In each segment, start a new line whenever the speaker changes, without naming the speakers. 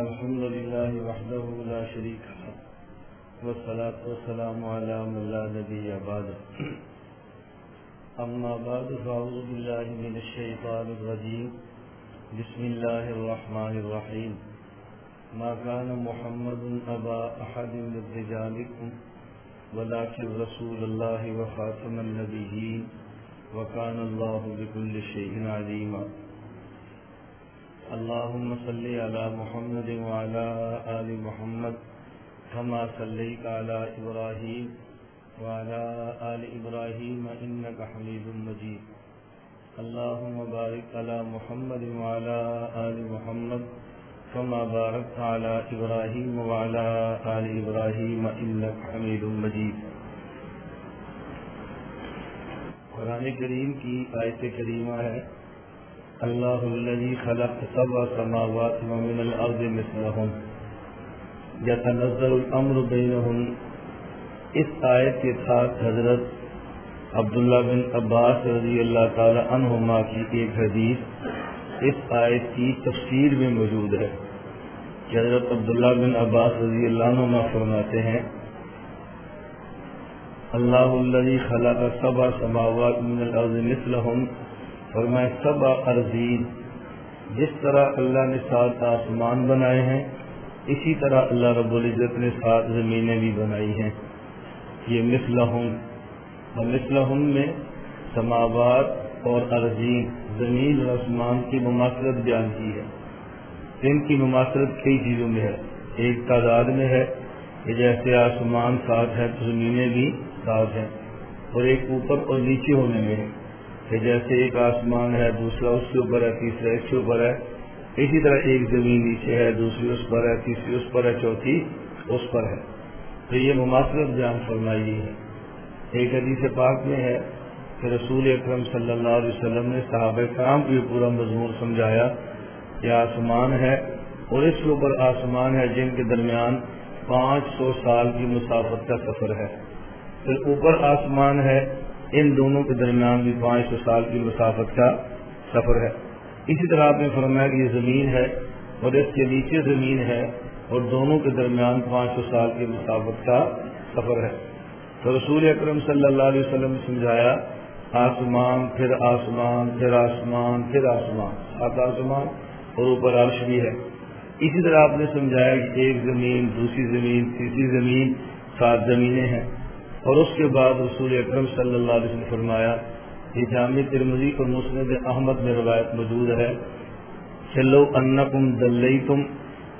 الحمد لله وحده لا شريك له، والصلاة والسلام على من لا نبي بعده. أما بعد، فأعوذ بالله من الشيطان الرجيم. بسم الله الرحمن الرحيم. ما كان محمد أبا أحد من رجالكم، ولكن رسول الله وخاتم النبيين، وكان الله بكل شيء عليما. اللهم صل على محمد وعلى آل محمد كما صليت على إبراهيم وعلى آل إبراهيم إنك حميد مجيد. اللهم بارك على محمد وعلى آل محمد كما باركت على إبراهيم وعلى آل إبراهيم إنك حميد مجيد. قرآن کریم کی آیت کریمہ ہے۔ اللہ الذي خلق سبع سماوات ومن الارض مثلهم يتنزل الامر بينهم اس آیت کے ساتھ حضرت عبداللہ بن عباس رضی اللہ تعالی عنہما کی ایک حدیث اس آیت کی تفسیر میں موجود ہے کہ حضرت عبداللہ بن عباس رضی اللہ عنہما فرماتے ہیں، اللہ الذي خلق سبع سماوات من الارض مثلهم فرمائے سبع ارضین جس طرح اللہ نے سات آسمان بنائے ہیں، اسی طرح اللہ رب العزت نے سات زمینیں بھی بنائی ہیں۔ یہ مثلہم، اور مثلہم میں سماوات اور ارضین زمین اور آسمان کی مماثلت بیان کی ہے۔ ان کی مماثلت کئی چیزوں میں ہے۔ ایک تعداد میں ہے کہ جیسے آسمان ساتھ ہے تو زمینیں بھی ساتھ ہیں، اور ایک اوپر اور نیچے ہونے میں ہے کہ جیسے ایک آسمان ہے، دوسرا اس کے اوپر ہے، تیسرا اس کے اوپر ہے۔ اسی طرح ایک زمین نیچے ہے، دوسری اس پر ہے، تیسری اس پر ہے، چوتھی اس پر ہے۔ تو یہ مماثلت بیان فرمائی ہے۔ ایک حدیث پاک میں ہے کہ رسول اکرم صلی اللہ علیہ وسلم نے صحابہ کرام کو یہ پورا مضمون سمجھایا کہ آسمان ہے اور اس کے اوپر آسمان ہے جن کے درمیان پانچ سو سال کی مسافت کا سفر ہے۔ پھر اوپر آسمان ہے ان دونوں کے درمیان بھی پانچ سو سال کی مسافت کا سفر ہے۔ اسی طرح آپ نے فرمایا کہ یہ زمین ہے اور اس کے نیچے زمین ہے اور دونوں کے درمیان پانچ سو سال کی مسافت کا سفر ہے۔ تو رسول اکرم صلی اللہ علیہ وسلم نے سمجھایا، آسمان، پھر آسمان پھر آسمان پھر آسمان، سات آسمان اور اوپر عرش بھی ہے۔ اسی طرح آپ نے سمجھایا کہ ایک زمین، دوسری زمین، تیسری زمین، سات زمینیں ہیں۔ اور اس کے بعد رسول اکرم صلی اللہ علیہ وسلم نے فرمایا کہ جامع ترمزی اور مسند احمد میں روایت موجود ہے۔ چلو ان کم دلئی تم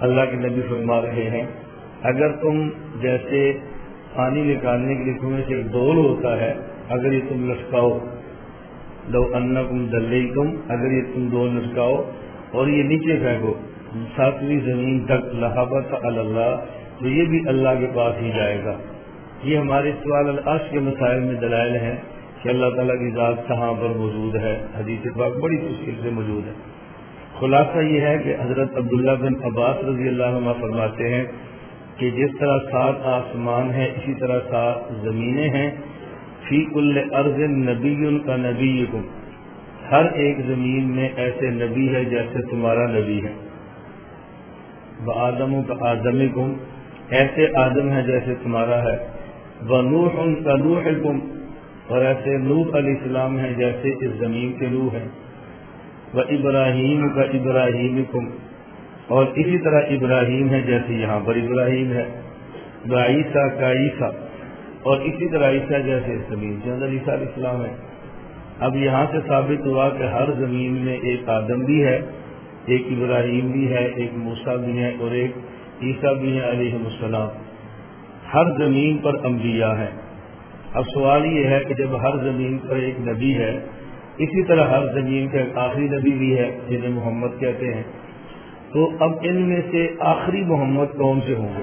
اللہ کے نبی فرما رہے ہیں۔ اگر تم جیسے پانی نکالنے کے لیے تمہیں سے ایک ڈول ہوتا ہے، اگر یہ تم لٹکاؤ، لو ان کم دلئی تم اگر یہ تم ڈول لٹکاؤ اور یہ نیچے پھینکو، ساتویں زمین تک لہابت اللہ، تو یہ بھی اللہ کے پاس ہی جائے گا۔ یہ ہمارے سوال العرش کے مسائل میں دلائل ہیں کہ اللہ تعالیٰ کی ذات کہاں پر موجود ہے، حدیث پاک بڑی تشکیل سے موجود ہے۔ خلاصہ یہ ہے کہ حضرت عبداللہ بن عباس رضی اللہ عنہ فرماتے ہیں کہ جس طرح سات آسمان ہیں، اسی طرح سات زمینیں ہیں۔ فی کل ارض نبی کا نبی ہر ایک زمین میں ایسے نبی ہے جیسے تمہارا نبی ہے۔ آدم کا آدم گم ایسے آدم ہے جیسے تمہارا ہے۔ وہ نوح کا نوح اور ایسے نوح علیہ السلام ہے جیسے اس زمین کے نوح ہیں۔ وہ ابراہیم کا ابراہیم کم اور اسی طرح ابراہیم ہے جیسے یہاں پر ابراہیم ہے۔ عیسیٰ کا عیسیٰ، اور اسی طرح عیسیٰ جیسے اس زمین کے اندر عیسیٰ علیہ السلام ہے اب یہاں سے ثابت ہوا کہ ہر زمین میں ایک آدم بھی ہے، ایک ابراہیم بھی ہے، ایک موسا بھی ہے، اور ایک عیسیٰ بھی ہے علیہ السلام۔ ہر زمین پر انبیاء ہے اب سوال یہ ہے کہ جب ہر زمین پر ایک نبی ہے، اسی طرح ہر زمین کا ایک آخری نبی بھی ہے جنہیں محمد کہتے ہیں۔ تو اب ان میں سے آخری محمد کون سے ہوں گے؟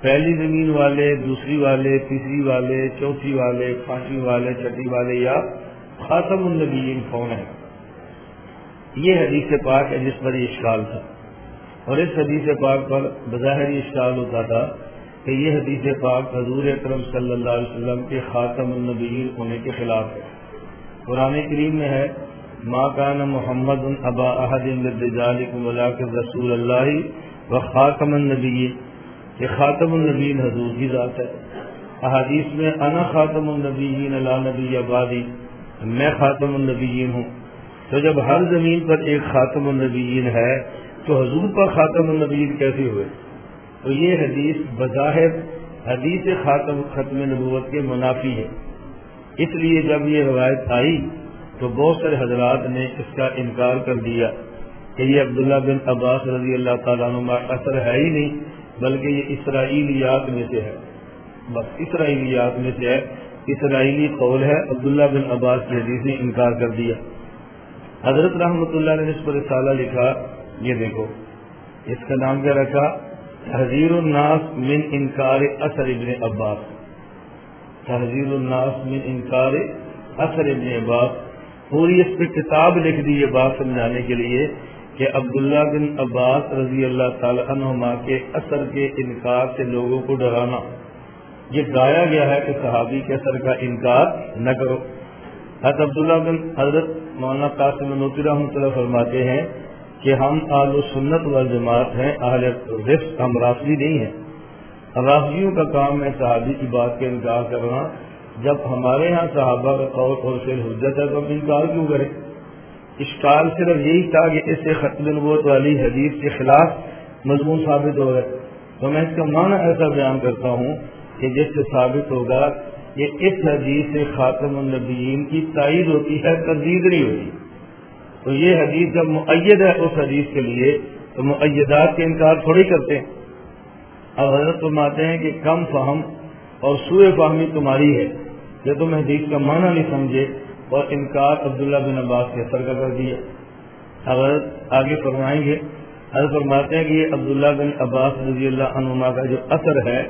پہلی زمین والے، دوسری والے، تیسری والے، چوتھی والے، پانچویں والے، چھٹی والے یا خاتم النبیین کون ہے یہ حدیث پاک ہے جس پر یہ اشکال تھا۔ اور اس حدیث پاک پر بظاہر یہ اشکال ہوتا تھا کہ یہ حدیث پاک حضور اکرم صلی اللہ علیہ وسلم کے خاتم النبیین ہونے کے خلاف ہے۔ قرآن کریم میں ہے ماں کان محمد ابا احد رسول اللہ و خاتم النبی یہ خاتم النبین حضور کی ذات ہے۔ احادیث میں، انا خاتم النبیین اللہ نبی آبادی میں خاتم النبیین ہوں۔ تو جب ہر زمین پر ایک خاتم النبیین ہے، تو حضور پر خاتم النبیین کیسے ہوئے؟ تو یہ حدیث بظاہر حدیث خاتم ختم نبوت کے منافی ہے۔ اس لیے جب یہ روایت آئی تو بہت سارے حضرات نے اس کا انکار کر دیا کہ یہ عبداللہ بن عباس رضی اللہ تعالیٰ عنہ اثر ہے ہی نہیں، بلکہ یہ اسرائیلیات میں سے ہے۔ بس اسرائیلیات میں سے ہے۔ اسرائیلی قول ہے، عبداللہ بن عباس کی حدیث نے انکار کر دیا۔ حضرت رحمۃ اللہ نے اس پر رسالہ لکھا، یہ دیکھو، اس کا نام کیا رکھا؟ تحزیر الناس من انکار اثر ابن عباس. تحزیر الناس من انکار اثر ابن عباس. پوری اس پہ کتاب لکھ دی یہ بات سمجھانے کے لیے کہ عبداللہ بن عباس رضی اللہ تعالی عنہما کے اثر کے انکار سے لوگوں کو ڈرانا. یہ گایا گیا ہے کہ صحابی کے اثر کا انکار نہ کرو. حضرت عبداللہ بن حضرت مولانا قاسم نوتی رحمۃ اللہ فرماتے ہیں کہ ہم آل و سنت و جماعت ہیں، اہل رفت ہم رافضی نہیں ہیں۔ رافضیوں کا کام ہے صحابی کی بات کا انکار کرنا۔ جب ہمارے ہاں صحابہ کا قول اور فیل حجت ہے تو ہم انکار کیوں کریں؟ اشکال صرف یہی تھا کہ اس سے ختم نبوت والی حدیث کے خلاف مضمون ثابت ہو گئے تو میں اس کا معنی ایسا بیان کرتا ہوں کہ جس سے ثابت ہوگا کہ اس حدیث سے خاتم النبیین کی تائید ہوتی ہے تردید نہیں ہوتی۔ تو یہ حدیث جب معید ہے اس حدیث کے لیے تو معیدات کے انکار تھوڑی کرتے ہیں۔ اب حضرت فرماتے ہیں کہ کم فہم اور سوئے فہمی تمہاری ہے۔ یہ تم حدیث کا معنی نہیں سمجھے اور انکار عبداللہ بن عباس کے اثر کا کر دیا۔ حضرت آگے فرمائیں گے۔ حضرت فرماتے ہیں کہ یہ عبداللہ بن عباس رضی اللہ عنما کا جو اثر ہے،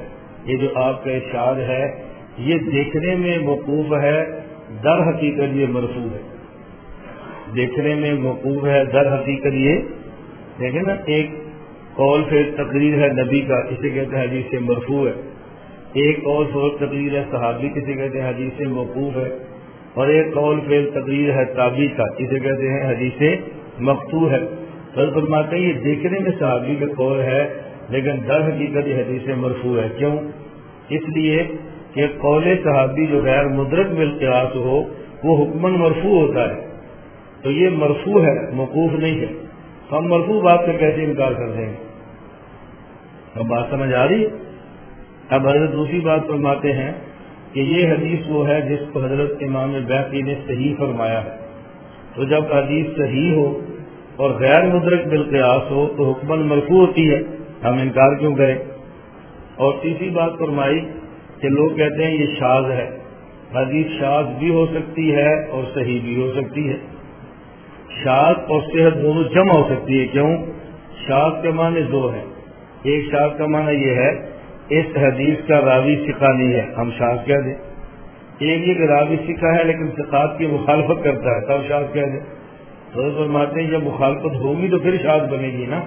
یہ جو آپ کا اشار ہے، یہ دیکھنے میں موقوف ہے، در حقیقت یہ مرفوع ہے۔ دیکھنے میں موقوف ہے در حقیقت یہ دیکھیں نا، ایک قول فیل تقریر ہے نبی کا، اسے کہتے ہیں حدیث سے مرفوع ہے۔ ایک قول فیل تقریر ہے صحابی کسی کہتے ہیں حدیث سے موقوف ہے۔ اور ایک قول فیل تقریر ہے تابی کا، اسے کہتے ہیں حدیث سے مقتو ہے فرماتے ہیں یہ دیکھنے میں صحابی کا قول ہے، لیکن در حقیقت یہ حدیث مرفوع ہے۔ کیوں؟ اس لیے کہ قول صحابی جو غیر مدرک میں قیاس ہو، وہ حکمن مرفوع ہوتا ہے۔ تو یہ مرفوع ہے، موقوف نہیں ہے۔ ہم مرفوع بات سے کیسے انکار کر دیں گے۔ اب بات سمجھ آ رہی؟ اب حضرت دوسری بات فرماتے ہیں کہ یہ حدیث وہ ہے جس کو حضرت امام بیقی نے صحیح فرمایا ہے۔ تو جب حدیث صحیح ہو اور غیر مدرک بالقیاس ہو تو حکمن مرفوع ہوتی ہے۔ ہم انکار کیوں کریں؟ اور تیسری بات فرمائی کہ لوگ کہتے ہیں یہ شاز ہے۔ حدیث شاز بھی ہو سکتی ہے اور صحیح بھی ہو سکتی ہے۔ شاخ اور صحت دونوں جمع ہو سکتی ہے، کیوں؟ شاخ کے معنی دو ہے ایک شاخ کا معنی یہ ہے، اس حدیث کا راوی سکھا نہیں ہے۔ ہم شاخ کہہ دیں۔ ایک یہ کہ راوی سکھا ہے، لیکن سکھات کی مخالفت کرتا ہے، تب شاخ کہہ دیں۔ تو فرماتے ہیں، جب مخالفت ہوگی تو پھر شاخ بنے گی نا۔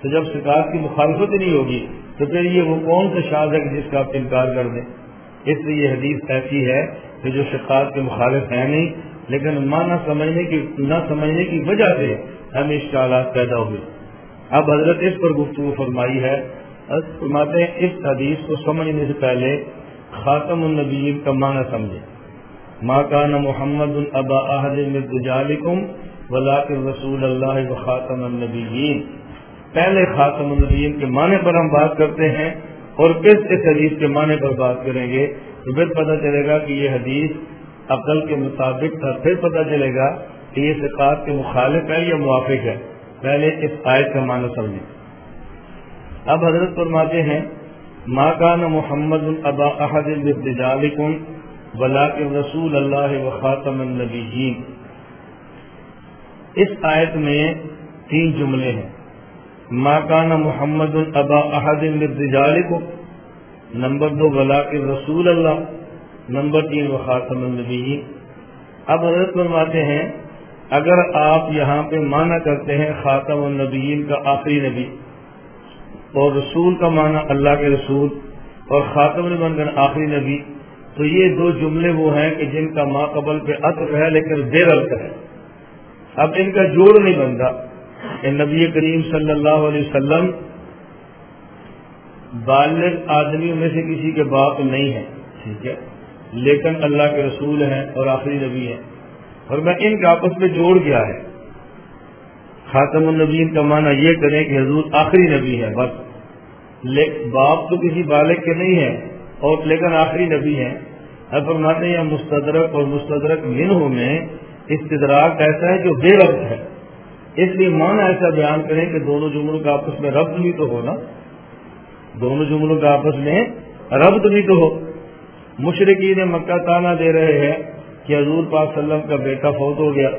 تو جب سکھات کی مخالفت ہی نہیں ہوگی، تو پھر یہ وہ کون سا شاخ ہے جس کا آپ انکار کر دیں؟ اس لیے یہ حدیث ایسی ہے کہ جو شکات کے مخالف ہے نہیں لیکن ماں نہ سمجھنے کی نہ سمجھنے کی وجہ سے ہمیں اشکالات پیدا ہوئے۔ اب حضرت اس پر گفتگو فرمائی ہے۔ فرماتے ہیں، اس حدیث کو سمجھنے سے پہلے خاتم النبیین کا معنی سمجھے ماں کا نہ محمد البا احدالکم ولاق رسول اللہ و خاتم النبیین پہلے خاتم النبیین کے معنی پر ہم بات کرتے ہیں اور پھر اس حدیث کے معنی پر بات کریں گے تو پھر پتہ چلے گا کہ یہ حدیث عقل کے مطابق تھا، پھر پتہ چلے گا کہ یہ سکاط کے مخالف ہے یا موافق ہے۔ پہلے اس آیت کا معنی سمجھیں۔ اب حضرت فرماتے ہیں ماں کان محمد البا احد الجالکن ولا رسول اللہ و خاتم النبی اس آیت میں تین جملے ہیں۔ ماں کان محمد البا احد الجالکن نمبر دو ولا رسول اللہ۔ نمبر تین وہ خاتم النبی اب حضرت فرماتے ہیں، اگر آپ یہاں پہ مانا کرتے ہیں خاتم النبیین کا آخری نبی، اور رسول کا معنی اللہ کے رسول، اور خاتم بن کر آخری نبی، تو یہ دو جملے وہ ہیں کہ جن کا ماں قبل پہ عطف ہے لیکن بے ربط ہے۔ اب ان کا جوڑ نہیں بنتا کہ نبی کریم صلی اللہ علیہ وسلم بالغ آدمیوں میں سے کسی کے باپ نہیں ہے ٹھیک ہے؟ لیکن اللہ کے رسول ہیں اور آخری نبی ہیں۔ اور میں ان کے آپس میں جوڑ گیا ہے۔ خاتم النبین کا معنی یہ کریں کہ حضور آخری نبی ہے بس۔ باپ تو کسی بالغ کے نہیں ہے اور لیکن آخری نبی ہے اب فرماتے ہیں مستدرک اور مستدرک منہ میں استدراک ایسا ہے جو بے ربط ہے۔ اس لیے معنی ایسا بیان کریں کہ دونوں جملوں کا آپس میں ربط بھی تو ہو نا۔ دونوں جملوں کا آپس میں ربط بھی تو ہو۔ مشرقین مکہ تانا دے رہے ہیں کہ حضور پاک وسلم کا بیٹا فوت ہو گیا۔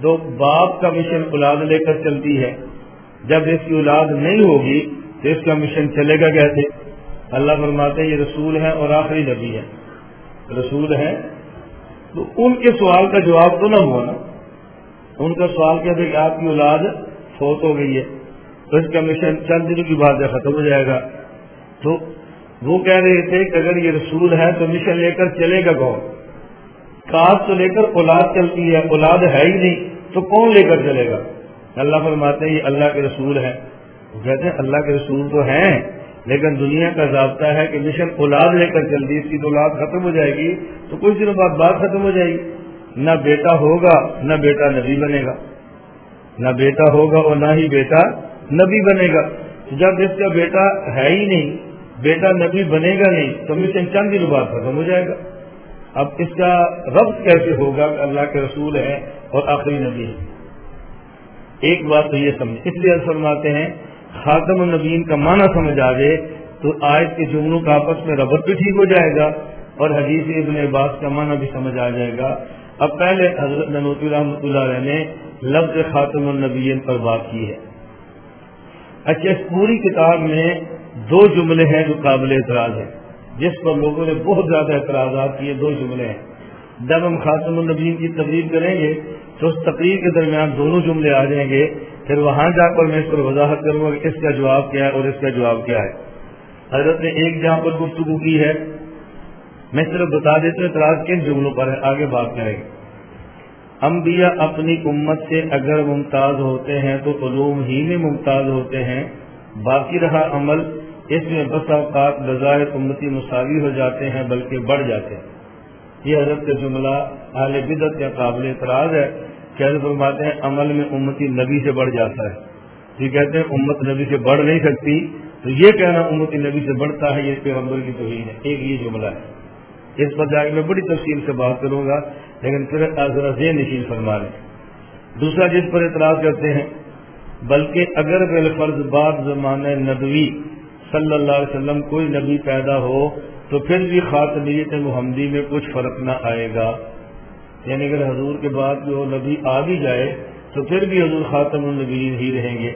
تو باپ کا مشن اولاد لے کر چلتی ہے۔ جب اس کی اولاد نہیں ہوگی تو اس کا مشن چلے گا کیسے؟ اللہ فرماتے ہیں، یہ رسول ہے اور آخری نبی ہے رسول ہے تو ان کے سوال کا جواب تو نہ ہوا نا۔ ان کا سوال کیا تھا کہ آپ کی اولاد فوت ہو گئی ہے۔ تو اس کا مشن چند دنوں کی بات ختم ہو جائے گا۔ تو وہ کہہ رہے تھے کہ اگر یہ رسول ہے تو مشن لے کر چلے گا کون؟ کاس تو لے کر اولاد چلتی ہے، اولاد ہے ہی نہیں، تو کون لے کر چلے گا؟ اللہ فرماتے ہیں، یہ اللہ کے رسول ہے وہ کہتے ہیں، اللہ کے رسول تو ہیں، لیکن دنیا کا ضابطہ ہے کہ مشن اولاد لے کر چل دی اس کی تو اولاد ختم ہو جائے گی، تو کچھ دنوں بعد بات ختم ہو جائے گی۔ نہ بیٹا ہوگا، نہ بیٹا نبی بنے گا۔ نہ بیٹا ہوگا اور نہ ہی بیٹا نبی بنے گا۔ جب اس کا بیٹا ہے ہی نہیں بیٹا نبی بنے گا نہیں تو مشن چند دنوں بعد ختم ہو جائے گا۔ اب اس کا ربط کیسے ہوگا کہ اللہ کے رسول ہے اور آخری نبی ہے ایک بات تو یہ سمجھ۔ اس لیے فرماتے ہیں، خاتم النبین کا معنی سمجھ آ جائے تو آج کے جملوں کا آپس میں ربط بھی ٹھیک ہو جائے گا اور حدیث ابن عباس کا معنی بھی سمجھ آ جائے گا۔ اب پہلے حضرت ننوتی رحمۃ اللہ علیہ نے لفظ خاتم النبین پر بات کی ہے۔ اچھا اس پوری کتاب میں دو جملے ہیں جو قابل اعتراض ہیں۔ جس پر لوگوں نے بہت زیادہ اعتراضات کیے دو جملے ہیں۔ جب ہم خاتم النبین کی تقریب کریں گے تو اس تقریر کے درمیان دونوں جملے آ جائیں گے۔ پھر وہاں جا کر میں اس پر وضاحت کروں گا کہ اس کا جواب کیا ہے اور اس کا جواب کیا ہے۔ حضرت نے ایک جہاں پر گفتگو کی ہے۔ میں صرف بتا دیتا ہوں، اعتراض کن جملوں پر ہے؟ آگے بات کریں گے۔ انبیاء اپنی امت سے اگر ممتاز ہوتے ہیں تو علوم ہی میں ممتاز ہوتے ہیں۔ باقی رہا عمل اس میں بس اوقات بظاہر امتی مساوی ہو جاتے ہیں بلکہ بڑھ جاتے ہیں۔ یہ حضرت کا جملہ اہل بدت یا قابل اعتراض ہے کہ حضرت فرماتے ہیں عمل میں امتی نبی سے بڑھ جاتا ہے۔ یہ کہتے ہیں امت نبی سے بڑھ نہیں سکتی۔ تو یہ کہنا امتی نبی سے بڑھتا ہے، یہ پیغمبر کی توہین ہے۔ ایک یہ جملہ ہے۔ اس پر جا کے میں بڑی تفصیل سے بات کروں گا، لیکن پھر ذرا ذہن نشین فرما لیں۔ دوسرا جس پر اعتراض کرتے ہیں، بلکہ اگر بالفرض بعد زمانہ ندوی صلی اللہ علیہ وسلم کوئی نبی پیدا ہو تو پھر بھی خاطمیت محمدی میں کچھ فرق نہ آئے گا۔ یعنی اگر حضور کے بعد جو نبی آ بھی جائے تو پھر بھی حضور خاتم النبیین ہی رہیں گے۔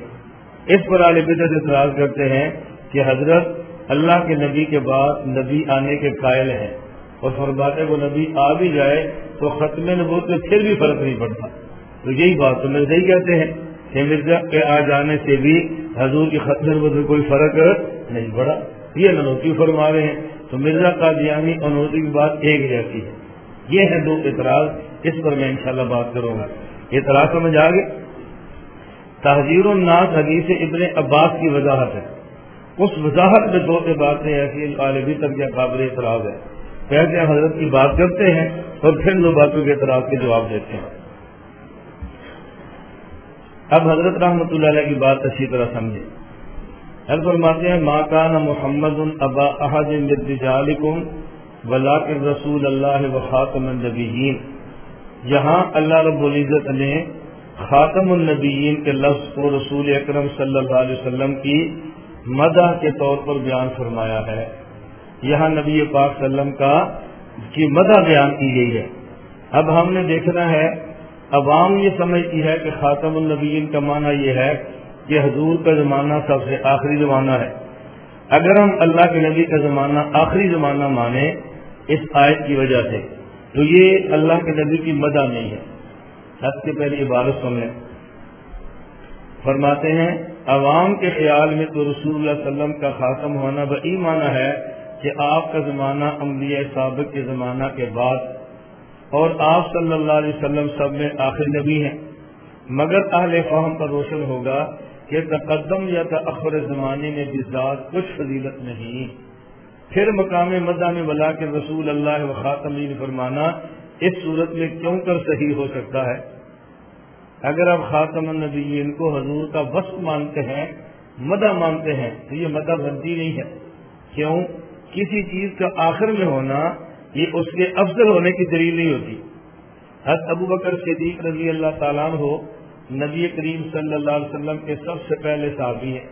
اس پر بدت اعتراض کرتے ہیں کہ حضرت اللہ کے نبی کے بعد نبی آنے کے قائل ہیں اور فرماتے وہ نبی آ بھی جائے تو ختم نبوت میں پھر بھی فرق نہیں پڑتا۔ تو یہی بات تو مرزا ہی کہتے ہیں کہ مرزا کے آ جانے سے بھی حضور کی ختم میں کوئی فرق نہیں پڑا۔ یہ ننوتی فرما رہے ہیں۔ تو مرزا قادیانی اور نوتی کی بات ایک جیسی ہے۔ یہ ہے دو اعتراض۔ اس پر میں انشاءاللہ بات کروں گا۔ اعتراض سمجھ آ گئے؟ تحزیر الناس حدیث ابن عباس کی وضاحت ہے۔ اس وضاحت میں دو باتیں ایسی عالمی تک کیا قابل اعتراض ہے۔ کہتے ہیں حضرت کی بات کرتے ہیں اور پھر دو باتوں کے اعتراض کے جواب دیتے ہیں۔ اب حضرت رحمۃ اللہ علیہ کی بات اچھی طرح سمجھے حضرت فرماتے ہیں ماں کان محمد ابا احد رجالکم ولاکن رسول اللہ و خاتم النبیین۔ یہاں اللہ رب العزت نے خاتم النبیین کے لفظ کو رسول اکرم صلی اللہ علیہ وسلم کی مدح کے طور پر بیان فرمایا ہے۔ یہاں نبی پاک صلی اللہ علیہ وسلم کا کی مدح بیان کی گئی ہے۔ اب ہم نے دیکھنا ہے عوام یہ سمجھتی ہے کہ خاتم النبیین کا معنی یہ ہے کہ حضور کا زمانہ سب سے آخری زمانہ ہے۔ اگر ہم اللہ کے نبی کا زمانہ آخری زمانہ مانیں اس آیت کی وجہ سے، تو یہ اللہ کے نبی کی مدہ نہیں ہے۔ سب سے پہلی عبارت سنیں فرماتے ہیں، عوام کے خیال میں تو رسول اللہ علیہ وسلم کا خاتم ہونا بئی معنی ہے کہ آپ کا زمانہ انبیاء سابق کے زمانہ کے بعد اور آپ صلی اللہ علیہ وسلم سب میں آخر نبی ہیں۔ مگر اہل فہم پر روشن ہوگا کہ تقدم یا تأخر زمانے میں بذات کچھ فضیلت نہیں۔ پھر مقام مدہ میں بلا کے رسول اللہ و خاتم فرمانا، اس صورت میں کیوں کر صحیح ہو سکتا ہے؟ اگر آپ خاتم النبیین کو حضور کا وصف مانتے ہیں مدہ مانتے ہیں، تو یہ مدہ بنتی نہیں ہے۔ کیوں؟ کسی چیز کا آخر میں ہونا یہ اس کے افضل ہونے کی دلیل نہیں ہوتی۔ حضرت ابو بکر صدیق رضی اللہ تعالیٰ ہو نبی کریم صلی اللہ علیہ وسلم کے سب سے پہلے صحابی ہیں۔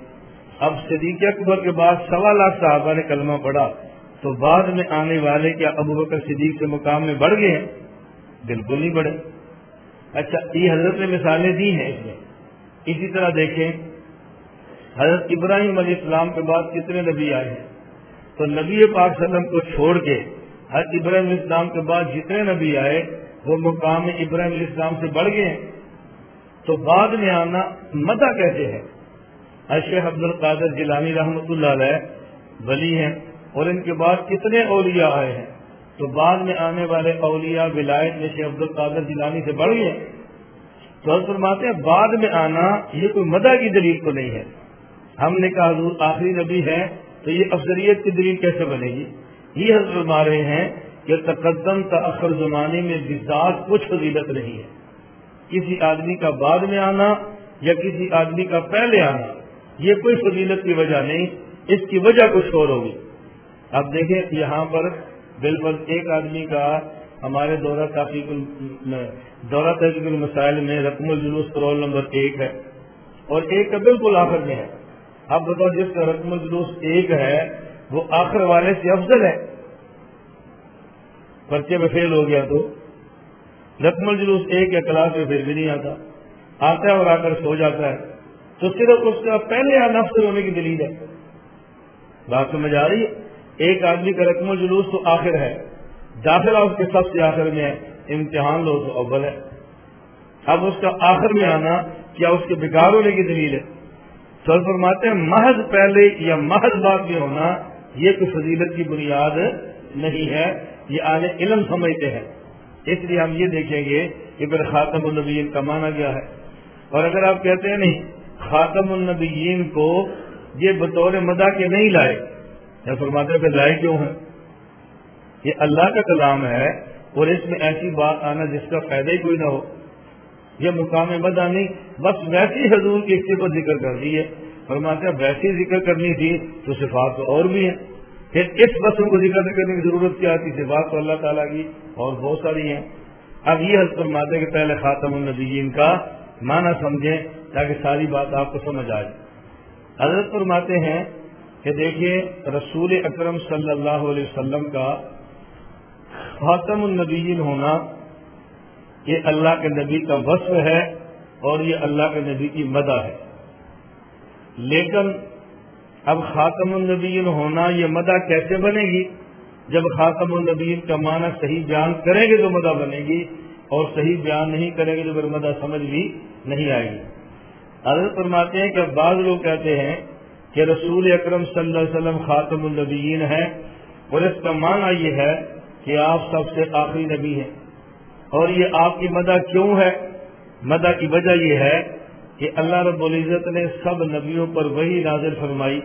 اب صدیق اکبر کے بعد سوا لاکھ صحابہ نے کلمہ پڑھا۔ تو بعد میں آنے والے کیا ابو بکر صدیق کے مقام میں بڑھ گئے ہیں؟ بالکل نہیں بڑھے۔ اچھا یہ حضرت نے مثالیں دی ہیں اس میں۔ اسی طرح دیکھیں، حضرت ابراہیم علیہ السلام کے بعد کتنے نبی آئے ہیں؟ تو نبی پاک وسلم کو چھوڑ کے حضرت ابراہیم علیہ السلام کے بعد جتنے نبی آئے، وہ مقام ابراہیم علیہ السلام سے بڑھ گئے۔ ہیں تو بعد میں آنا مدہ کیسے ہے اشیخ عبد القادر جیلانی رحمۃ اللہ علیہ ولی ہیں اور ان کے بعد کتنے اولیاء آئے ہیں۔ تو بعد میں آنے والے اولیاء ولایت میں شیخ عبد القادر جیلانی سے بڑھ گئے۔ تو فرماتے ہیں، بعد میں آنا یہ کوئی مدہ کی دلیل تو نہیں ہے۔ ہم نے کہا، حضور آخری نبی ہے تو یہ افضلیت کی دلیل کیسے بنے گی؟ یہ حضرت فرما رہے ہیں کہ تقدم تاخر زمانے میں بزاد کچھ فضیلت نہیں ہے۔ کسی آدمی کا بعد میں آنا یا کسی آدمی کا پہلے آنا، یہ کوئی فضیلت کی وجہ نہیں، اس کی وجہ کچھ اور ہوگی۔ اب دیکھیں یہاں پر بالکل ایک آدمی کا ہمارے دورہ تحقیق دورہ تحقیق المسائل میں رقم الجلوس رول نمبر ایک ہے اور ایک کا بالکل آخر میں ہے۔ اب بتاؤ جس کا رقم الجلوس ایک ہے وہ آخر والے سے افضل ہے۔ پرچے میں فیل ہو گیا تو۔ رقم الجلوس ایک یا کلاس میں پھر بھی نہیں آتا۔ آتا ہے اور آ کر سو جاتا ہے۔ تو صرف اس کا پہلے نفس ہونے کی دلیل ہے۔ بات سمجھ آ رہی ہے؟ ایک آدمی کا رقم جلوس تو آخر ہے۔ داخلہ اس کے سب سے آخر میں ہے۔ امتحان لو تو اول ہے۔ اب اس کا آخر میں آنا کیا اس کے بگاڑ ہونے کی دلیل ہے؟ سر فرماتے ہیں، محض پہلے یا محض بات میں ہونا یہ کوئی فضیلت کی بنیاد نہیں ہے، یہ آنے علم سمجھتے ہیں۔ اس لیے ہم یہ دیکھیں گے کہ پھر خاتم النبیین کا مانا گیا ہے۔ اور اگر آپ کہتے ہیں نہیں، خاتم النبیین کو یہ بطور مدا کے نہیں لائے یا فرماتے پہ لائے کیوں ہیں؟ یہ اللہ کا کلام ہے اور اس میں ایسی بات آنا جس کا فائدہ ہی کوئی نہ ہو۔ یہ مقام مدا نہیں، بس ویسی حضور کی اسی پر ذکر کر دی ہے۔ فرماتے ہیں ویسی ذکر کرنی تھی تو صفات تو اور بھی ہیں۔ پھر اس بس کو ذکر کرنے کی ضرورت کیا تھی؟ صفات تو اللہ تعالیٰ کی اور بہت ساری ہیں۔ اب یہ حضرت فرماتے کہ پہلے خاتم النبیین کا معنی سمجھیں تاکہ ساری بات آپ کو سمجھ آ جائے حضرت فرماتے ہیں کہ دیکھیے رسول اکرم صلی اللہ علیہ وسلم کا خاتم النبیین ہونا یہ اللہ کے نبی کا وصف ہے اور یہ اللہ کے نبی کی مدہ ہے۔ لیکن اب خاتم النبیین ہونا یہ مدہ کیسے بنے گی؟ جب خاتم النبیین کا معنی صحیح بیان کریں گے تو مدہ بنے گی، اور صحیح بیان نہیں کریں گے تو پھر مدہ سمجھ بھی نہیں آئے گی۔ حضرت فرماتے ہیں کہ بعض لوگ کہتے ہیں کہ رسول اکرم صلی اللہ علیہ وسلم خاتم النبیین ہے اور اس کا معنی یہ ہے کہ آپ سب سے آخری نبی ہیں۔ اور یہ آپ کی مدہ کیوں ہے؟ مدہ کی وجہ یہ ہے کہ اللہ رب العزت نے سب نبیوں پر وہی نازل فرمائی۔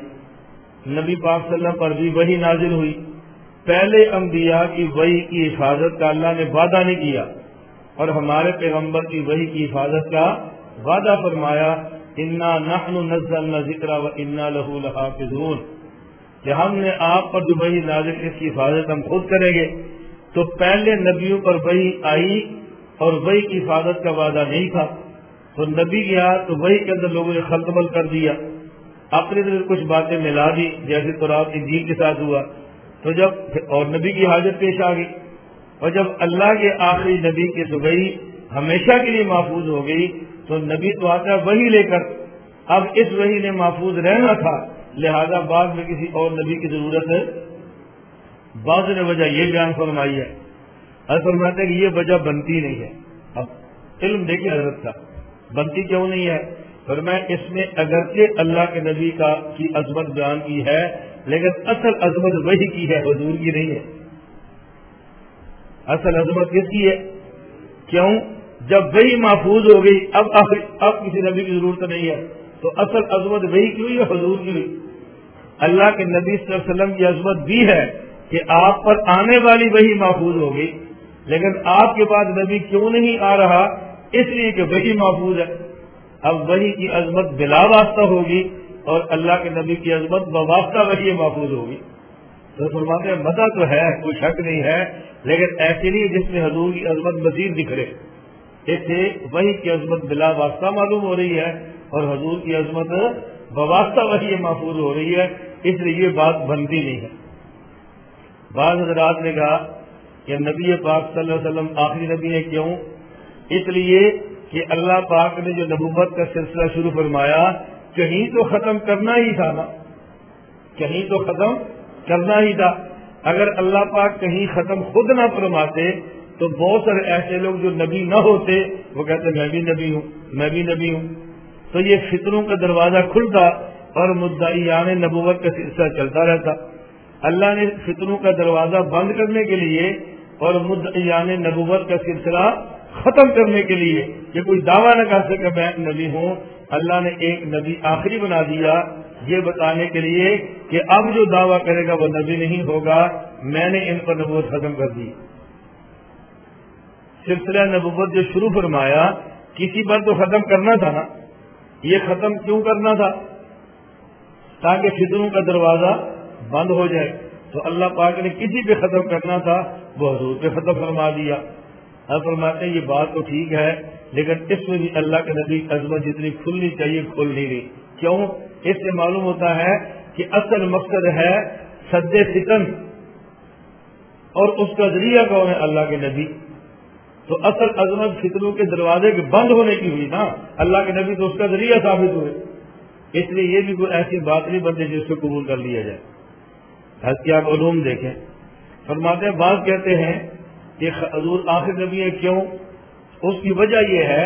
نبی پاک صلی اللہ پر بھی وہی نازل ہوئی۔ پہلے انبیاء کی وہی کی حفاظت کا اللہ نے وعدہ نہیں کیا۔ اور ہمارے پیغمبر کی وہی کی حفاظت کا وعدہ فرمایا، انا نحن نزلنا ذکر و انا لہو لحافظون۔ کہ ہم نے آپ پر جو وہی نازل اس کی حفاظت ہم خود کریں گے۔ تو پہلے نبیوں پر وہی آئی اور وہی کی حفاظت کا وعدہ نہیں تھا۔ تو نبی گیا ہاں تو وہی کے اندر لوگوں نے خلطمل کر دیا۔ اپنے دل کچھ باتیں ملا دی، جیسے تو رات انجیل کے ساتھ ہوا۔ تو جب اور نبی کی حاجت پیش آ گئی۔ اور جب اللہ کے آخری نبی کی دبئی ہمیشہ کے لیے محفوظ ہو گئی، تو نبی تو آتا ہے وہی لے کر۔ اب اس وہی نے محفوظ رہنا تھا، لہذا بعد میں کسی اور نبی کی ضرورت ہے۔ بعض نے وجہ یہ بیان فرمائی ہے۔ حضرت فرماتے کہ یہ وجہ بنتی نہیں ہے۔ اب علم دیکھیے حضرت کا بنتی کیوں نہیں ہے؟ پھر میں اس میں اگرچہ اللہ کے نبی کا کی عظمت بیان کی ہے، لیکن اصل عظمت وہی کی ہے، حضور کی نہیں ہے۔ اصل عظمت کس کی ہے؟ کیوں؟ جب وہی محفوظ ہو گئی، اب اب کسی نبی کی ضرورت نہیں ہے۔ تو اصل عظمت وہی کی ہوئی حضور کی ہوئی۔ اللہ کے نبی صلی اللہ علیہ وسلم کی عظمت بھی ہے کہ آپ پر آنے والی وہی محفوظ ہوگی لیکن آپ کے بعد نبی کیوں نہیں آ رہا؟ اس لیے کہ وہی محفوظ ہے۔ اب وہی کی عظمت بلا واسطہ ہوگی اور اللہ کے نبی کی عظمت بواسطہ وہی محفوظ ہوگی۔ تو فرماتے ہیں مزہ تو ہے، کوئی شک نہیں ہے، لیکن ایسے نہیں جس میں حضور کی عظمت مزید دکھے اس سے وہی کی عظمت بلا واسطہ معلوم ہو رہی ہے اور حضور کی عظمت بواسطہ وہی محفوظ ہو رہی ہے، اس لیے یہ بات بنتی نہیں ہے۔ بعض حضرات نے کہا کہ نبی پاک صلی اللہ علیہ وسلم آخری نبی ہے کیوں؟ اس لیے کہ اللہ پاک نے جو نبوت کا سلسلہ شروع فرمایا، کہیں تو ختم کرنا ہی تھا نا۔ کہیں تو ختم کرنا ہی تھا۔ اگر اللہ پاک کہیں ختم خود نہ فرماتے، تو بہت سارے ایسے لوگ جو نبی نہ ہوتے، وہ کہتے، میں بھی نبی ہوں، میں بھی نبی ہوں۔ تو یہ فطروں کا دروازہ کھلتا اور مدعیان نبوت کا سلسلہ چلتا رہتا۔ اللہ نے فطروں کا دروازہ بند کرنے کے لیے اور مدعیان نبوت کا سلسلہ ختم کرنے کے لیے کہ کوئی دعویٰ نہ کر سکے میں نبی ہوں۔ اللہ نے ایک نبی آخری بنا دیا یہ بتانے کے لیے کہ اب جو دعویٰ کرے گا وہ نبی نہیں ہوگا۔ میں نے ان پر نبوت ختم کر دی۔ سلسلہ نبوت جو شروع فرمایا، کسی پر تو ختم کرنا تھا نا۔ یہ ختم کیوں کرنا تھا؟ تاکہ فطروں کا دروازہ بند ہو جائے۔ تو اللہ پاک نے کسی پہ ختم کرنا تھا، وہ حضور پہ ختم فرما دیا۔ اب فرماتے ہیں یہ بات تو ٹھیک ہے، لیکن اس میں بھی اللہ کے نبی عظمت جتنی کھلنی چاہیے کھل نہیں رہی۔ کیوں؟ اس سے معلوم ہوتا ہے کہ اصل مقصد ہے سد فتن اور اس کا ذریعہ کون ہے؟ اللہ کے نبی۔ تو اصل عظمت فتنوں کے دروازے کے بند ہونے کی ہوئی نا۔ اللہ کے نبی تو اس کا ذریعہ ثابت ہوئے۔ اس لیے یہ بھی کوئی ایسی بات نہیں بنتی جس کو قبول کر لیا جائے۔ کی آپ علوم دیکھیں۔ فرماتے ہیں، بعض کہتے ہیں کہ حضور آخر نبی ہے کیوں؟ اس کی وجہ یہ ہے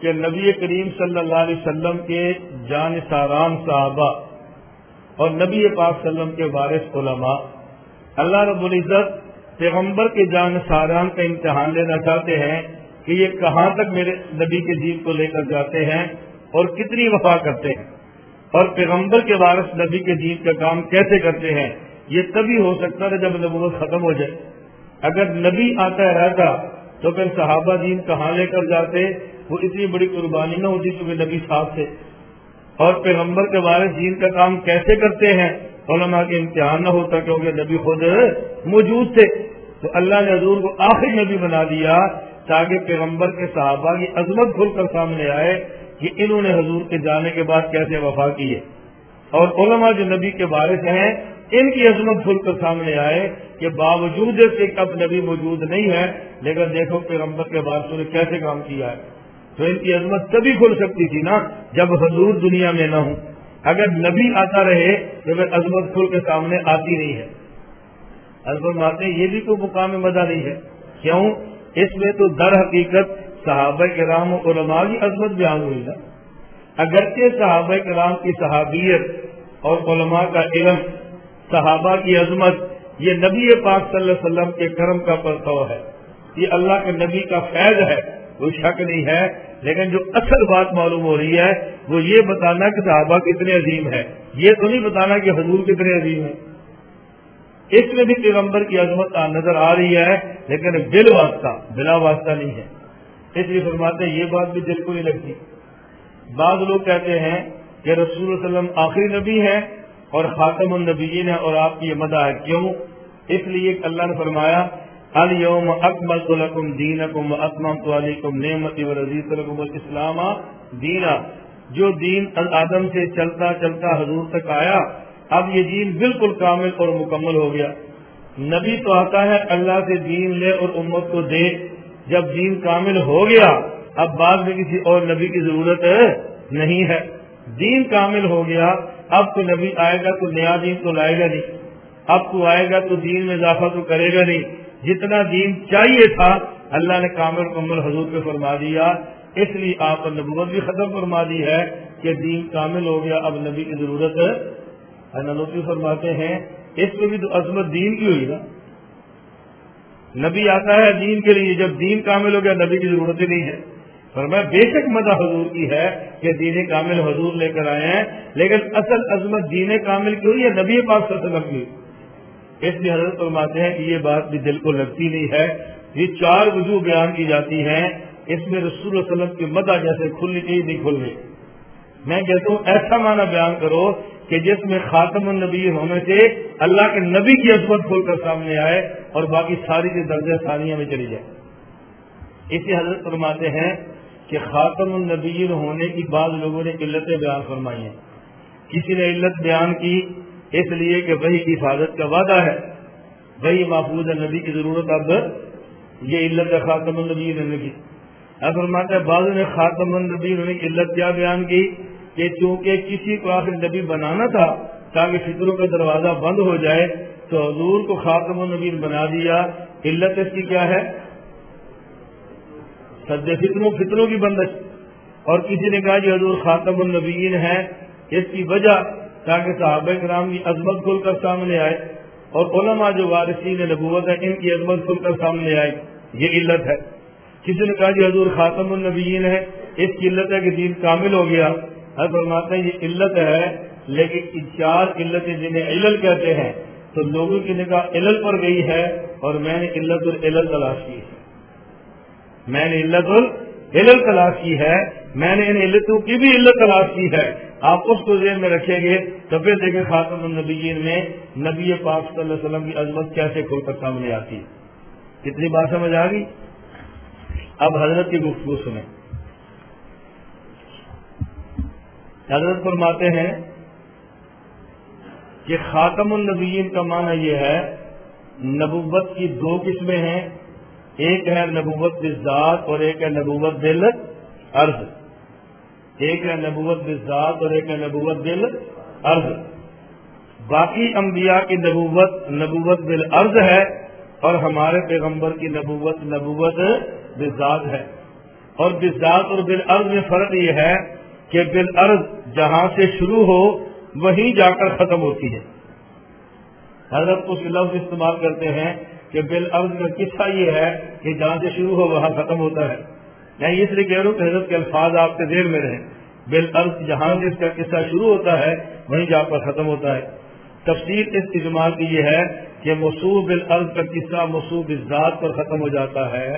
کہ نبی کریم صلی اللہ علیہ وسلم کے جان ساران صحابہ اور نبی پاک وسلم کے وارث علماء، اللہ رب العزت پیغمبر کے جان ساران کا امتحان لینا چاہتے ہیں کہ یہ کہاں تک میرے نبی کے جیت کو لے کر جاتے ہیں اور کتنی وفا کرتے ہیں اور پیغمبر کے وارث نبی کے جیت کا کام کیسے کرتے ہیں؟ یہ تبھی ہو سکتا ہے جب نبوت ختم ہو جائے۔ اگر نبی آتا رہتا تو پھر صحابہ دین کہاں لے کر جاتے؟ وہ اتنی بڑی قربانی نہ ہوتی کیونکہ نبی صاحب تھے۔ اور پیغمبر کے وارث دین کا کام کیسے کرتے ہیں؟ علماء کے امتحان نہ ہوتا کیونکہ نبی خود موجود تھے۔ تو اللہ نے حضور کو آخری نبی بنا دیا تاکہ پیغمبر کے صحابہ کی عظمت کھل کر سامنے آئے کہ انہوں نے حضور کے جانے کے بعد کیسے وفا کی ہے۔ اور علماء جو نبی کے بارش ہیں ان کی عظمت کھل کر سامنے آئے کہ باوجود سے اب نبی موجود نہیں ہے، لیکن دیکھو پیغمبر کے بادشاہ نے کیسے کام کیا ہے۔ تو ان کی عظمت تبھی کھل سکتی تھی نا جب حضور دنیا میں نہ ہوں۔ اگر نبی آتا رہے تو پھر عظمت کھل کے سامنے آتی نہیں ہے۔ عظمت ماتے یہ بھی کوئی مقام مزہ نہیں ہے۔ کیوں؟ اس میں تو در حقیقت صحابہ کے رام و علماء کی عظمت بیان ہوئی نا۔ اگرچہ صحابہ کرام کی صحابیت اور علماء کا علم صحابہ کی عظمت، یہ نبی پاک صلی اللہ علیہ وسلم کے کرم کا پرتو ہے۔ یہ اللہ کے نبی کا فیض ہے کوئی شک نہیں ہے، لیکن جو اصل بات معلوم ہو رہی ہے، وہ یہ بتانا کہ صحابہ کتنے عظیم ہے یہ تو نہیں بتانا کہ حضور کتنے عظیم ہے اس میں بھی پیغمبر کی عظمت نظر آ رہی ہے، لیکن بل واسطہ، بلا واسطہ نہیں ہے۔ اس لیے فرماتے ہیں، یہ بات بھی دل کو نہیں لگتی۔ بعض لوگ کہتے ہیں کہ رسول اللہ علیہ وسلم آخری نبی ہے اور خاتم النبیین ہے اور آپ کی یہ مدہ ہے کیوں؟ اس لیے اللہ نے فرمایا، اليوم اکملت لکم دینکم و اکملت علیکم نعمتی و رضیت لکم الاسلام دینا۔ جو دین آدم سے چلتا چلتا حضور تک آیا، اب یہ دین بالکل کامل اور مکمل ہو گیا۔ نبی تو آتا ہے، اللہ سے دین لے اور امت کو دے۔ جب دین کامل ہو گیا، اب بعد میں کسی اور نبی کی ضرورت نہیں ہے۔ دین کامل ہو گیا اب تو نبی آئے گا تو نیا دین تو لائے گا نہیں۔ اب تو آئے گا تو دین میں اضافہ تو کرے گا نہیں۔ جتنا دین چاہیے تھا، اللہ نے کامل کمل حضور پہ فرما دیا۔ اس لیے آپ نبوت بھی ختم فرما دی ہے کہ دین کامل ہو گیا۔ اب نبی کی ضرورت ہے۔ نلوکی فرماتے ہیں۔ اس میں بھی تو عظمت دین کی ہوئی نا۔ نبی آتا ہے دین کے لیے۔ جب دین کامل ہو گیا، نبی کی ضرورت ہی نہیں ہے۔ فرمایا، بے شک مدہ حضور کی ہے کہ دین کامل حضور لے کر آئے ہیں، لیکن اصل عظمت دین کامل کی ہوئی ہے نبی پاک صلی اللہ علیہ وسلم کی۔ اس لیے حضرت فرماتے ہیں کہ یہ بات بھی دل کو لگتی نہیں ہے۔ یہ چار وجوہ بیان کی جاتی ہیں۔ اس میں رسول اللہ علیہ وسلم کی مدہ جیسے کھلنی چاہیے، نہیں کھل رہی میں کہتا ہوں، ایسا معنی بیان کرو کہ جس میں خاتم النبی ہونے سے اللہ کے نبی کی عظمت کھول کر سامنے آئے اور باقی ساری کے درجے ثانیہ میں چلی جائے۔ اسی حضرت فرماتے ہیں کہ خاتم النبی ہونے کی بعض لوگوں نے علتیں بیان فرمائی ہیں۔ کسی نے علت بیان کی، اس لیے کہ وہی کی حفاظت کا وعدہ ہے۔ وہی محفوظ نبی کی ضرورت اب یہ علت ہے خاتم النبی ہونے کی۔ اب فرماتے ہیں، بعض نے خاتم النبی ہونے کی علت کیا بیان کی؟ کہ چونکہ کسی کو آخر نبی بنانا تھا، تاکہ فطروں کا دروازہ بند ہو جائے، تو حضور کو خاتم النبی بنا دیا۔ علت اس کی کیا ہے؟ سد فطروں فطروں کی بندش۔ اور کسی نے کہا کہ حضور خاتم النبیین ہے اس کی وجہ تاکہ صحابہ کرام کی عظمت کھل کر سامنے آئے۔ اور علماء جو وارثین نبوت ہے ان کی عظمت کھل کر سامنے آئے۔ یہ علت ہے۔ کسی نے کہا کہ حضور خاتم النبیین ہے اس کی علت ہے کہ دین کامل ہو گیا۔ ہر فرماتے ہیں، یہ علت ہے، لیکن چار علتیں جنہیں علل کہتے ہیں، تو لوگوں کی نگاہ علل پر گئی ہے۔ اور میں نے علت العلل تلاش کی ہے۔ میں نے علت العلل تلاش کی ہے، میں نے ان علتوں کی بھی علت تلاش کی ہے۔ آپ اس کو ذہن میں رکھیں گے تو پھر دیکھیں خاتم النبیین میں نبی پاک صلی اللہ علیہ وسلم کی عظمت کیسے کھول کر سامنے آتی۔ کتنی بات سمجھ آ گئی؟ اب حضرت کی گفتگو سنیں۔ حضرت فرماتے ہیں کہ خاتم النبیین کا معنی یہ ہے، نبوت کی دو قسمیں ہیں۔ ایک ہے نبوت بذات اور ایک ہے نبوت دل عرض. ایک ہے نبوت بذات اور ایک ہے نبوت دل عرض. باقی انبیاء کی نبوت نبوت بل عرض ہے اور ہمارے پیغمبر کی نبوت نبوت بذات ہے. اور بذات اور بل عرض میں فرق یہ ہے کہ بالعرض جہاں سے شروع ہو وہیں جا کر ختم ہوتی ہے. حضرت کچھ لفظ استعمال کرتے ہیں کہ بالعرض کا قصہ یہ ہے کہ جہاں سے شروع ہو وہاں ختم ہوتا ہے۔ میں اس لیے کہہ رہا ہوں کہ حضرت کے الفاظ آپ کے دیر میں رہیں۔ بالعرض جہاں سے اس کا قصہ شروع ہوتا ہے، وہیں جا کر ختم ہوتا ہے۔ تفصیل اس اجماع کی یہ ہے کہ مصوب بالعرض کا قصہ مصوب ذات پر ختم ہو جاتا ہے۔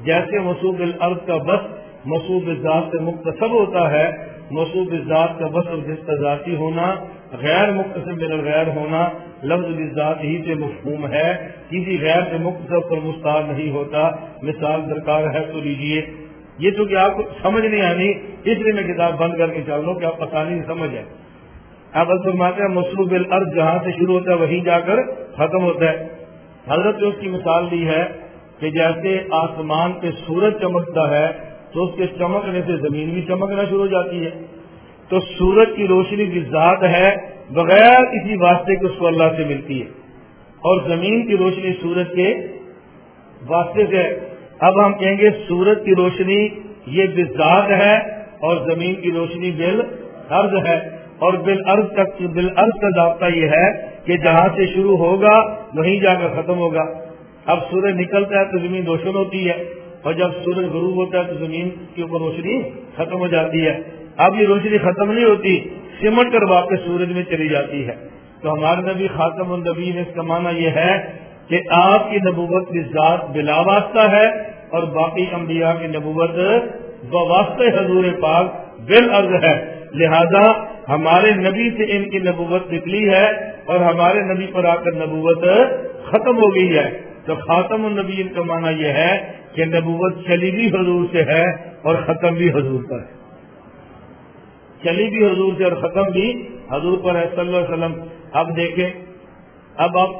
جیسے مصوب بالعرض کا بس مصوب ذات سے مختصب ہوتا ہے مصوب ذات کا بس جس کا ذاتی ہونا غیر مختصر من غیر ہونا لفظ ذات ہی سے مفہوم ہے، کسی غیر سے مختصر پر مستار نہیں ہوتا۔ مثال درکار ہے تو لیجیے یہ تو کہ آپ کو سمجھ نہیں آنی، اس لیے میں کتاب بند کر کے چل رہا ہوں کہ آپ آسانی سے سمجھ ہے آپ فرماتے ہیں مصروب الارض جہاں سے شروع ہوتا ہے، وہیں جا کر ختم ہوتا ہے۔ حضرت نے اس کی مثال دی ہے کہ جیسے آسمان پہ سورج چمکتا ہے، تو اس کے چمکنے سے زمین بھی چمکنا شروع ہو جاتی ہے۔ تو سورج کی روشنی کی ذات ہے بغیر کسی واسطے کے اس کو اللہ سے ملتی ہے۔ اور زمین کی روشنی سورج کے واسطے سے اب ہم کہیں گے سورج کی روشنی یہ بزاد ہے اور زمین کی روشنی بل عرض ہے۔ اور بل عرض کا بل عرض کا ضابطہ یہ ہے کہ جہاں سے شروع ہوگا وہیں جا کر ختم ہوگا۔ اب سورج نکلتا ہے تو زمین روشن ہوتی ہے۔ اور جب سورج غروب ہوتا ہے تو زمین کے اوپر روشنی ختم ہو جاتی ہے۔ اب یہ روشنی ختم نہیں ہوتی۔ سمٹ کر واپس سورج میں چلی جاتی ہے۔ تو ہمارے نبی خاتم النبی نے اس کا معنی یہ ہے کہ آپ کی نبوت کی ذات بلا واسطہ ہے اور باقی انبیاء کی نبوت بواسطہ حضور پاک بل عرض ہے۔ لہذا ہمارے نبی سے ان کی نبوت نکلی ہے اور ہمارے نبی پر آ کر نبوت ختم ہو گئی ہے۔ تو خاتم النبی کا معنی یہ ہے کہ نبوت چلی بھی حضور سے ہے اور ختم بھی حضور پر ہے۔ چلی بھی حضور سے اور ختم بھی حضور پر ہے صلی اللہ علیہ وسلم۔ اب دیکھیں، اب آپ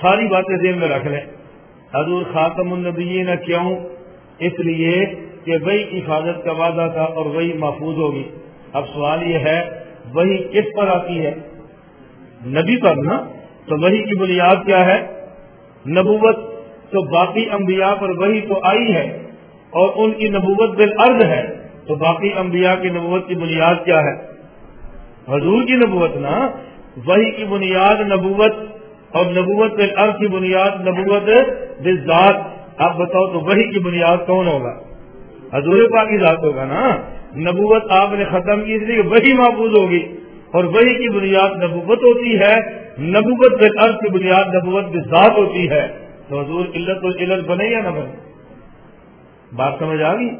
ساری باتیں ذہن میں رکھ لیں۔ حضور خاتم النبی نہ کیوں؟ اس لیے کہ وہی حفاظت کا وعدہ تھا اور وہی محفوظ ہوگی۔ اب سوال یہ ہے، وہی کس پر آتی ہے؟ نبی پر نا؟ تو وہی کی بنیاد کیا ہے؟ نبوت تو باقی انبیاء پر وہی تو آئی ہے اور ان کی نبوت بالعرض ہے۔ تو باقی انبیاء کی نبوت کی بنیاد کیا ہے؟ حضور کی نبوت نا وہی کی بنیاد نبوت، اور نبوت بالعرض کی بنیاد نبوت بالذات۔ آپ بتاؤ تو وہی کی بنیاد کون ہوگا؟ حضور پاک کی ذات ہوگا نا۔ نبوت آپ نے ختم کی، اس لیے وہی محفوظ ہوگی۔ اور وہی کی بنیاد نبوت ہوتی ہے، نبوت بالعرض کی بنیاد نبوت ذات ہوتی ہے۔ تو حضور علت و علت بنے یا نہ بنے بات سمجھ آ گئی؟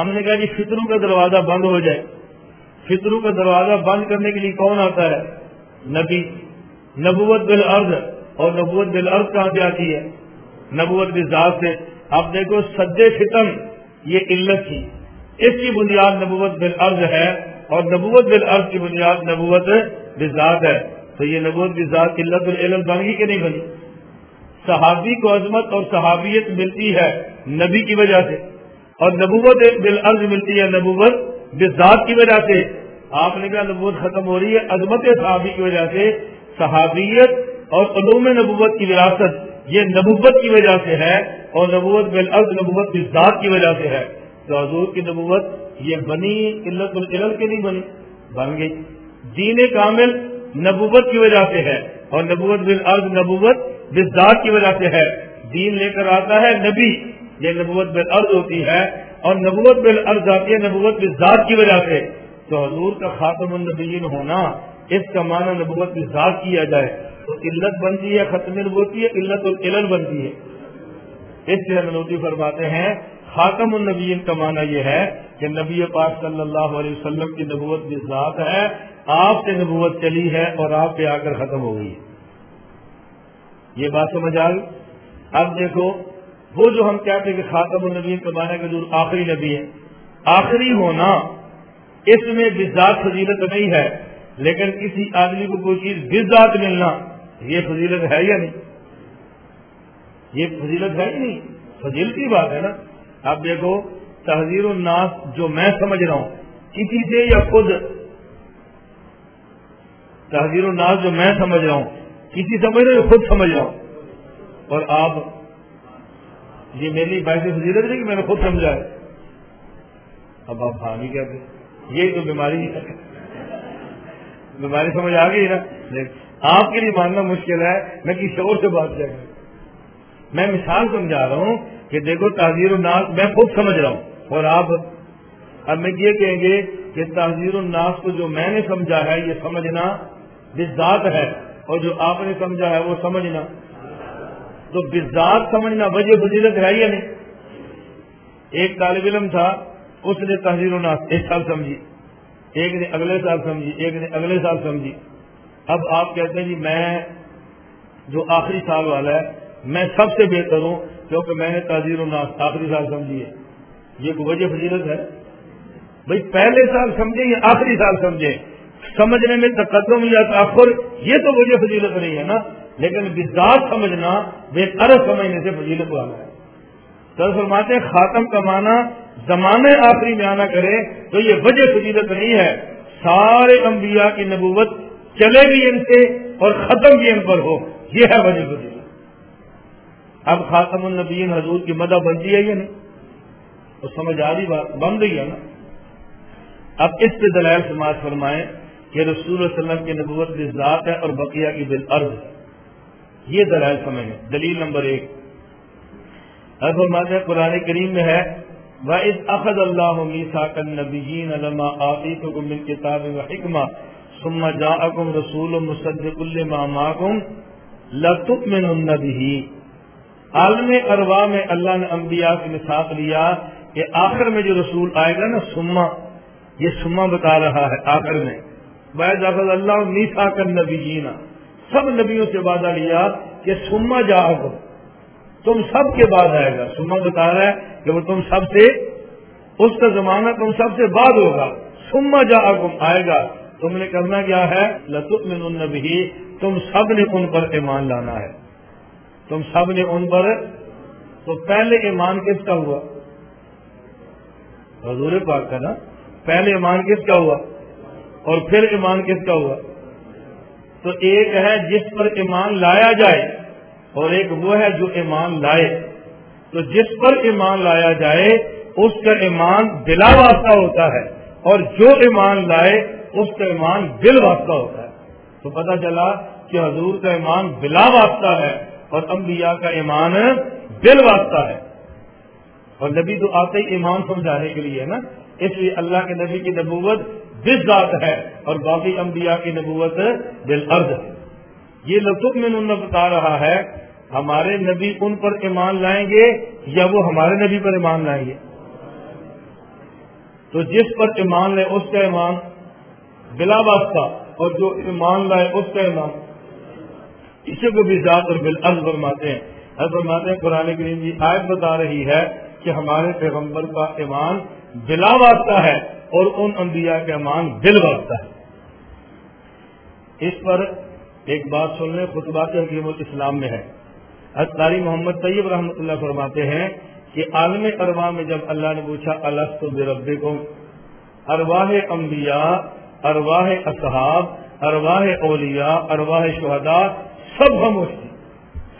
ہم نے کہا جی فطروں کا دروازہ بند ہو جائے۔ فطروں کا دروازہ بند کرنے کے لیے کون آتا ہے؟ نبی۔ نبوت بالعرض اور نبوت بالعرض کہاں سے آتی ہے؟ نبوت بالذات سے۔ اب دیکھو سد فتن یہ علت تھی۔ اس کی بنیاد نبوت بالعرض ہے اور نبوت بالعرض کی بنیاد نبوت بذات ہے۔ تو یہ نبوت بذات علت العلم بن گئی کہ نہیں بنی صحابی کو عظمت اور صحابیت ملتی ہے نبی کی وجہ سے۔ اور نبوت بالعرض ملتی ہے نبوت بذات کی وجہ سے۔ آپ نے کہا نبوت ختم ہو رہی ہے، عظمت صحابی کی وجہ سے، صحابیت اور علوم نبوت کی وراثت، یہ نبوت کی وجہ سے ہے اور نبوت بالعرض نبوت بذات کی وجہ سے ہے۔ تو حضور کی نبوت یہ بنی علت العلم کے نہیں بنی، بن گئی۔ دین کامل نبوت کی وجہ سے ہے اور نبوت بالعرض نبوت بذات کی وجہ سے ہے۔ دین لے کر آتا ہے نبی۔ یہ نبوت بالعرض ہوتی ہے اور نبوت بالعرض آتی ہے نبوت بذات کی وجہ سے تو حضور کا خاتم النبیین ہونا اس کا معنی نبوت بذات کیا جائے تو علت بنتی ہے، ختم نبوتی ہے، علت العلم بنتی ہے۔ اس سے نوتی فرماتے ہیں، خاتم النبیین کا معنی یہ ہے کہ نبی پاک صلی اللہ علیہ وسلم کی نبوت بھی ذات ہے، آپ سے نبوت چلی ہے اور آپ پہ آ کر ختم ہو گئی یہ بات سمجھ آ اب دیکھو وہ جو ہم کہتے ہیں کہ خاتم النبیین کا معنی کہ جو آخری نبی ہے۔ آخری ہونا اس میں بزاد فضیلت نہیں ہے، لیکن کسی آدمی کو کوئی چیز بزاد ملنا، یہ فضیلت ہے یا نہیں؟ یہ فضیلت ہے یا نہیں؟ فضیل کی بات ہے نا۔ اب دیکھو تحزیر الناس جو میں سمجھ رہا ہوں، کسی سے یا خود؟ تحزیر الناس جو میں سمجھ رہا ہوں، کسی سمجھ رہے خود سمجھ رہا ہوں؟ اور آپ یہ میری بائک فضیلت نہیں کہ میں نے خود سمجھا ہے۔ اب آپ بھاگی کہتے یہ تو بیماری ہے۔ بیماری سمجھ آ گئی نا۔ آپ کے لیے ماننا مشکل ہے۔ میں کسی اور سے بات کر میں مثال سمجھا رہا ہوں کہ دیکھو تحزیر الناس، میں خود سمجھ رہا ہوں۔ اور آپ اب میں یہ کہیں گے کہ تحزیر الناس کو جو میں نے سمجھا ہے، یہ سمجھنا بزاد ہے۔ اور جو آپ نے سمجھا ہے، وہ سمجھنا۔ تو بزاد سمجھنا وجہ فضیلت ہے یا نہیں؟ ایک طالب علم تھا، اس نے تحزیر الناس ایک سال سمجھی، ایک نے اگلے سال سمجھی، ایک نے اگلے سال سمجھی۔ اب آپ کہتے ہیں جی میں جو آخری سال والا ہے، میں سب سے بہتر ہوں کیونکہ میں نے تعزیر الناس آخری سال سمجھی ہے۔ یہ وجہ فضیلت ہے؟ بھائی پہلے سال سمجھے یا آخری سال سمجھے سمجھنے میں تقدم یا تاخر، یہ تو وجہ فضیلت نہیں ہے نا۔ لیکن بزاد سمجھنا، بے قرض سمجھنے سے فضیلت والا ہے۔ سر فرماتے خاتم کا معنی زمانے آخری میں آنا کرے تو یہ وجہ فضیلت نہیں ہے۔ سارے انبیاء کی نبوت چلے بھی ان سے اور ختم بھی ان پر ہو۔ یہ ہے وجہ فضیلت۔ اب خاتم النبیین حضور کی مدہ بنتی ہے یا نہیں؟ تو سمجھ آ رہی بات، بن گئی ہے نا؟ اب اس پہ دلائل سماج فرمائیں کہ رسول اللہ علیہ وسلم کی نبوت کی ذات ہے اور بقیہ کی بالعرض ہے۔ یہ دلائل سمجھ دلیل نمبر ایک۔ اب ہمارے قرآن کریم میں ہے، وَإِذْ أَخَذَ اللَّهُ مِيثَاقَ النَّبِيِّينَ لَمَا آتَيْتُكُم مِّن كِتَابٍ وَحِكْمَةٍ ثُمَّ جَاءَكُمْ رَسُولٌ مُصَدِّقٌ لِّمَا مَعَكُمْ لَتُؤْمِنُنَّ بِهِ۔ عالم اروا میں اللہ نے انبیاء کی مساق لیا کہ آخر میں جو رسول آئے گا نا سما یہ سما بتا رہا ہے آخر میں۔ بعض اللہ میسا کر نبی جینا سب نبیوں سے وعدہ لیا کہ سما جا تم سب کے بعد آئے گا۔ سما بتا رہا ہے کہ وہ تم سب سے اس کا زمانہ تم سب سے بعد ہوگا۔ سما جا آئے گا۔ تم نے کرنا کیا ہے؟ لطف میں نبی تم سب نے ان پر ایمان لانا ہے۔ تم سب نے ان پر، تو پہلے ایمان کس کا ہوا؟ حضور پاک کا نا۔ پہلے ایمان کس کا ہوا؟ اور پھر ایمان کس کا ہوا؟ تو ایک ہے جس پر ایمان لایا جائے اور ایک وہ ہے جو ایمان لائے۔ تو جس پر ایمان لایا جائے، اس کا ایمان بلا واسطہ ہوتا ہے اور جو ایمان لائے، اس کا ایمان دل واسطہ ہوتا ہے۔ تو پتہ چلا کہ حضور کا ایمان بلا واسطہ ہے اور انبیاء کا ایمان دل واسطہ ہے۔ اور نبی تو آتے ہی ایمان سمجھانے کے لیے نا؟ اس لیے اللہ کے نبی کی نبوت بس ذات ہے اور باقی انبیاء کی نبوت بالعرض ہے۔ یہ لطف میں انہوں نے بتا رہا ہے، ہمارے نبی ان پر ایمان لائیں گے یا وہ ہمارے نبی پر ایمان لائیں گے؟ تو جس پر ایمان لے اس کا ایمان بلا واسطہ اور جو ایمان لائے اس کا ایمان اسے کو بھی ذات اور بال فرماتے ہیں۔ فرماتے ہیں، قرآن کریم کی آیت بتا رہی ہے کہ ہمارے پیغمبر کا ایمان بلا واسطہ ہے اور ان انبیاء کا ایمان دل واسطہ ہے۔ اس پر ایک بات سن لیں خطبات حکیم الاسلام میں ہے۔ اطاری محمد طیب رحمۃ اللہ فرماتے ہیں کہ عالم ارواح میں جب اللہ نے پوچھا السط رب کو ارواہ انبیاء ارواہ اصحاب ارواہ اولیاء ارواہ شہداء، سب ہم اس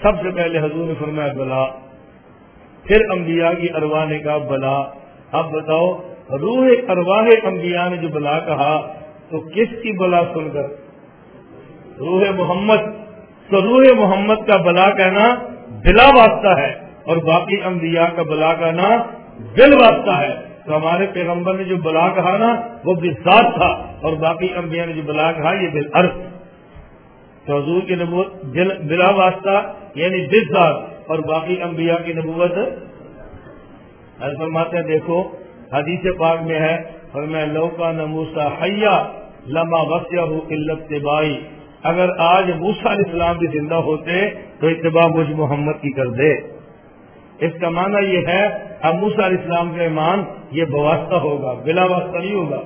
سب سے پہلے حضور نے فرمایا، بلا۔ پھر انبیاء کی ارواح نے کہا، بلا۔ اب بتاؤ روح ارواہ انبیاء نے جو بلا کہا، تو کس کی بلا سن کر؟ روح محمد، تو روح محمد کا بلا کہنا بلا واسطہ ہے اور باقی انبیاء کا بلا کہنا بل واسطہ ہے۔ تو ہمارے پیغمبر نے جو بلا کہا نا، وہ بزاد تھا اور باقی انبیاء نے جو بلا کہا، یہ بل عرض تو حضور کی نبوت بلا واسطہ یعنی بزاد اور باقی انبیاء کی نبوت۔ فرماتے ہیں، دیکھو حدیث پاک میں ہے اور میں لوکا نموسا حیا لما وسیع ہوں قلت بائی اگر آج موسا علیہ السلام بھی زندہ ہوتے، تو اتباع مجھ محمد کی کر دے۔ اس کا معنی یہ ہے، اب موسا علیہ السلام کا ایمان یہ بواسطہ ہوگا، بلا واسطہ نہیں ہوگا۔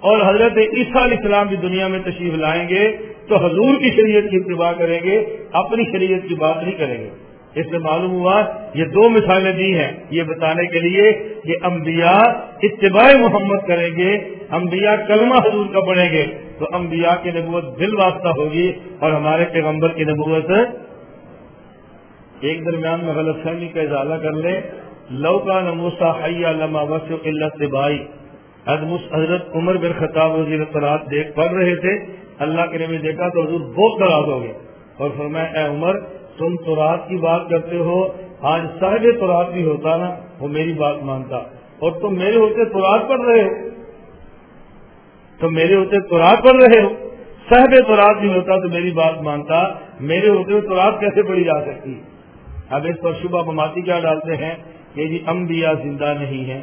اور حضرت عیسیٰ علیہ السلام بھی دنیا میں تشریف لائیں گے، تو حضور کی شریعت کی اتباع کریں گے، اپنی شریعت کی بات نہیں کریں گے۔ اس سے معلوم ہوا یہ دو مثالیں دی ہیں یہ بتانے کے لیے کہ انبیاء اتباع محمد کریں گے، انبیاء کلمہ حضور کا پڑھیں گے، تو انبیاء کی نبوت دل واسطہ ہوگی اور ہمارے پیغمبر کی نبوت ایک درمیان میں غلط فہمی کا اضافہ کر لیں۔ لو کا نموسا حیا لما وس حضرت عمر بن خطاب وزیر اطلاعات دیکھ پڑھ رہے تھے۔ اللہ کے نبی دیکھا تو حضور بہت ناراض ہو گئے اور فرمایا، اے عمر تم تورات کی بات کرتے ہو، آج صاحب تورات بھی ہوتا نا، وہ میری بات مانتا۔ اور تم میرے ہوتے تورات پڑھ رہے ہو۔ تو میرے ہوتے تورات پڑھ رہے ہو۔ صاحب تورات بھی ہوتا تو میری بات مانتا۔ میرے ہوتے ہوئے تورات کیسے پڑھی جا سکتی؟ اب اس پر شبہ بماتی کیا ڈالتے ہیں کہ جی انبیاء زندہ نہیں ہے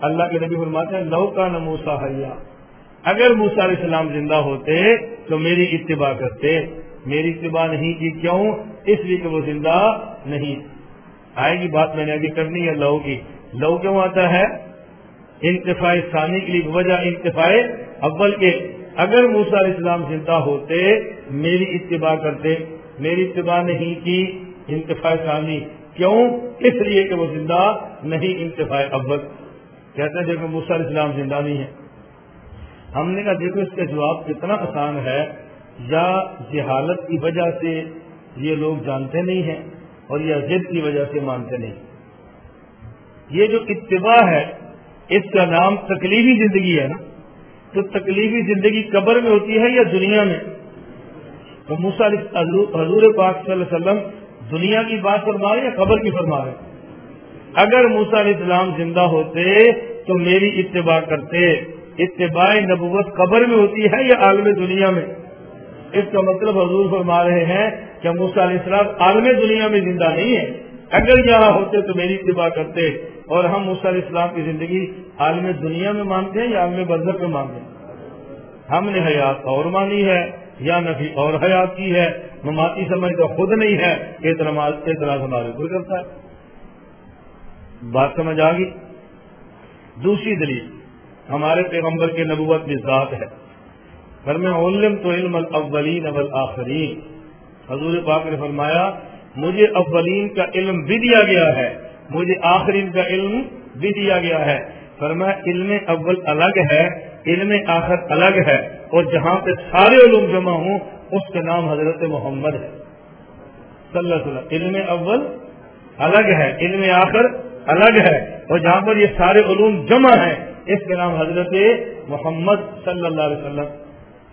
اللہ کے نبی فرماتے ہیں، لو کا نموسا حیا۔ اگر موسا علیہ السلام زندہ ہوتے تو میری اتباع کرتے۔ میری اتباع نہیں کی کیوں؟ اس لیے کہ وہ زندہ نہیں آئے گی بات میں نے ابھی کرنی ہے لو کی۔ لو کیوں آتا ہے؟ انتفاع ثانی کے لیے وجہ انتفاع اول کے۔ اگر موسا علیہ السلام زندہ ہوتے، میری اتباع کرتے۔ میری اتباع نہیں کی، انتفاع ثانی۔ کیوں؟ اس لیے کہ وہ زندہ نہیں، انتفاع اول۔ کہتے ہیں دیکھو موسا علیہ السلام زندہ نہیں ہے۔ ہم نے کہا دیکھو، اس کا جواب کتنا آسان ہے۔ یا جہالت کی وجہ سے یہ لوگ جانتے نہیں ہیں اور یا ضد کی وجہ سے مانتے نہیں یہ جو اتباع ہے، اس کا نام تکلیفی زندگی ہے نا۔ تو تکلیفی زندگی قبر میں ہوتی ہے یا دنیا میں؟ تو موسا حضور پاک صلی اللہ علیہ وسلم دنیا کی بات فرما رہے یا قبر کی فرما رہے اگر موسا علیہ السلام زندہ ہوتے تو میری اتباع کرتے۔ اتباع نبوت قبر میں ہوتی ہے یا عالم دنیا میں؟ اس کا مطلب حضور فرما رہے ہیں کہ موسا علیہ السلام عالم دنیا میں زندہ نہیں ہے۔ اگر یہاں ہوتے تو میری اتباع کرتے اور ہم موسا علیہ السلام کی زندگی عالم دنیا میں مانتے ہیں یا عالم برزر میں مانتے ہیں؟ ہم نے حیات اور مانی ہے یا نفی اور حیات کی ہے؟ مماتی سمجھ تو خود نہیں ہے اعتراض ہمارے کوئی کرتا ہے۔ بات سمجھ آ گئی؟ دوسری دلیل، ہمارے پیغمبر کے نبوت کی ذات ہے۔ میں علم تو علم الاولین والآخرین۔ حضور پاک نے فرمایا، مجھے اولین کا علم بھی دیا گیا ہے، مجھے آخرین کا علم بھی دیا گیا ہے۔ فرمایا، علم اول الگ ہے، علم آخر الگ ہے، اور جہاں پہ سارے علوم جمع ہوں، اس کا نام حضرت محمد ہے۔ صلی اللہ علیہ وسلم، علم اول الگ ہے، علم آخر الگ ہے، اور جہاں پر یہ سارے علوم جمع ہیں، اس کا نام حضرت محمد صلی اللہ علیہ وسلم۔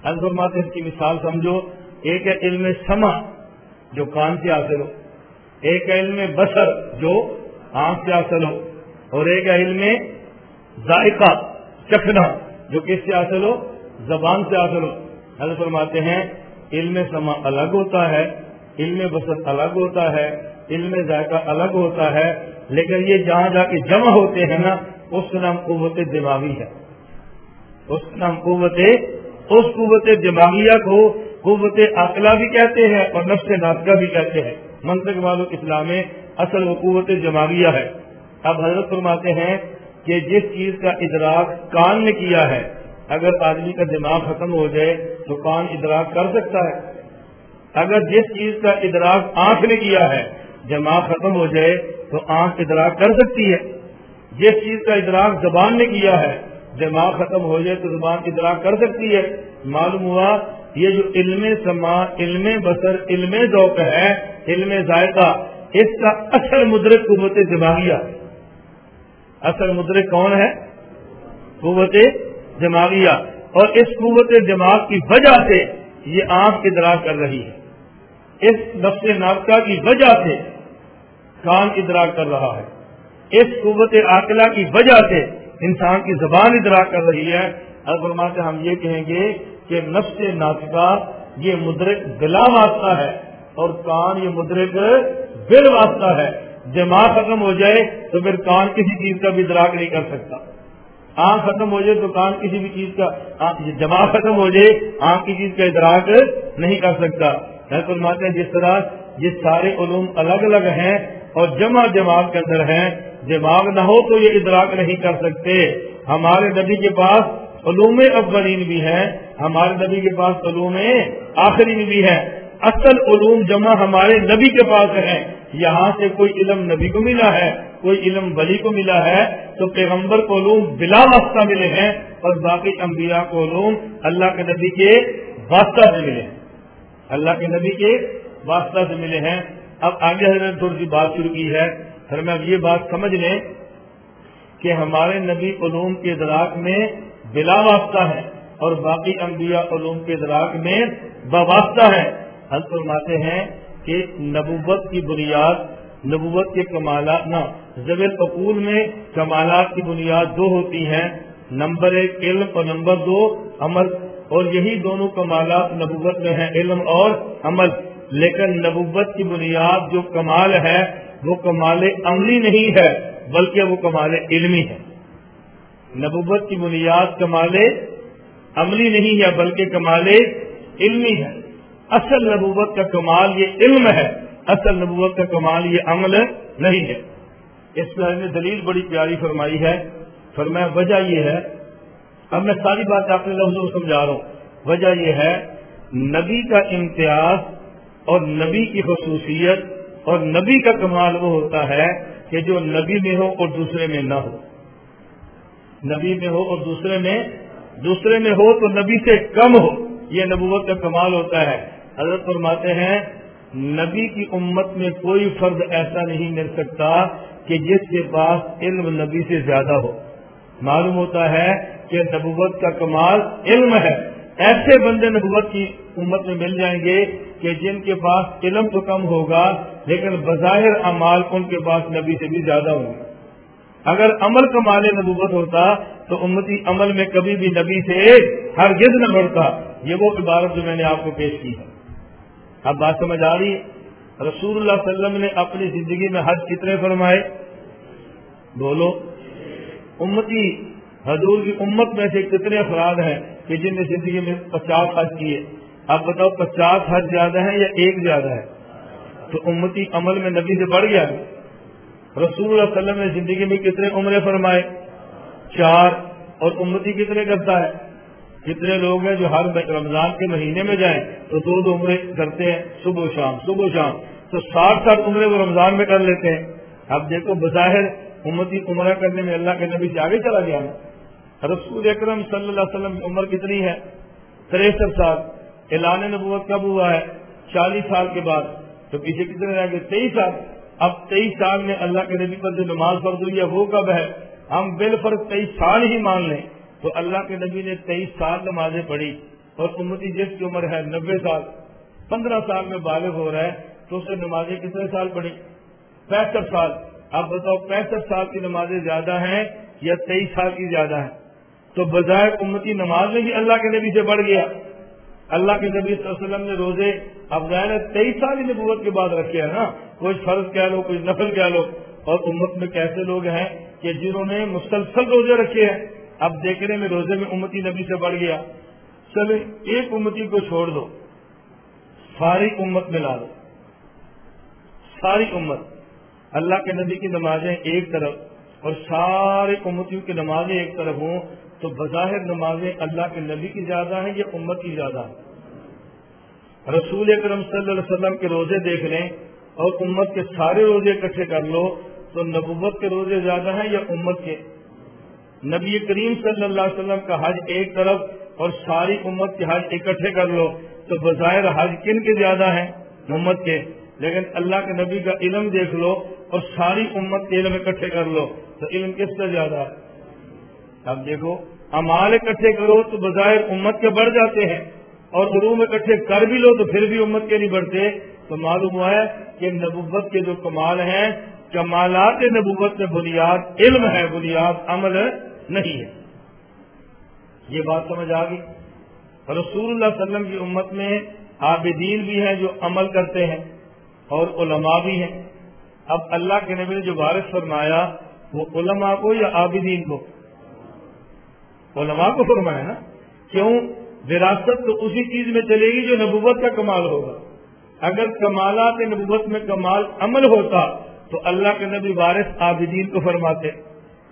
فرماتے اس کی مثال سمجھو، ایک ہے علم سما جو کان سے حاصل ہو، ایک ہے علم بسر جو آنکھ سے حاصل ہو، اور ایک ہے علم ذائقہ، چکھنا جو کس سے حاصل ہو؟ زبان سے حاصل ہو۔ حضرت فرماتے ہیں علم سما الگ ہوتا ہے، علم بسر الگ ہوتا ہے، علم ذائقہ الگ ہوتا ہے، لیکن یہ جہاں جا کے جمع ہوتے ہیں نا، اس کا نام قوت دماغی ہے۔ اس کا نام قوت اس قوت دماغیہ کو قوت عقلہ بھی کہتے ہیں اور نفس ناطقہ بھی کہتے ہیں۔ منطق والوں اسلام میں اصل وہ قوت جماغیہ ہے۔ اب حضرت فرماتے ہیں کہ جس چیز کا ادراک کان نے کیا ہے، اگر آدمی کا دماغ ختم ہو جائے تو کان ادراک کر سکتا ہے۔ اگر جس چیز کا ادراک آنکھ نے کیا ہے، دماغ ختم ہو جائے تو آنکھ ادراک کر سکتی ہے۔ جس چیز کا ادراک زبان نے کیا ہے دماغ ختم ہو جائے تو زبان ادراک کر سکتی ہے۔ معلوم ہوا، یہ جو علم سما علم بسر علم ذوق ہے، علم ذائقہ، اس کا اصل مدرک قوت دماغیہ۔ اصل مدرک کون ہے؟ قوت دماغیہ۔ اور اس قوت دماغ کی وجہ سے یہ آنکھ ادراک کر رہی ہے۔ اس نفس نابقہ کی وجہ سے کان ادراک کر رہا ہے۔ اس قوت عاقلہ کی وجہ سے انسان کی زبان ادراک کر رہی ہے فرما سے ہم یہ کہیں گے کہ نفس ناطقہ یہ مدرک بلا واسطہ ہے اور کان یہ مدرک بل واسطہ ہے۔ دماغ ختم ہو جائے تو پھر کان کسی چیز کا بھی ادراک نہیں کر سکتا۔ آنکھ ختم ہو جائے تو کان کسی بھی چیز کا دماغ ختم ہو جائے، آنکھ کی چیز کا ادراک نہیں کر سکتا۔ فرماتے ہیں، جس طرح یہ سارے علوم الگ الگ ہیں اور جمع دماغ کے اندر ہیں۔ دماغ نہ ہو تو یہ ادراک نہیں کر سکتے۔ ہمارے نبی کے پاس علوم افغانین بھی ہیں۔ ہمارے نبی کے پاس علوم آخرین بھی ہیں۔ اصل علوم جمع ہمارے نبی کے پاس ہے یہاں سے کوئی علم نبی کو ملا ہے، کوئی علم بلی کو ملا ہے، تو پیغمبر کو علوم بلا واسطہ ملے ہیں اور باقی انبیاء کو علوم اللہ کے نبی کے واسطہ سے ملے ہیں۔ اللہ کے نبی کے واسطہ سے ملے ہیں۔ اب آگے حضرت تھوڑی سی بات شروع کی ہے۔ پھر میں اب یہ بات سمجھ لیں کہ ہمارے نبی علوم کے ادراک میں بلا واسطہ ہے اور باقی انبیاء علوم کے ادراک میں بواسطہ ہے۔ حل فرماتے ہیں کہ نبوت کی بنیاد، نبوت کے کمالات، نہ زبر اقول میں کمالات کی بنیاد دو ہوتی ہیں۔ نمبر ایک علم اور نمبر دو عمل۔ اور یہی دونوں کمالات نبوت میں ہیں، علم اور عمل۔ لیکن نبوت کی بنیاد جو کمال ہے وہ کمال عملی نہیں ہے، بلکہ وہ کمال علمی ہے۔ نبوت کی بنیاد کمال عملی نہیں ہے، بلکہ کمال علمی ہے۔ اصل نبوت کا کمال یہ علم ہے، اصل نبوت کا کمال یہ عمل نہیں ہے۔ اس میں نے دلیل بڑی پیاری فرمائی ہے۔ فرمایا، وجہ یہ ہے، اب میں ساری بات آپ نے لفظوں کو سمجھا رہا ہوں۔ وجہ یہ ہے، نبی کا امتیاز اور نبی کی خصوصیت اور نبی کا کمال وہ ہوتا ہے کہ جو نبی میں ہو اور دوسرے میں نہ ہو۔ نبی میں ہو اور دوسرے میں دوسرے میں ہو تو نبی سے کم ہو۔ یہ نبوت کا کمال ہوتا ہے۔ حضرت فرماتے ہیں، نبی کی امت میں کوئی فرد ایسا نہیں مل سکتا کہ جس کے پاس علم نبی سے زیادہ ہو۔ معلوم ہوتا ہے کہ نبوت کا کمال علم ہے۔ ایسے بندے نبوت کی امت میں مل جائیں گے کہ جن کے پاس علم تو کم ہوگا، لیکن بظاہر امال ان کے پاس نبی سے بھی زیادہ ہوں گے۔ اگر عمل کا مال نبوت ہوتا، تو امتی عمل میں کبھی بھی نبی سے ہرگز نہ بڑھتا یہ وہ عبارت جو میں نے آپ کو پیش کی ہے۔ اب بات سمجھ آ رہی؟ ہے رسول اللہ علیہ وسلم نے اپنی زندگی میں حج کتنے فرمائے؟ بولو۔ امتی حضور کی امت میں سے کتنے افراد ہیں کہ جن نے زندگی میں پچاس حج کیے؟ اب بتاؤ پچاس حج زیادہ ہیں یا ایک زیادہ ہے تو امتی عمل میں نبی سے بڑھ گیا۔ رسول اللہ علیہ وسلم نے زندگی میں کتنے عمرے فرمائے؟ چار۔ اور امتی کتنے کرتا ہے؟ کتنے لوگ ہیں جو ہر رمضان کے مہینے میں جائیں تو دو دو عمرے کرتے ہیں، صبح و شام، صبح و شام۔ تو ساٹھ ساٹھ عمرے وہ رمضان میں کر لیتے ہیں۔ اب دیکھو بظاہر امتی عمرہ کرنے میں اللہ کے نبی سے آگے چلا گیا۔ رسول اکرم صلی اللہ علیہ وسلم کی عمر کتنی ہے؟ تریسٹھ سال۔ اعلان نبوت کب ہوا ہے؟ چالیس سال کے بعد۔ تو پیچھے کتنے رہ گئے؟ تیئیس سال۔ اب تیئیس سال میں اللہ کے نبی پر جو نماز فرض ہوئی ہے، وہ کب ہے؟ ہم بال فرض تیئیس سال ہی مان لیں۔ تو اللہ کے نبی نے تیئیس سال نمازیں پڑھی۔ اور امتی جس کی عمر ہے نبے سال، پندرہ سال میں بالغ ہو رہا ہے، تو اسے نمازیں کتنے سال پڑھی؟ پینسٹھ سال۔ اب بتاؤ، پینسٹھ سال کی نمازیں زیادہ ہیں یا تیئیس سال کی زیادہ ہیں؟ تو بظاہر امتی نماز میں بھی اللہ کے نبی سے بڑھ گیا۔ اللہ کے نبی صلی اللہ علیہ وسلم نے روزے اب ظاہر تیئیس سال کی نبوت کے بعد رکھے ہیں نا؟ کوئی فرض کہہ لو، کوئی نفل کہہ لو۔ اور امت میں کیسے لوگ ہیں کہ جنہوں نے مسلسل روزے رکھے ہیں؟ اب دیکھنے میں روزے میں امتی نبی سے بڑھ گیا۔ چلے ایک امتی کو چھوڑ دو۔ ساری امت ملا دو۔ ساری امت۔ اللہ کے نبی کی نمازیں ایک طرف اور سارے امتیوں کی نمازیں ایک طرف ہوں۔ تو بظاہر نمازیں اللہ کے نبی کی زیادہ ہیں یا امت کی زیادہ ہیں؟ رسول اکرم صلی اللہ علیہ وسلم کے روزے دیکھ لیں اور امت کے سارے روزے اکٹھے کر لو تو نبوت کے روزے زیادہ ہیں یا امت کے؟ نبی کریم صلی اللہ علیہ وسلم کا حج ایک طرف اور ساری امت کے حج اکٹھے کر لو تو بظاہر حج کن کے زیادہ ہیں؟ امت کے۔ لیکن اللہ کے نبی کا علم دیکھ لو اور ساری امت کے علم اکٹھے کر لو تو علم کس سے زیادہ ہے؟ اب دیکھو امال اکٹھے کرو تو بظاہر امت کے بڑھ جاتے ہیں اور علوم اکٹھے کر بھی لو تو پھر بھی امت کے نہیں بڑھتے تو معلوم ہوا ہے کہ نبوت کے جو کمال ہیں کمالات نبوت میں بنیاد، علم ہے، بنیاد، عمل نہیں ہے۔ یہ بات سمجھ آ گئی۔ رسول اللہ علیہ وسلم کی امت میں عابدین بھی ہیں جو عمل کرتے ہیں اور علماء بھی ہیں۔ اب اللہ کے نبی نے جو بارش فرمایا وہ علماء کو یا عابدین کو؟ علماء کو فرمایا نا، کیوں؟ وراثت تو اسی چیز میں چلے گی جو نبوت کا کمال ہوگا۔ اگر کمالات نبوت میں کمال عمل ہوتا تو اللہ کے نبی وارث عابدین کو فرماتے۔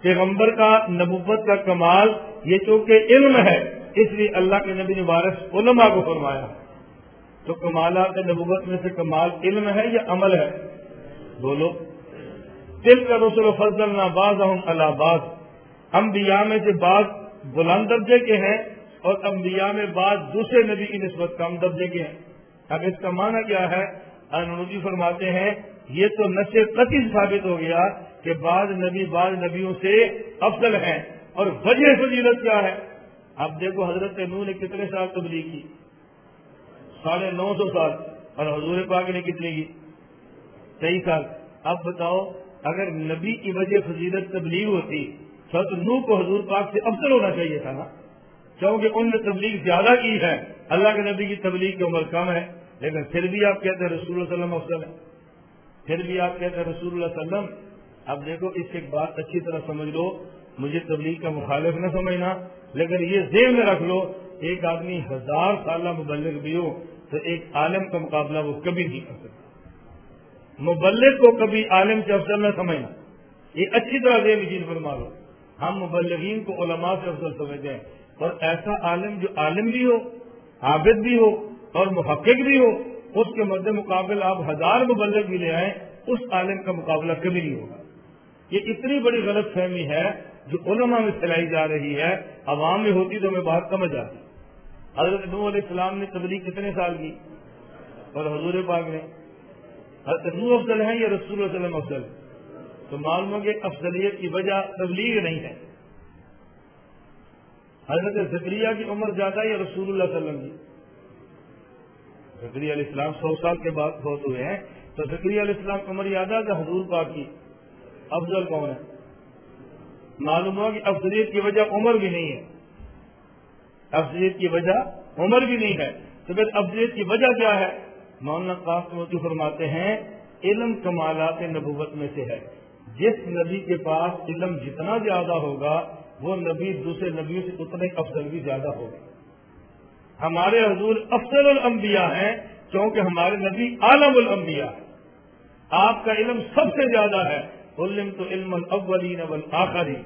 پیغمبر کا نبوت کا کمال یہ چونکہ علم ہے، اس لیے اللہ کے نبی نے وارث علماء کو فرمایا۔ تو کمالات نبوت میں سے کمال علم ہے یا عمل ہے؟ بولو۔ دل کا رسول فضل نہ باز اللہ باز انبیاء میں سے بعض بلند درجے کے ہیں اور انبیاء میں بعض دوسرے نبی کی نسبت کم درجے کے ہیں۔ اب اس کا معنی کیا ہے؟ انوجی فرماتے ہیں، یہ تو نشے قطعی ثابت ہو گیا کہ بعض نبی بعض نبیوں سے افضل ہیں اور وجہ فضیلت کیا ہے؟ اب دیکھو حضرت نو نے کتنے سال تبلیغ کی؟ ساڑھے نو سو سال۔ اور حضور پاک نے کتنی کی؟ تیئیس سال۔ اب بتاؤ، اگر نبی کی وجہ فضیلت تبلیغ ہوتی تو نو کو حضور پاک سے افضل ہونا چاہیے تھا نا۔ کیونکہ ان نے تبلیغ زیادہ کی ہے۔ اللہ کے نبی کی تبلیغ کی عمر کم ہے، لیکن پھر بھی آپ کہتے ہیں رسول اللہ وسلم افضل ہے۔ پھر بھی آپ کہتے ہیں رسول اللہ وسلم۔ اب دیکھو، اس ایک بات اچھی طرح سمجھ لو۔ مجھے تبلیغ کا مخالف نہ سمجھنا، لیکن یہ ذہن میں رکھ لو، ایک آدمی ہزار سالہ مبلغ بھی ہو تو ایک عالم کا مقابلہ وہ کبھی نہیں کر سکتا۔ مبلغ کو کبھی عالم سے افضل نہ سمجھنا۔ یہ اچھی طرح ذہن چیز پر مارو ہم مبلغین کو علماء سے افضل سمجھتے ہیں۔ اور ایسا عالم جو عالم بھی ہو، عابد بھی ہو، اور محقق بھی ہو، اس کے مد مقابل آپ ہزار مبلغ بھی لے آئیں، اس عالم کا مقابلہ کبھی نہیں ہوگا۔ یہ اتنی بڑی غلط فہمی ہے جو علماء میں پھیلائی جا رہی ہے۔ عوام میں ہوتی تو ہمیں بات سمجھ آتی حضرت نو علیہ السلام نے تبلیغ کتنے سال کی؟ اور حضور پاک نے۔ حضرت نو افضل ہے یا رسول اللہ وسلم؟ افضل تو معلوم ہو کہ افضلیت کی وجہ تبلیغ نہیں ہے۔ حضرت ذکریہ کی عمر زیادہ یا رسول اللہ علیہ وسلم کی؟ ذکری علیہ السلام سو سال کے بعد بہت ہوئے ہیں۔ تو ذکری علیہ السلام کی عمر یاد ہے حضور پاک کی؟ افضل کون ہے؟ معلوم ہوا کہ افضلیت کی وجہ عمر بھی نہیں ہے۔ افضلیت کی وجہ عمر بھی نہیں ہے۔ تو پھر افضلیت کی وجہ کیا ہے؟ مولانا قاسم فرماتے ہیں، علم کمالات نبوت میں سے ہے۔ جس نبی کے پاس علم جتنا زیادہ ہوگا، وہ نبی دوسرے نبیوں سے اتنے افضل بھی زیادہ ہوگا۔ ہمارے حضور افضل الانبیاء ہیں، کیونکہ ہمارے نبی عالم الانبیاء آپ کا علم سب سے زیادہ ہے۔ علم تو علم الاولین والآخرین۔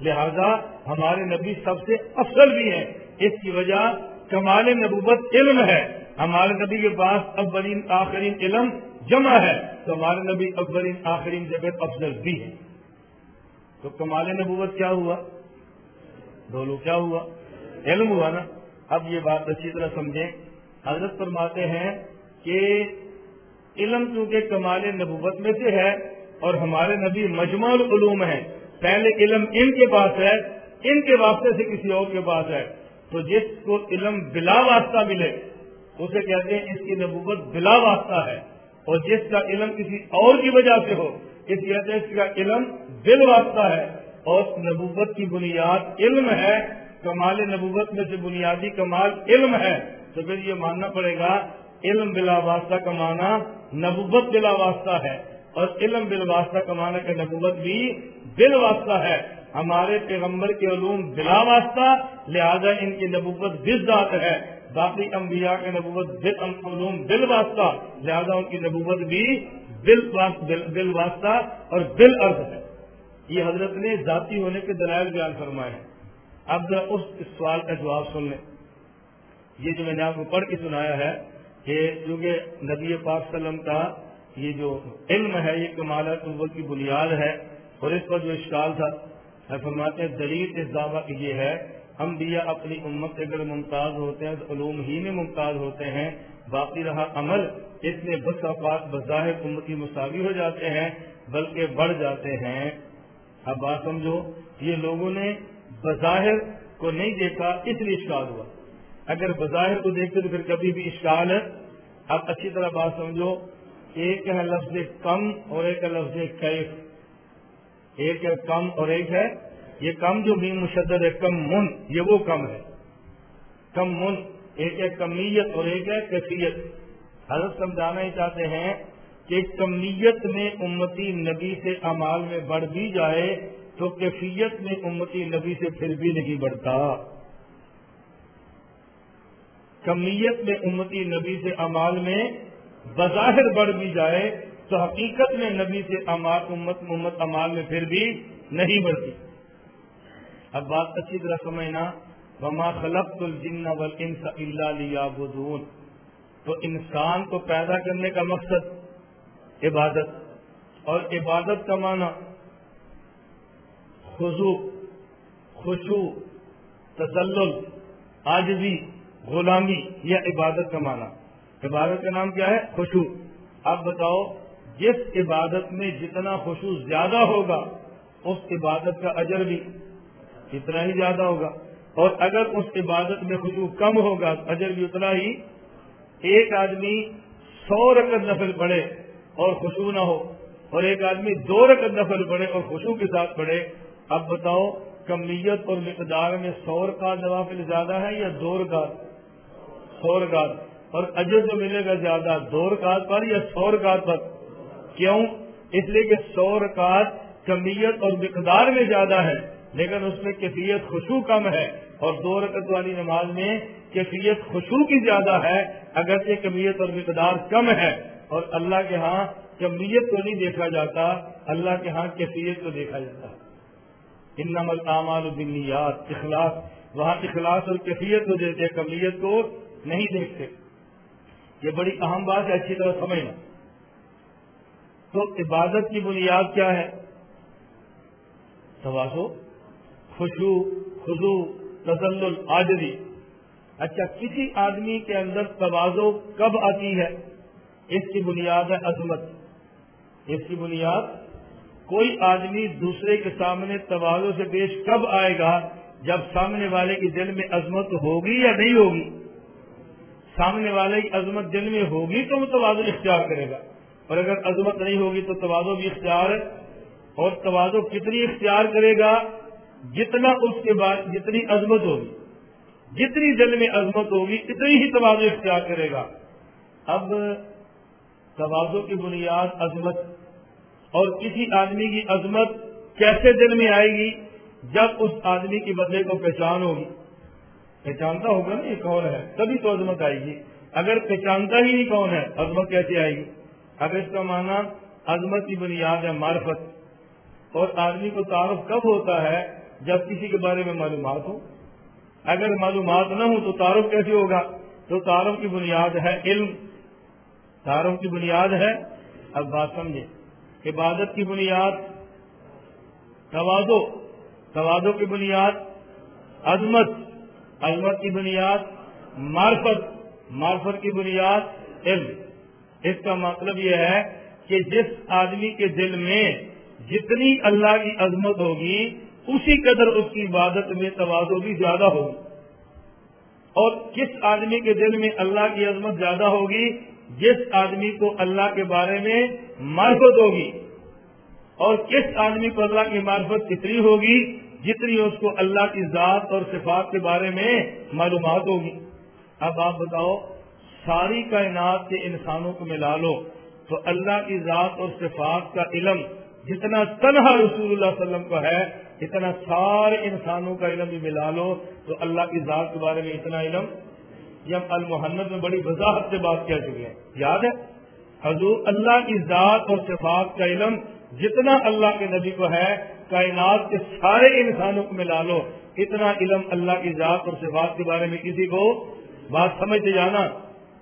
لہذا ہمارے نبی سب سے افضل بھی ہیں۔ اس کی وجہ کمال نبوت علم ہے۔ ہمارے نبی کے پاس اولین آخرین علم جمع ہے۔ تو ہمارے نبی اولین آخرین جگہ افضل بھی ہے۔ تو کمال نبوت کیا ہوا؟ دونوں کیا ہوا؟ علم ہوا نا؟ اب یہ بات اچھی طرح سمجھیں۔ حضرت فرماتے ہیں کہ علم کیونکہ کمال نبوت میں سے ہے اور ہمارے نبی مجموع العلوم ہیں۔ پہلے علم ان کے پاس ہے، ان کے واسطے سے کسی اور کے پاس ہے۔ تو جس کو علم بلا واسطہ ملے، اسے کہتے ہیں اس کی نبوت بلا واسطہ ہے۔ اور جس کا علم کسی اور کی وجہ سے ہو، اس لیے اس کا علم دل واسطہ ہے اور نبوت کی بنیاد علم ہے۔ کمال نبوت میں سے بنیادی کمال علم ہے۔ تو پھر یہ ماننا پڑے گا، علم بلا واسطہ کمانا نبوت بلا واسطہ ہے۔ اور علم بل واسطہ کمانا کا نبوت بھی بل واسطہ ہے۔ ہمارے پیغمبر کے علوم بلا واسطہ، لہذا ان کی نبوت بل ذات ہے۔ باقی انبیاء کے نبوت علوم بل واسطہ، لہذا ان کی نبوت بھی بل واسطہ اور بل عرض ہے۔ یہ حضرت نے ذاتی ہونے کے دلائل بیان فرمائے ہیں۔ اب ذرا اس سوال کا جواب سن لیں۔ یہ جو میں نے آپ کو پڑھ کے سنایا ہے کہ چونکہ نبی پاک وسلم کا یہ جو علم ہے، یہ کمال قوت کی بنیاد ہے اور اس پر جو اشکال تھا فرماتے ہیں دلیل اس دعویٰ کی یہ ہے ہم دیا اپنی امت سے اگر ممتاز ہوتے ہیں تو علوم ہی میں ممتاز ہوتے ہیں۔ باقی رہا عمل، اس میں بس اوقات بظاہر امتی مساوی ہو جاتے ہیں، بلکہ بڑھ جاتے ہیں۔ اب بات سمجھو، یہ لوگوں نے بظاہر کو نہیں دیکھا، اس لیے اشکال ہوا۔ اگر بظاہر کو دیکھتے تو پھر کبھی بھی اشکال ہے۔ اب اچھی طرح بات سمجھو، ایک ہے لفظ کم اور ایک ہے لفظ کیف۔ ایک ہے کم اور ایک ہے یہ کم جو بھی مشدد ہے، کم من، یہ وہ کم ہے۔ کم من، ایک ہے کمیت اور ایک ہے کیفیت۔ حضرت سمجھانا ہی چاہتے ہیں کہ کمیت میں امتی نبی سے امال میں بڑھ بھی جائے تو کیفیت میں امتی نبی سے پھر بھی نہیں بڑھتا۔ کمیت میں امتی نبی سے امال میں بظاہر بڑھ بھی جائے تو حقیقت میں نبی سے امال امت محمد امال میں پھر بھی نہیں بڑھتی۔ اب بات اچھی طرح سمجھنا، وما خلق الجن والانس الا لیعبدون تو انسان کو پیدا کرنے کا مقصد عبادت، اور عبادت کا معنی خضو خوشو تسلل آجزی غلامی یا عبادت کا معنی۔ عبادت کا نام کیا ہے؟ خوشو اب بتاؤ، جس عبادت میں جتنا خوشو زیادہ ہوگا، اس عبادت کا اجر بھی۔ اتنا ہی زیادہ ہوگا۔ اور اگر اس عبادت میں خوشبو کم ہوگا اجر بھی اتنا ہی۔ ایک آدمی سو رقم نفل پڑے اور خوشبو نہ ہو، اور ایک آدمی دو رقم نفل پڑے اور خوشبو کے ساتھ پڑے اب بتاؤ کمیت اور مقدار میں سو رکعت نوافل زیادہ ہے یا دو رکعت؟ سو رکعت۔ اور اجر جو ملے گا زیادہ دو رکعت پر یا سو رکعت پر؟ کیوں؟ اس لیے کہ سو رکعت کمیت اور مقدار میں زیادہ ہے۔ لیکن اس میں کیفیت خوشبو کم ہے اور دو رکعت والی نماز میں کیفیت خوشبو کی زیادہ ہے، اگرچہ کمیت اور مقدار کم ہے۔ اور اللہ کے ہاں کمیت کو نہیں دیکھا جاتا، اللہ کے ہاں کیفیت کو دیکھا جاتا۔ ان نمل اعمال البنیات اخلاص، وہاں اخلاص اور کیفیت کو دیتے، کمیت کو نہیں دیکھتے۔ یہ بڑی اہم بات ہے، اچھی طرح سمجھنا۔ تو عبادت کی بنیاد کیا ہے؟ توازو۔ خوشو خزو تزل آجری اچھا کسی آدمی کے اندر توازو کب آتی ہے؟ اس کی بنیاد ہے عظمت۔ اس کی بنیاد، کوئی آدمی دوسرے کے سامنے توازو سے پیش کب آئے گا؟ جب سامنے والے کی دل میں عظمت ہوگی یا نہیں ہوگی؟ سامنے والے کی عظمت دل میں ہوگی تو وہ توازو اختیار کرے گا۔ اور اگر عظمت نہیں ہوگی تو توازو بھی اختیار ہے۔ اور توازو کتنی اختیار کرے گا؟ جتنا اس کے بعد جتنی عظمت ہوگی، جتنی دل میں عظمت ہوگی، اتنی ہی توازو اختیار کرے گا۔ اب توازو کی بنیاد عظمت اور کسی آدمی کی عظمت کیسے دل میں آئے گی، جب اس آدمی کی بدلے کو پہچان ہوگی۔ پہچانتا ہوگا نا یہ کون ہے؟ تبھی تو عظمت آئے گی۔ اگر پہچانتا ہی نہیں کون ہے، عظمت کیسے آئے گی؟ اگر اس کا معنی عظمت کی بنیاد ہے معرفت، اور آدمی کو تعارف کب ہوتا ہے؟ جب کسی کے بارے میں معلومات ہو اگر معلومات نہ ہو تو تعارف کیسے ہوگا؟ تو تعارف کی بنیاد ہے علم۔ تعارف کی بنیاد ہے، اب بات سمجھے عبادت کی بنیاد توادو توادو کی بنیاد عظمت۔ عظمت کی بنیاد معرفت۔ معرفت کی بنیاد علم۔ اس کا مطلب یہ ہے کہ جس آدمی کے دل میں جتنی اللہ کی عظمت ہوگی اسی قدر اس کی عبادت میں توازو بھی زیادہ ہوگی۔ اور کس آدمی کے دل میں اللہ کی عظمت زیادہ ہوگی، جس آدمی کو اللہ کے بارے میں معرفت ہوگی، اور کس آدمی کو اللہ کی معرفت کتنی ہوگی جتنی اس کو اللہ کی ذات اور صفات کے بارے میں معلومات ہوگی۔ اب آپ بتاؤ، ساری کائنات کے انسانوں کو ملا لو تو اللہ کی ذات اور صفات کا علم جتنا تنہا رسول اللہ علیہ وسلم کو ہے اتنا سارے انسانوں کا علم بھی ملا لو، تو اللہ کی ذات کے بارے میں اتنا علم، یہ ہم المحنت میں بڑی وضاحت سے بات کہہ چکے ہیں۔ یاد ہے؟ حضور اللہ کی ذات اور صفات کا علم جتنا اللہ کے نبی کو ہے، کائنات کے سارے انسانوں کو ملا لو، اتنا علم اللہ کی ذات اور صفات کے بارے میں کسی کو بات سمجھتے جانا۔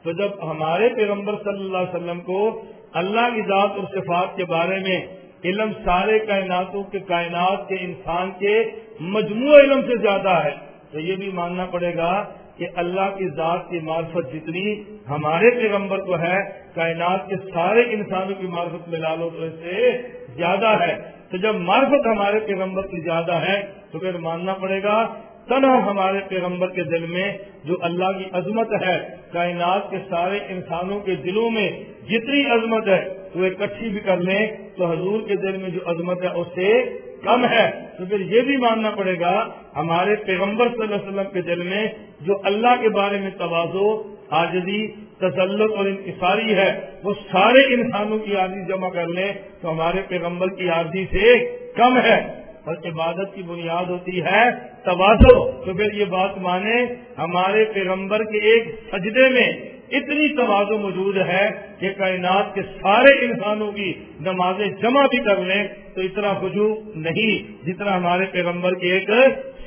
تو جب ہمارے پیغمبر صلی اللہ علیہ وسلم کو اللہ کی ذات اور صفات کے بارے میں علم سارے کائناتوں کے کائنات کے انسان کے مجموعہ علم سے زیادہ ہے۔ تو یہ بھی ماننا پڑے گا کہ اللہ کی ذات کی معرفت جتنی ہمارے پیغمبر کو ہے، کائنات کے سارے انسانوں کی معرفت میں لالو تو اس سے زیادہ ہے۔ تو جب معرفت ہمارے پیغمبر کی زیادہ ہے، تو پھر ماننا پڑے گا، تنہا ہمارے پیغمبر کے دل میں جو اللہ کی عظمت ہے، کائنات کے سارے انسانوں کے دلوں میں جتنی عظمت ہے وہ اکٹھی بھی کر لیں تو حضور کے دل میں جو عظمت ہے اس سے کم ہے۔ تو پھر یہ بھی ماننا پڑے گا، ہمارے پیغمبر صلی اللہ علیہ وسلم کے دل میں جو اللہ کے بارے میں توازو آجدی تسلط اور انکساری ہے، وہ سارے انسانوں کی عادی جمع کر لیں تو ہمارے پیغمبر کی عادی سے کم ہے۔ اور عبادت کی بنیاد ہوتی ہے توازو تو پھر یہ بات مانے، ہمارے پیغمبر کے ایک سجدے میں اتنی توازو موجود ہے کہ کائنات کے سارے انسانوں کی نمازیں جمع بھی کر لیں تو اتنا خوشو نہیں جتنا ہمارے پیغمبر کے ایک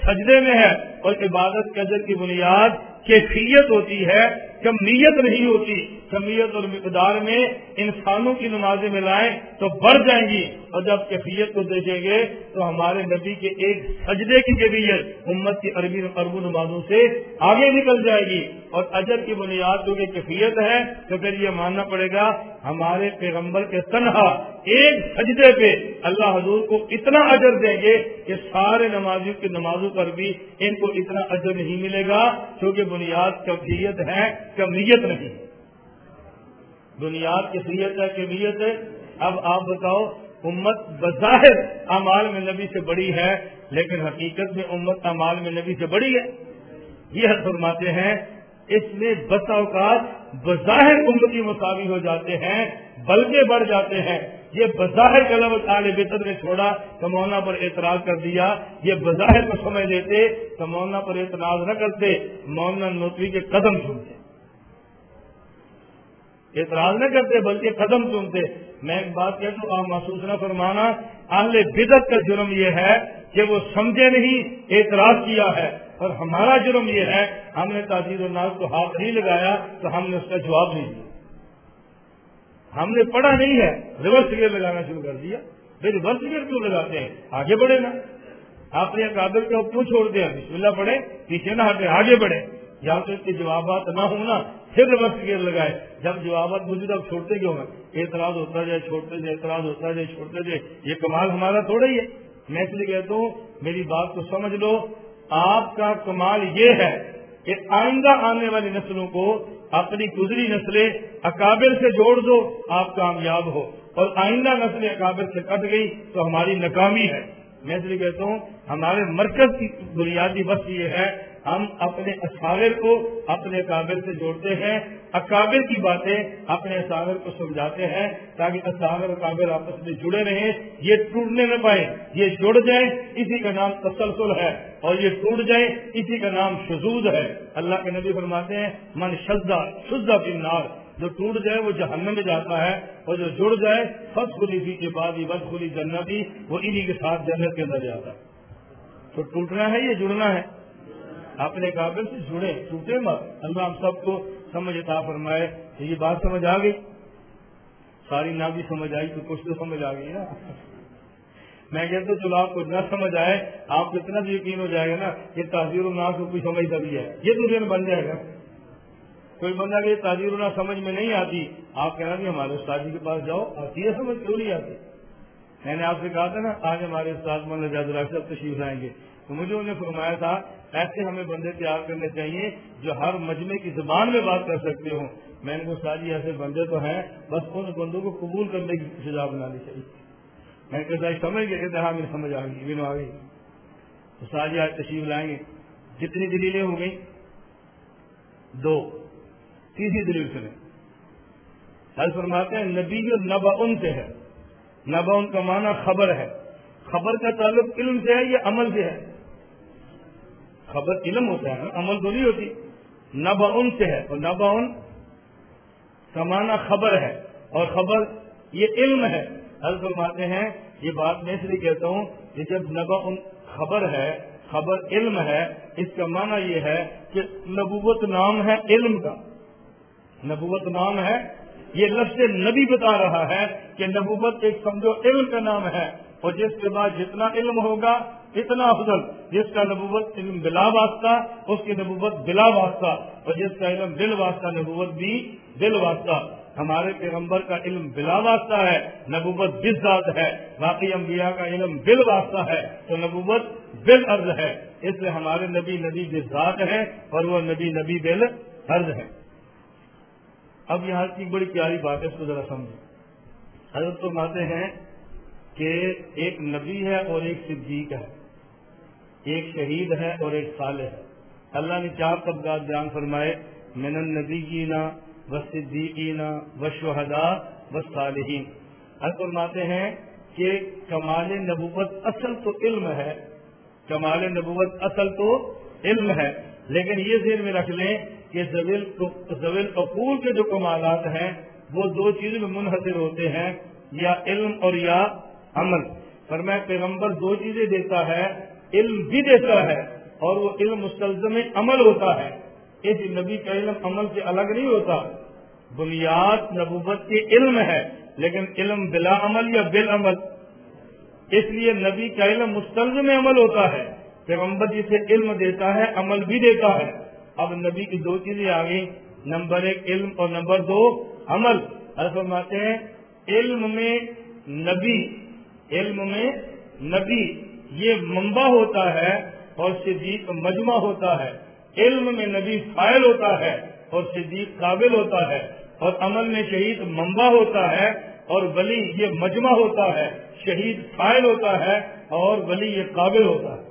سجدے میں ہے اور عبادت قدر کی بنیاد کیفیت ہوتی ہے کمیت نہیں ہوتی، کمیت اور مقدار میں انسانوں کی نمازیں ملائیں تو بڑھ جائیں گی۔ اور جب کیفیت کو دیکھیں گے تو ہمارے نبی کے ایک سجدے کی کیفیت امت کی عربی ارب نمازوں سے آگے نکل جائے گی۔ اور اجر کی بنیاد جو کہ کیفیت ہے، تو پھر یہ ماننا پڑے گا، ہمارے پیغمبر کے تنہا ایک سجدے پہ اللہ حضور کو اتنا اجر دیں گے کہ سارے نمازیوں کی نمازوں پر بھی ان کو اتنا اجر نہیں ملے گا، کیونکہ بنیاد کیفیت ہے۔ کمیت نہیں۔ بنیاد کیفیت ہے کمیت ہے۔ اب آپ بتاؤ، امت بظاہر امال میں نبی سے بڑی ہے، لیکن حقیقت میں امت امال میں نبی سے بڑی ہے۔ یہ فرماتے ہیں، اس میں بس اوقات بظاہر امتی مساوی ہو جاتے ہیں، بلکہ بڑھ جاتے ہیں۔ یہ بظاہر کا لفظ آل بطر نے چھوڑا، تو مولانا پر اعتراض کر دیا۔ یہ بظاہر کو سمجھ لیتے، تو مولانا پر اعتراض نہ کرتے، مولانا نوتوی کے قدم سنتے اعتراض نہ کرتے، بلکہ قدم سنتے۔ میں ایک بات کہتا ہوں آپ محسوس نہ فرمانا، اہل بدت کا جرم یہ ہے کہ وہ سمجھے نہیں، اعتراض کیا ہے۔ اور ہمارا جرم یہ ہے، ہم نے تاجر الناس کو ہاتھ نہیں لگایا تو ہم نے اس کا جواب نہیں دیا۔ ہم نے پڑھا نہیں ہے، ریورس گیئر لگانا شروع کر دیا۔ پھر ریورس گیئر کیوں لگاتے ہیں؟ آگے بڑھے نا۔ آپ نے قابل کو کیوں چھوڑ دیا، بسم اللہ پڑھے پیچھے نہ ہٹے، آگے بڑھے یا تو اس کے جوابات نہ ہوں نا، پھر ریورس گیئر لگائے۔ جب جوابات مجھے اب چھوڑتے کیوں گا اعتراض ہوتا جائے، چھوڑتے جائے، اعتراض ہوتا جائے، چھوڑتے جائے۔ یہ کمال ہمارا تھوڑا ہی ہے۔ میں اس لیے کہتا ہوں، میری بات کو سمجھ لو۔ آپ کا کمال یہ ہے کہ آئندہ آنے والی نسلوں کو اپنی گزری نسلیں اکابر سے جوڑ دو، آپ کامیاب ہو۔ اور آئندہ نسلیں اکابر سے کٹ گئی تو ہماری ناکامی ہے۔ میں اس لیے کہتا ہوں، ہمارے مرکز کی بنیادی بس یہ ہے ہم اپنے اصاغر کو اپنے اکابر سے جوڑتے ہیں، اکابر کی باتیں اپنے اصاغر کو سمجھاتے ہیں تاکہ اصاغر اکابر آپس میں جڑے رہیں، یہ ٹوٹنے نہ پائے یہ جڑ جائیں، اسی کا نام تسلسل ہے اور یہ ٹوٹ جائیں، اسی کا نام شزود ہے۔ اللہ کے نبی فرماتے ہیں، من شدہ شدہ نار جو ٹوٹ جائے وہ جہنم میں جاتا ہے اور جو جڑ جائے فس خلی کے بعد ہی بد خلی جنتی، وہ انہی کے ساتھ جنت کے اندر جاتا ہے۔ تو ٹوٹنا ہے یہ جڑنا ہے؟ اپنے قابل سے جڑے ٹوٹے مت۔ اللہ ہم سب کو سمجھ عطا فرمائے یہ بات سمجھ آ گئی۔ ساری نہ بھی سمجھ آئی تو کچھ تو سمجھ آ گئی نا۔ میں کہتا چلو آپ کو نہ سمجھ آئے، آپ کو اتنا بھی یقین ہو جائے گا نا یہ تاجر الناس کو کوئی سمجھتا بھی ہے۔ یہ تو دن بن جائے گا۔ کوئی بندہ کہ تاجر الناس سمجھ میں نہیں آتی، آپ کہنا کہ ہمارے استاد جی کے پاس جاؤ، آتی ہے سمجھ، کیوں نہیں آتی؟ میں نے آپ سے کہا تھا نا، آج ہمارے استاد من جاد صاحب تشریف آئیں گے۔ تو مجھے انہوں نے فرمایا تھا، ایسے ہمیں بندے تیار کرنے چاہیے جو ہر مجمے کی زبان میں بات کر سکتے ہوں۔ میں نے ساری جی، ایسے بندے تو ہیں، بس ان بندوں کو قبول کرنے کی سجا بنانی چاہیے۔ میں کہتا سمجھ گئے کہتے ہاں میری سمجھ آ گئی آ گئی۔ تو ساری جی، آج تشریف لائیں گے۔ جتنی دلیلیں ہو گئی دو، تیسری دلیل سنیں۔ حل فرماتے ہیں، نبی نبا ان سے ہے۔ نبا ان کا معنی خبر ہے۔ خبر کا تعلق علم سے ہے یا عمل سے ہے؟ خبر علم ہوتا ہے عمل تو نہیں ہوتی۔ نبا ان سے ہے، اور نبا ان کا خبر ہے، اور خبر یہ علم ہے۔ حل فرماتے ہیں، یہ بات میں اس لیے کہتا ہوں کہ جب نبا ان خبر ہے، خبر علم ہے، اس کا معنی یہ ہے کہ نبوت نام ہے علم کا۔ نبوت نام ہے، یہ لفظ نبی بتا رہا ہے کہ نبوت ایک سمجھو علم کا نام ہے، اور جس کے بعد جتنا علم ہوگا اتنا افضل جس کا نبوت علم بلا واسطہ، اس کی نبوت بلا واسطہ، اور جس کا علم دل واسطہ، نبوت بھی دل واسطہ۔ ہمارے پیغمبر کا علم بلا واسطہ ہے، نبوت بل ذات ہے، باقی انبیاء کا علم بل واسطہ ہے، تو نبوت بل عرض ہے۔ اس لیے ہمارے نبی نبی ذات ہے اور وہ نبی نبی بل عرض ہے اب یہاں کی بڑی پیاری بات ہے، اس کو ذرا سمجھیں۔ حضرت تو ماتے ہیں کہ ایک نبی ہے اور ایک صدیق ہے۔ ایک شہید ہے اور ایک صالح ہے۔ اللہ نے چار طبقات بیان فرمائے، من النبی جینا و صدیقینا و شہدا و صالحین۔ حضرت فرماتے ہیں کہ کمال نبوت اصل تو علم ہے۔ کمال نبوت اصل تو علم ہے۔ لیکن یہ ذہن میں رکھ لیں کہ زویل قبول کے جو کمالات ہیں، وہ دو چیزوں میں منحصر ہوتے ہیں، یا علم اور یا عمل۔ پر میں پیغمبر دو چیزیں دیتا ہے علم بھی دیتا ہے اور وہ علم مستلزم عمل ہوتا ہے۔ اس نبی کا علم عمل سے الگ نہیں ہوتا۔ بنیاد نبوت کے علم ہے، لیکن علم بلا عمل یا بل عمل۔ اس لیے نبی کا علم مستلزم عمل ہوتا ہے۔ پیغمبر جسے علم دیتا ہے، عمل بھی دیتا ہے۔ اب نبی کی دو چیزیں آ گئی نمبر ایک علم اور نمبر دو عمل۔ فرماتے ہیں، علم میں نبی، علم میں نبی۔ یہ منبع ہوتا ہے اور صدیق مجمع ہوتا ہے۔ علم میں نبی فائل ہوتا ہے اور صدیق قابل ہوتا ہے۔ اور عمل میں شہید منبع ہوتا ہے اور ولی یہ مجمع ہوتا ہے۔ شہید فائل ہوتا ہے اور ولی یہ قابل ہوتا ہے۔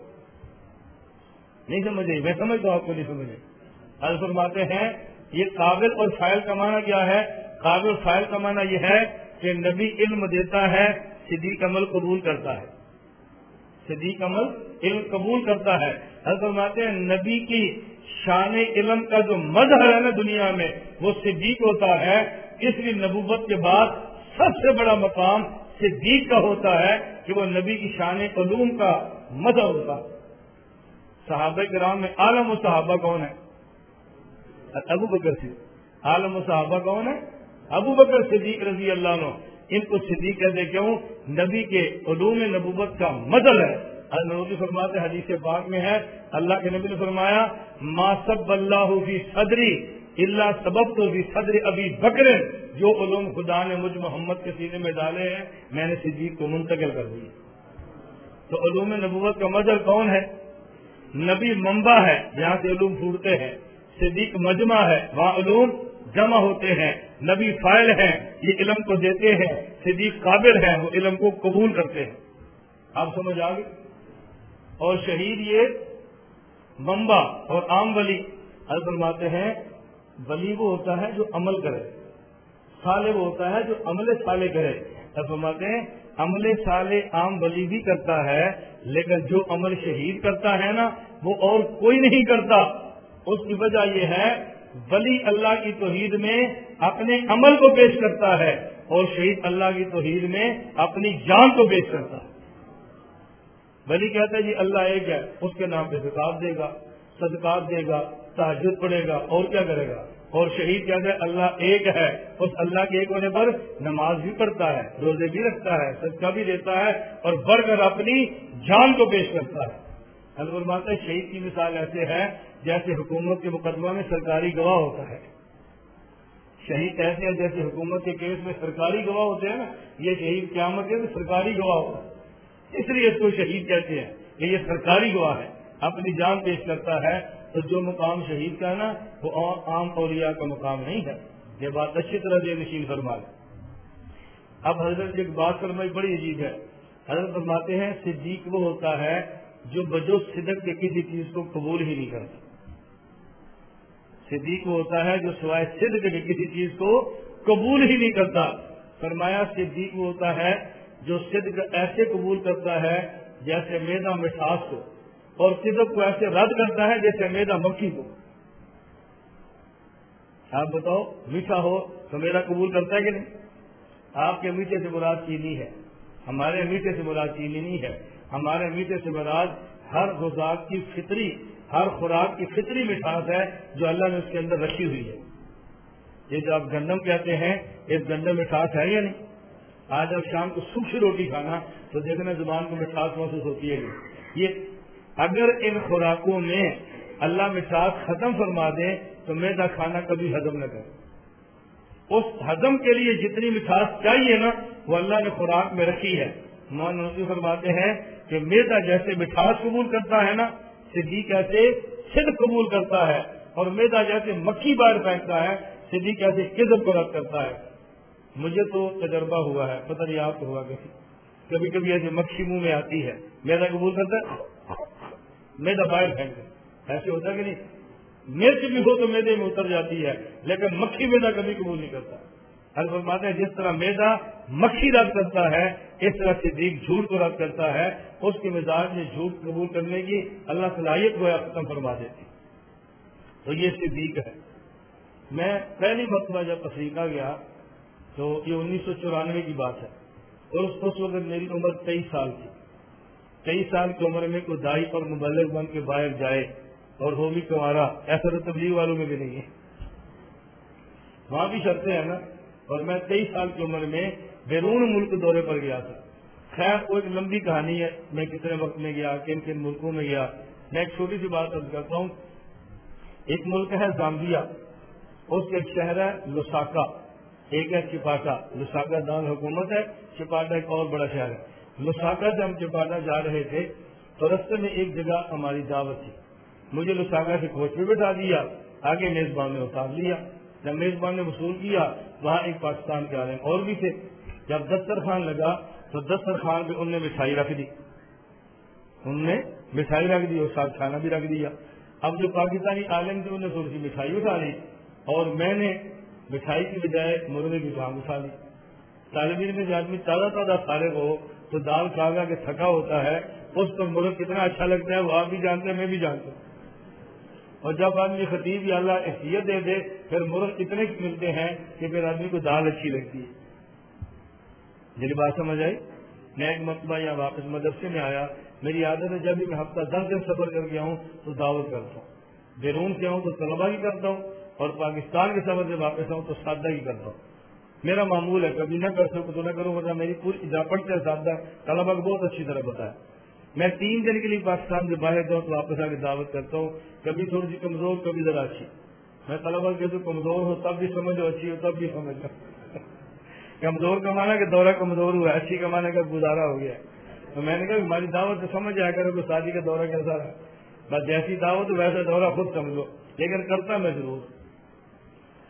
نہیں سمجھے؟ میں سمجھتا ہوں آپ کو نہیں سمجھے۔ حل فرماتے ہیں، یہ قابل اور فائل کا معنی کیا ہے؟ قابل فائل کا معنی یہ ہے کہ نبی علم دیتا ہے، صدیق عمل قبول کرتا ہے۔ صدیق عمل علم قبول کرتا ہے۔ فرماتے ہیں، نبی کی شان علم کا جو مظہر ہے نا دنیا میں، وہ صدیق ہوتا ہے۔ اس لیے نبوت کے بعد سب سے بڑا مقام صدیق کا ہوتا ہے کہ وہ نبی کی شان علوم کا مظہر ہوتا ہے۔ صحابہ کرام میں عالم و صحابہ کون ہے؟ ابو بکر صدیق۔ عالم و صحابہ کون ہے؟ ابو بکر صدیق رضی اللہ عنہ۔ ان کو صدیق کہتے کیوں؟ نبی کے علوم نبوت کا مدل ہے۔ نبی فرماتے حدیث پاک میں ہے۔ اللہ کے نبی نے فرمایا، ما سب اللہ فی صدری اللہ سبب تو بھی صدر ابھی بکر، جو علوم خدا نے مجھ محمد کے سینے میں ڈالے ہیں، میں نے صدیق کو منتقل کر دی۔ تو علوم نبوت کا مدل کون ہے؟ نبی منبع ہے جہاں سے علوم پھوٹتے ہیں۔ صدیق مجمع ہے وہاں علوم جمع ہوتے ہیں، نبی فائل ہیں، یہ علم کو دیتے ہیں، صدیق قابل ہیں، وہ علم کو قبول کرتے ہیں۔ آپ سمجھ آ گئے؟ اور شہید یہ ممبا اور عام ولی حل فرماتے ہیں، ولی وہ ہوتا ہے جو عمل کرے سالے وہ ہوتا ہے جو عمل سالے کرے۔ حل فرماتے ہیں، عمل سالے عام ولی بھی کرتا ہے، لیکن جو عمل شہید کرتا ہے نا، وہ اور کوئی نہیں کرتا۔ اس کی وجہ یہ ہے ولی اللہ کی توحید میں اپنے عمل کو پیش کرتا ہے اور شہید اللہ کی توحید میں اپنی جان کو پیش کرتا ہے۔ ولی کہتا ہے جی اللہ ایک ہے، اس کے نام پہ زکات دے گا، صدقات دے گا تحجد پڑے گا، اور کیا کرے گا؟ اور شہید کہتے ہیں اللہ ایک ہے، اس اللہ کے ایک ہونے پر نماز بھی پڑھتا ہے، روزے بھی رکھتا ہے، صدقہ بھی دیتا ہے اور بڑھ کر اپنی جان کو پیش کرتا ہے۔ حضرت شہید کی مثال ایسے ہے جیسے حکومت کے مقدمہ میں سرکاری گواہ ہوتا ہے۔ شہید ایسے ہیں جیسے حکومت کے کیس میں سرکاری گواہ ہوتے ہیں نا، یہ شہید قیامت کے سرکاری گواہ ہوتا ہے۔ اس لیے اس کو شہید کہتے ہیں کہ یہ سرکاری گواہ ہے۔ اپنی جان پیش کرتا ہے تو جو مقام شہید کا ہے نا، وہ عام اولیاء کا مقام نہیں ہے۔ یہ بات اچھی طرح یہ نشین فرما اب حضرت ایک بات فرمائی، بڑی عجیب ہے۔ حضرت فرماتے ہیں، صدیق وہ ہوتا ہے جو بجو صدق کے کسی چیز کو قبول ہی نہیں کرتا۔ صدیق وہ ہوتا ہے جو سوائے صدق کے کسی چیز کو قبول ہی نہیں کرتا۔ فرمایا صدیق وہ ہوتا ہے جو صدق ایسے قبول کرتا ہے جیسے میدا مٹھاس کو، اور صدق کو ایسے رد کرتا ہے جیسے میدا مکھی کو۔ آپ بتاؤ، میٹھا ہو تو میرا قبول کرتا ہے کہ نہیں؟ آپ کے میٹھے سے مراد چینی ہے، ہمارے میٹھے سے مراد چینی نہیں ہے۔ ہمارے میٹھے سے مراد ہر غذاق کی فطری، ہر خوراک کی فطری مٹھاس ہے جو اللہ نے اس کے اندر رکھی ہوئی ہے۔ یہ جو آپ گندم کہتے ہیں ایک گندم مٹھاس ہے یا نہیں؟ آج اب شام کو سوکھی روٹی کھانا تو دیکھنا زبان کو مٹھاس محسوس ہوتی ہے۔ یہ اگر ان خوراکوں میں اللہ مٹھاس ختم فرما دے تو میدا کھانا کبھی ہضم نہ کرے۔ اس ہضم کے لیے جتنی مٹھاس چاہیے نا، وہ اللہ نے خوراک میں رکھی ہے۔ مان فرماتے ہیں کہ میدا جیسے مٹھاس قبول کرتا ہے نا، صدیق ایسے سد قبول کرتا ہے، اور میدا جیسے مکھی باہر پھینکتا ہے، صدیق ایسے قزم کو رد کرتا ہے۔ مجھے تو تجربہ ہوا ہے، پتہ نہیں آپ کو ہوا کسی کبھی کبھی ایسے مکھی منہ میں آتی ہے میدا قبول کرتا ہے میدا باہر پھینک ایسے ہوتا ہے کہ نہیں؟ مرچ بھی ہو تو میدے میں اتر جاتی ہے، لیکن مکھی میدا کبھی قبول نہیں کرتا۔ فرماتے ہیں، جس طرح میدا مکھی رد کرتا ہے، اس طرح صدیق جھوٹ کو رد کرتا ہے، اس کے مزاج میں جھوٹ قبول کرنے کی اللہ صلاحیت کو ختم فرما دیتی۔ تو یہ صدیق ہے۔ میں پہلی مرتبہ جب افریقہ گیا، تو یہ انیس سو چورانوے کی بات ہے۔ اور اس وقت میری عمر تیئیس سال تھی۔ تیئیس سال کی عمر میں کوئی دائی پر مبلغ بن کے باہر جائے اور وہ بھی تمہارا ایسا تو تبلیغ والوں میں بھی نہیں ہے۔ وہاں بھی شرطیں ہیں نا۔ اور میں تیئیس سال کی عمر میں بیرون ملک دورے پر گیا تھا۔ خیر، وہ ایک لمبی کہانی ہے۔ میں کتنے وقت میں گیا، کن کن ملکوں میں گیا۔ میں ایک چھوٹی سی بات کرتا ہوں۔ ایک ملک ہے زامبیا، اس کے ایک شہر ہے لساکا ایک ہے چپاٹا۔ لساکا دان حکومت ہے، چپاٹا ایک اور بڑا شہر ہے۔ لساکا سے ہم چپاٹا جا رہے تھے تو رستے میں ایک جگہ ہماری دعوت تھی۔ مجھے لساکا سے کوچ پہ بٹھا دیا، آگے میزبان نے اتار لیا۔ جب میزبان نے وصول کیا وہاں ایک پاکستان کے عالم اور بھی تھے۔ جب دسترخوان لگا تو دسترخوان پہ ان نے مٹھائی رکھ دی۔ ان نے مٹھائی رکھ دی اور ساتھ کھانا بھی رکھ دیا۔ اب جو پاکستانی عالم تھے، انہوں نے تھوڑی سی مٹھائی اٹھا لی اور میں نے مٹھائی کی بجائے مرغے کی ٹانگ اٹھا لی۔ طالب علم میں جو آدمی تازہ تازہ فارغ ہو تو دال کھا کے تھکا ہوتا ہے، اس کو مرغ کتنا اچھا لگتا ہے، وہ آپ بھی جانتے ہیں، میں بھی جانتا ہوں۔ اور جب آدمی خطیب یا اللہ احسیت دے دے، پھر مرغ اتنے ملتے ہیں کہ پھر آدمی کو دال اچھی لگتی ہے۔ میری جی بات سمجھ آئی؟ میں ایک مرتبہ یا واپس مدرسے میں آیا، میری عادت ہے جب بھی میں ہفتہ دس دن سفر کر کے آؤں تو دعوت کرتا ہوں۔ بیرون سے آؤں تو طلبا ہی کرتا ہوں اور پاکستان کے سفر سے واپس آؤں تو سادہ ہی کرتا ہوں۔ میرا معمول ہے، کبھی نہ کر سکوں تو نہ کروں، ورنہ میری پوری جا پڑتے سادہ طلبا کو بہت اچھی طرح بتایا میں تین دن کے لیے پاکستان سے باہر جاؤں تو واپس آ کے دعوت کرتا ہوں۔ کبھی تھوڑی سی کمزور، کبھی ذرا اچھی۔ میں طلبا کے تو کمزور ہو تب بھی سمجھو اچھی ہو، تب بھی سمجھو۔ کمزور کمانا کہ دورہ کمزور ہوا، اچھی کمانے کا گزارا ہو گیا۔ تو میں نے کہا ہماری دعوت تو سمجھ آیا کرو کہ شادی کا دورہ کیسا ہے بس جیسی دعوت ویسا دورہ خود سمجھو، لیکن کرتا میں ضرور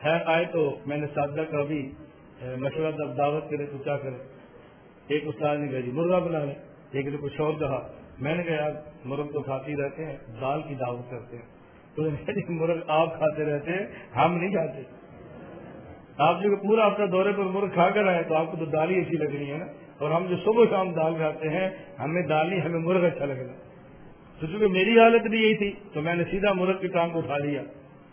ہے آئے تو میں نے سادہ کا بھی مشورہ دعوت کرے تو کیا کرے؟ ایک استاد نے کہا جی مرغا بنا لیں۔ ایک نے کچھ اور کہا میں نے کہا یار مرغ تو کھاتے رہتے ہیں، دال کی دعوت کرتے ہیں۔ تو مرغ آپ کھاتے رہتے ہیں، ہم نہیں کھاتے۔ آپ جو پورا اپنا دورے پر مرغ کھا کر آئے، تو آپ کو تو دال ہی اچھی لگ رہی ہے نا۔ اور ہم جو صبح شام دال کھاتے ہیں، ہمیں دال ہی ہمیں مرغ اچھا لگ رہا تو چونکہ میری حالت بھی یہی تھی، تو میں نے سیدھا مرغ کے کام کو اٹھا لیا۔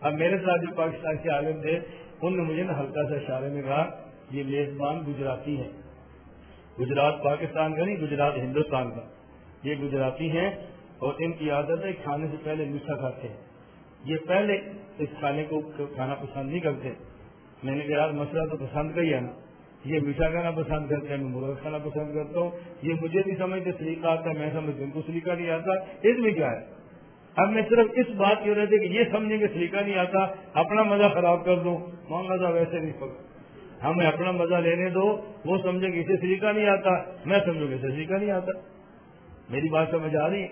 اب میرے ساتھ جو پاکستان کے عالم تھے، ان نے مجھے نا ہلکا سا اشارے میں کہا، یہ میزبان گجراتی ہے گجرات، پاکستان کا نہیں، گجرات، ہندوستان کا۔ یہ گجراتی ہیں اور ان کی عادت ہے کھانے سے پہلے میٹھا کھاتے ہیں۔ یہ پہلے اس کھانے کو کھانا پسند نہیں کرتے۔ میں نے کہا مسئلہ تو پسند کا ہی ہے نا۔ یہ میٹھا کھانا پسند کرتے ہیں، میں مرغا کھانا پسند کرتا ہوں۔ یہ مجھے نہیں سمجھتے، سلیقہ آتا ہے، میں سمجھتی ان کو سلیقہ نہیں آتا۔ اس میں کیا ہے؟ اب میں صرف اس بات کی وجہ سے کہ یہ سمجھیں گے سلیقہ نہیں آتا، اپنا مزہ خراب کر دوں مزہ ویسے نہیں پڑا ہاں، ہمیں اپنا مزہ لینے دو، وہ سمجھے کہ اسے سلیقہ نہیں آتا، میں سمجھوں گا اسے سلیقہ نہیں آتا۔ میری بات سمجھ آ رہی ہے؟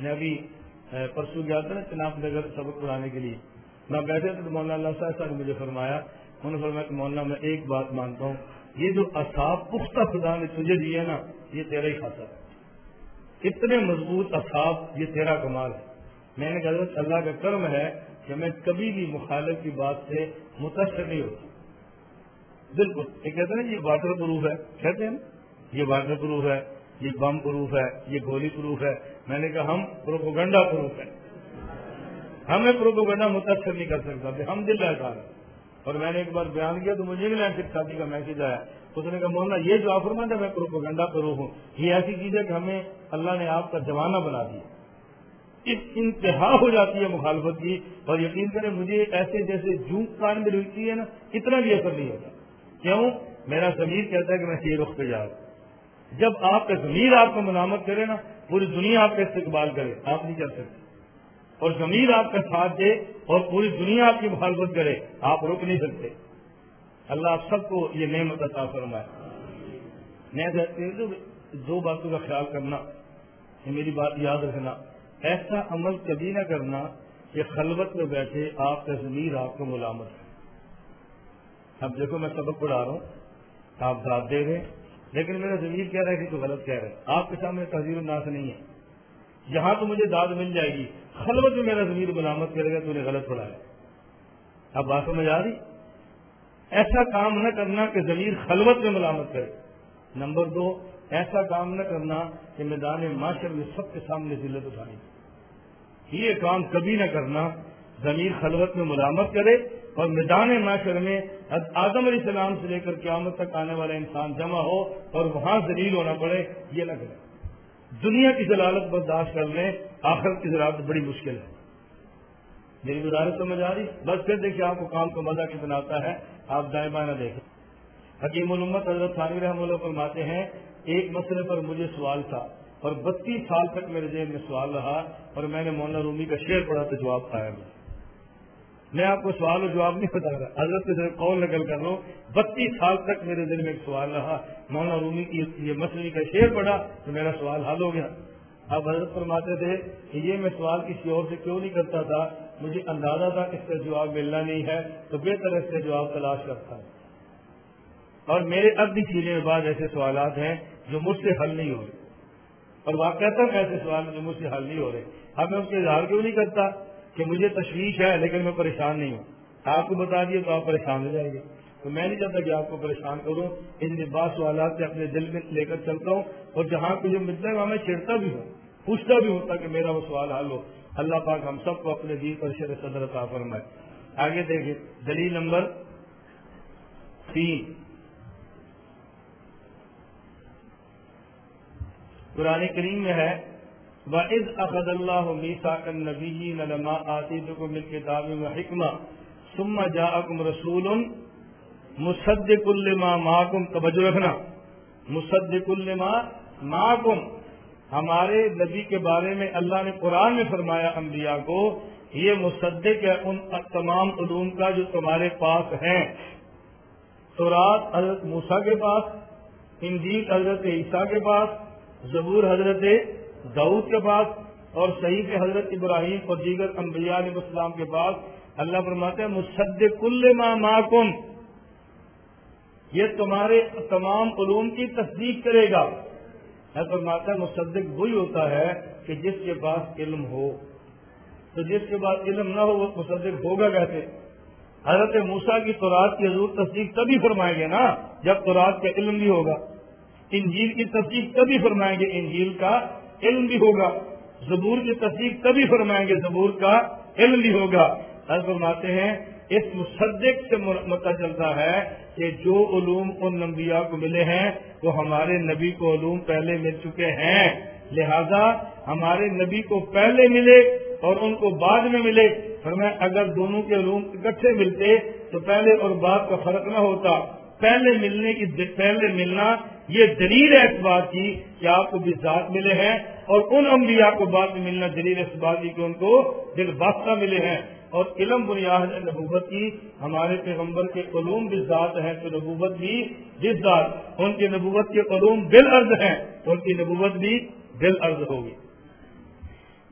میں ابھی پرسوں گیا تھا نا چناب نگر سبق پڑھانے کے لیے۔ میں بیٹھے تھے تو مولانا اللہ صاحب نے مجھے فرمایا، انہوں نے فرمایا کہ مولانا میں ایک بات مانتا ہوں، یہ جو اصاب پختہ خدا نے تجھے دیا نا، یہ تیرا ہی خاصا ہے۔ اتنے مضبوط اصاب یہ تیرا کمال ہے۔ میں نے کہا اللہ کا کرم ہے کہ میں کبھی بھی مخالف کی بات سے متاثر نہیں ہوتا۔ بالکل۔ یہ کہتے ہیں یہ واٹر پروف ہے۔ کہتے ہیں یہ واٹر پروف ہے، یہ بم پروف ہے، یہ گولی پروف ہے۔ میں نے کہا، ہم پروپوگنڈا پروف ہے ہمیں پروپوگنڈا متاثر نہیں کر سکتا ہم دل رہتا ہے۔ اور میں نے ایک بار بیان کیا، تو مجھے انگلینڈ سکھ شادی کا میسج آیا۔ اس نے کہا، مولانا، یہ جو آفر میں میں پروپوگنڈا پروف ہوں، یہ ایسی چیز ہے کہ ہمیں اللہ نے آپ کا جمانہ بنا دیا۔ انتہا ہو جاتی ہے مخالفت کی، اور یقین کریں، مجھے ایسے جیسے جوں کان میں رکتی ہے نا، اتنا بھی اثر نہیں ہوتا۔ کیوں؟ میرا ضمیر کہتا ہے کہ میں یہ رخ پہ جا رہا ہوں۔ جب آپ کا ضمیر آپ کو ملامت کرے نا، پوری دنیا آپ کا استقبال کرے، آپ نہیں کر سکتے۔ اور ضمیر آپ کا ساتھ دے اور پوری دنیا آپ کی مخالفت کرے، آپ رک نہیں سکتے۔ اللہ آپ سب کو یہ نعمت عطا فرمائے۔ میں دو باتوں کا خیال کرنا، یہ میری بات یاد رکھنا۔ ایسا عمل کبھی نہ کرنا کہ خلوت میں بیٹھے آپ کا ضمیر آپ کو ملامت ہے اب دیکھو میں سبق پڑھا رہا ہوں، آپ داد دے رہے لیکن میرا ضمیر کہہ رہا ہے کہ تو غلط کہہ رہے آپ کے سامنے تحزیر الناس نہیں ہے۔ یہاں تو مجھے داد مل جائے گی۔ خلوت میں میرا ضمیر ملامت کرے گا تو نے غلط پڑھایا اب بات سمجھ آ رہی؟ ایسا کام نہ کرنا کہ ضمیر خلوت میں ملامت کرے۔ نمبر دو، ایسا کام نہ کرنا کہ میدان معاشر میں سب کے سامنے ذلت اٹھانی۔ یہ کام کبھی نہ کرنا، ضمیر خلوت میں ملامت کرے۔ اور میدان معاشر میں آدم علیہ السلام سے لے کر قیامت تک آنے والا انسان جمع ہو اور وہاں ذلیل ہونا پڑے، یہ نہ کرے دنیا کی ضلالت برداشت کر لیں آخر کی ضلالت بڑی مشکل ہے۔ میری گزارش سمجھ آ رہی؟ بس پھر دیکھیے، آپ کو کام کو مزہ کتنا آتا ہے، آپ دائیں بائیں نہ دیکھیں۔ حکیم الامت حضرت ثانوی رحم اللہ فرماتے ہیں، ایک مسئلے پر مجھے سوال تھا اور بتیس سال تک میرے ذہن میں سوال رہا اور میں نے مولانا رومی کا شعر پڑھا تو جواب پایا میں میں آپ کو سوال اور جواب نہیں بتا رہا۔ حضرت سے قول نقل کر لو بتیس سال تک میرے دل میں ایک سوال رہا۔ مولانا رومی کی یہ مسئلے کا شعر پڑھا تو میرا سوال حل ہو گیا۔ اب حضرت فرماتے تھے کہ یہ میں سوال کسی اور سے کیوں نہیں کرتا تھا؟ مجھے اندازہ تھا اس کا جواب ملنا نہیں ہے، تو بہتر اس کا جواب تلاش کرتا ہوں۔ اور میرے اب بھی سینے میں بعد ایسے سوالات ہیں جو مجھ سے حل نہیں ہو رہے۔ اور واقع ایسے سوال جو مجھ سے حل نہیں ہو رہے۔ اب میں اس کے اظہار کیوں نہیں کرتا؟ کہ مجھے تشویش ہے لیکن میں پریشان نہیں ہوں۔ آپ کو بتا دیے تو آپ پریشان ہو جائیں گے۔ تو میں نہیں چاہتا کہ آپ کو پریشان کروں۔ ان بعض سوالات سے اپنے دل میں لے کر چلتا ہوں اور جہاں کو جو ملتا ہے وہاں میں چھیڑتا بھی ہوں، پوچھتا بھی ہوتا کہ میرا وہ سوال حل ہو۔ اللہ پاک ہم سب کو اپنے دین پر شر صدر عطا فرمائے۔ آگے دیکھیں، دلیل نمبر تین۔ قرآن کریم میں ہے وَإِذْ أَخَذَ اللَّهُ مِيثَاقَ النَّبِيِّينَ لَمَا آتَيْتُكُم مِّن كِتَابٍ وَحِكْمَةٍ ثُمَّ جَاءَكُمْ رَسُولٌ مُصَدِّقٌ لِّمَا مَعَكُمْ توجہ رکھنا۔ مُصَدِّقٌ لِّمَا مَعَكُمْ۔ ہمارے نبی کے بارے میں اللہ نے قرآن میں فرمایا، انبیاء کو، یہ مصدق ہے ان تمام علوم کا جو تمہارے پاس ہیں۔ تو رات حضرت موسا کے پاس، انجیل حضرت عیسیٰ کے پاس، زبور حضرت دعود کے پاس اور صحیح کے حضرت ابراہیم اور دیگر انبیاء علیہ السلام کے پاس اللہ فرماتے ہیں مصد کل ما معکم یہ تمہارے تمام علوم کی تصدیق کرے گا۔ فرماتا ہے، مصدق وہی ہوتا ہے کہ جس کے پاس علم ہو۔ تو جس کے پاس علم نہ ہو، وہ مصدق ہوگا کیسے؟ حضرت موسا کی تورات کی حضور تصدیق تبھی فرمائیں گے نا، جب تورات کا علم بھی ہوگا۔ انجیل کی تصدیق تبھی فرمائیں گے، انجیل کا علم بھی ہوگا۔ زبور کی تصدیق تبھی فرمائیں گے، زبور کا علم بھی ہوگا۔ فرماتے ہیں، اس مصدق سے متا چلتا ہے کہ جو علوم ان انبیاء کو ملے ہیں، وہ ہمارے نبی کو علوم پہلے مل چکے ہیں۔ لہذا ہمارے نبی کو پہلے ملے اور ان کو بعد میں ملے۔ فرمایا اگر دونوں کے علوم اکٹھے ملتے تو پہلے اور بعد کا فرق نہ ہوتا۔ پہلے ملنے کی پہلے ملنا یہ دلیل ہے اس بات کی کہ آپ کو بھی ذات ملے ہیں اور ان انبیاء کو بعد میں ملنا دلیل اس بات کی کہ ان کو دل باختہ ملے ہیں۔ اور علم بنیاد نبوت کی۔ ہمارے پیغمبر کے علوم بھی ذات ہیں، تو نبوت بھی جس ذات، ان کی نبوت کے علوم دل عرض ہیں، ان کی نبوت بھی دل عرض ہوگی۔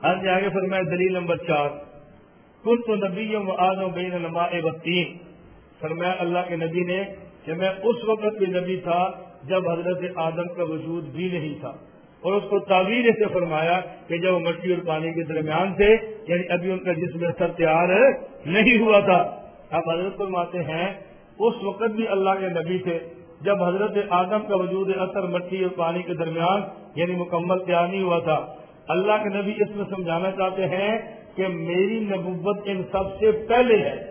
آج آگے پھر دلیل نمبر چار۔ کل تو نبی و آدم بین علماء وطین فرمایا اللہ کے نبی نے کہ میں اس وقت بھی نبی تھا جب حضرت آدم کا وجود بھی نہیں تھا۔ اور اس کو تعبیر سے فرمایا کہ جب وہ مٹی اور پانی کے درمیان تھے یعنی ابھی ان کا جسم سر تیار نہیں ہوا تھا۔ اب حضرت فرماتے ہیں، اس وقت بھی اللہ کے نبی تھے۔ جب حضرت آدم کا وجود اثر مٹی اور پانی کے درمیان یعنی مکمل تیار نہیں ہوا تھا۔ اللہ کے نبی اس میں سمجھانا چاہتے ہیں کہ میری نبوت ان سب سے پہلے ہے۔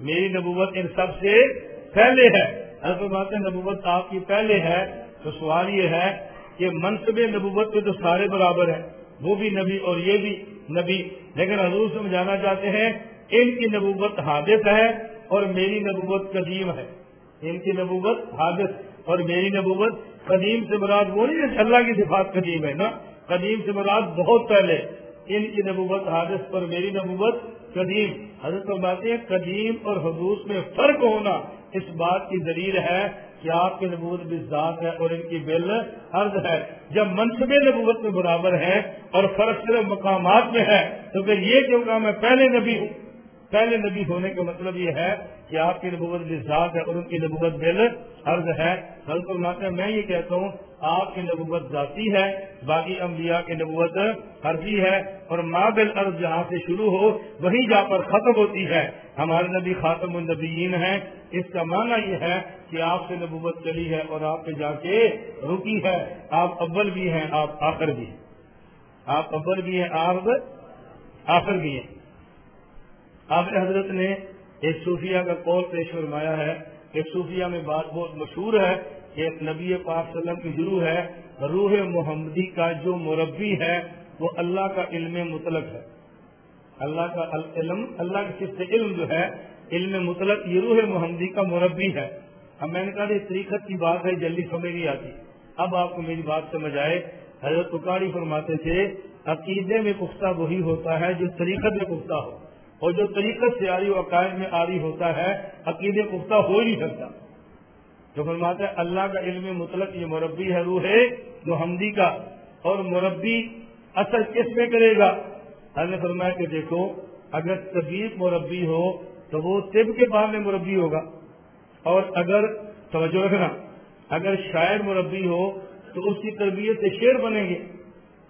میری نبوت ان سب سے پہلے ہے۔ حضرت نبوت آپ کی پہلے ہے، تو سوال یہ ہے کہ منصب نبوت میں تو سارے برابر ہیں، وہ بھی نبی اور یہ بھی نبی۔ لیکن حضور سمجھانا چاہتے ہیں، ان کی نبوت حادث ہے اور میری نبوت قدیم ہے۔ ان کی نبوت حادث اور میری نبوت قدیم سے مراد وہ نہیں اللہ کی صفات قدیم ہے، نا۔ قدیم سے مراد بہت پہلے۔ ان کی نبوت حادث پر میری نبوت قدیم۔ حضرت باتیں قدیم اور حدوث میں فرق ہونا اس بات کی ذریعہ ہے کہ آپ کی نبوت بزاد ہے اور ان کی بل عرض ہے۔ جب منصب نبوت میں برابر ہے اور فرق صرف مقامات میں ہے، تو پھر یہ کیوں کہ میں پہلے نبی ہوں؟ پہلے نبی ہونے کا مطلب یہ ہے کہ آپ کی نبوت ذات ہے اور ان کی نبوت بل عرض ہے۔ ہیں میں یہ کہتا ہوں، آپ کی نبوت ذاتی ہے، باقی انبیاء کی نبوت عرضی ہے۔ اور ماں بل عرض جہاں سے شروع ہو وہیں جا پر ختم ہوتی ہے۔ ہمارے نبی خاتم النبیین ہیں۔ اس کا معنی یہ ہے کہ آپ سے نبوت چلی ہے اور آپ پہ جا کے رکی ہے۔ آپ اول بھی ہیں، آپ آخر بھی ہیں۔ آپ اول بھی ہیں، آپ آخر بھی ہیں۔ آپ حضرت نے ایک صوفیہ کا قول پیش فرمایا ہے ایک صوفیہ میں بات بہت مشہور ہے کہ نبی پاک صلی اللہ علیہ وسلم کی ضرور ہے، روح محمدی کا جو مربی ہے، وہ اللہ کا علم مطلق ہے۔ اللہ کا علم، اللہ کے صرف علم جو ہے، علم مطلق یہ روح محمدی کا مربی ہے۔ اب میں نے کہا یہ طریقت کی بات ہے، جلدی سمجھ نہیں آتی۔ اب آپ کو میری بات سمجھ آئے۔ حضرت اکاڑی فرماتے تھے، عقیدے میں پختہ وہی ہوتا ہے، جو طریقت میں پختہ ہو۔ اور جو طریقت سے آری و عقائد میں آری ہوتا ہے عقید پختہ ہو ہی نہیں سکتا۔ جو فرماتا ہے، اللہ کا علم مطلق یہ مربی ہے، روح ہے محمدی کا، اور مربی اثر کس میں کرے گا؟ ہم نے فرمایا کہ دیکھو، اگر طبیب مربی ہو تو وہ طب کے بعد میں مربی ہوگا۔ اور اگر، توجہ رکھنا، اگر شاعر مربی ہو تو اس کی تربیت سے شعر بنے گے۔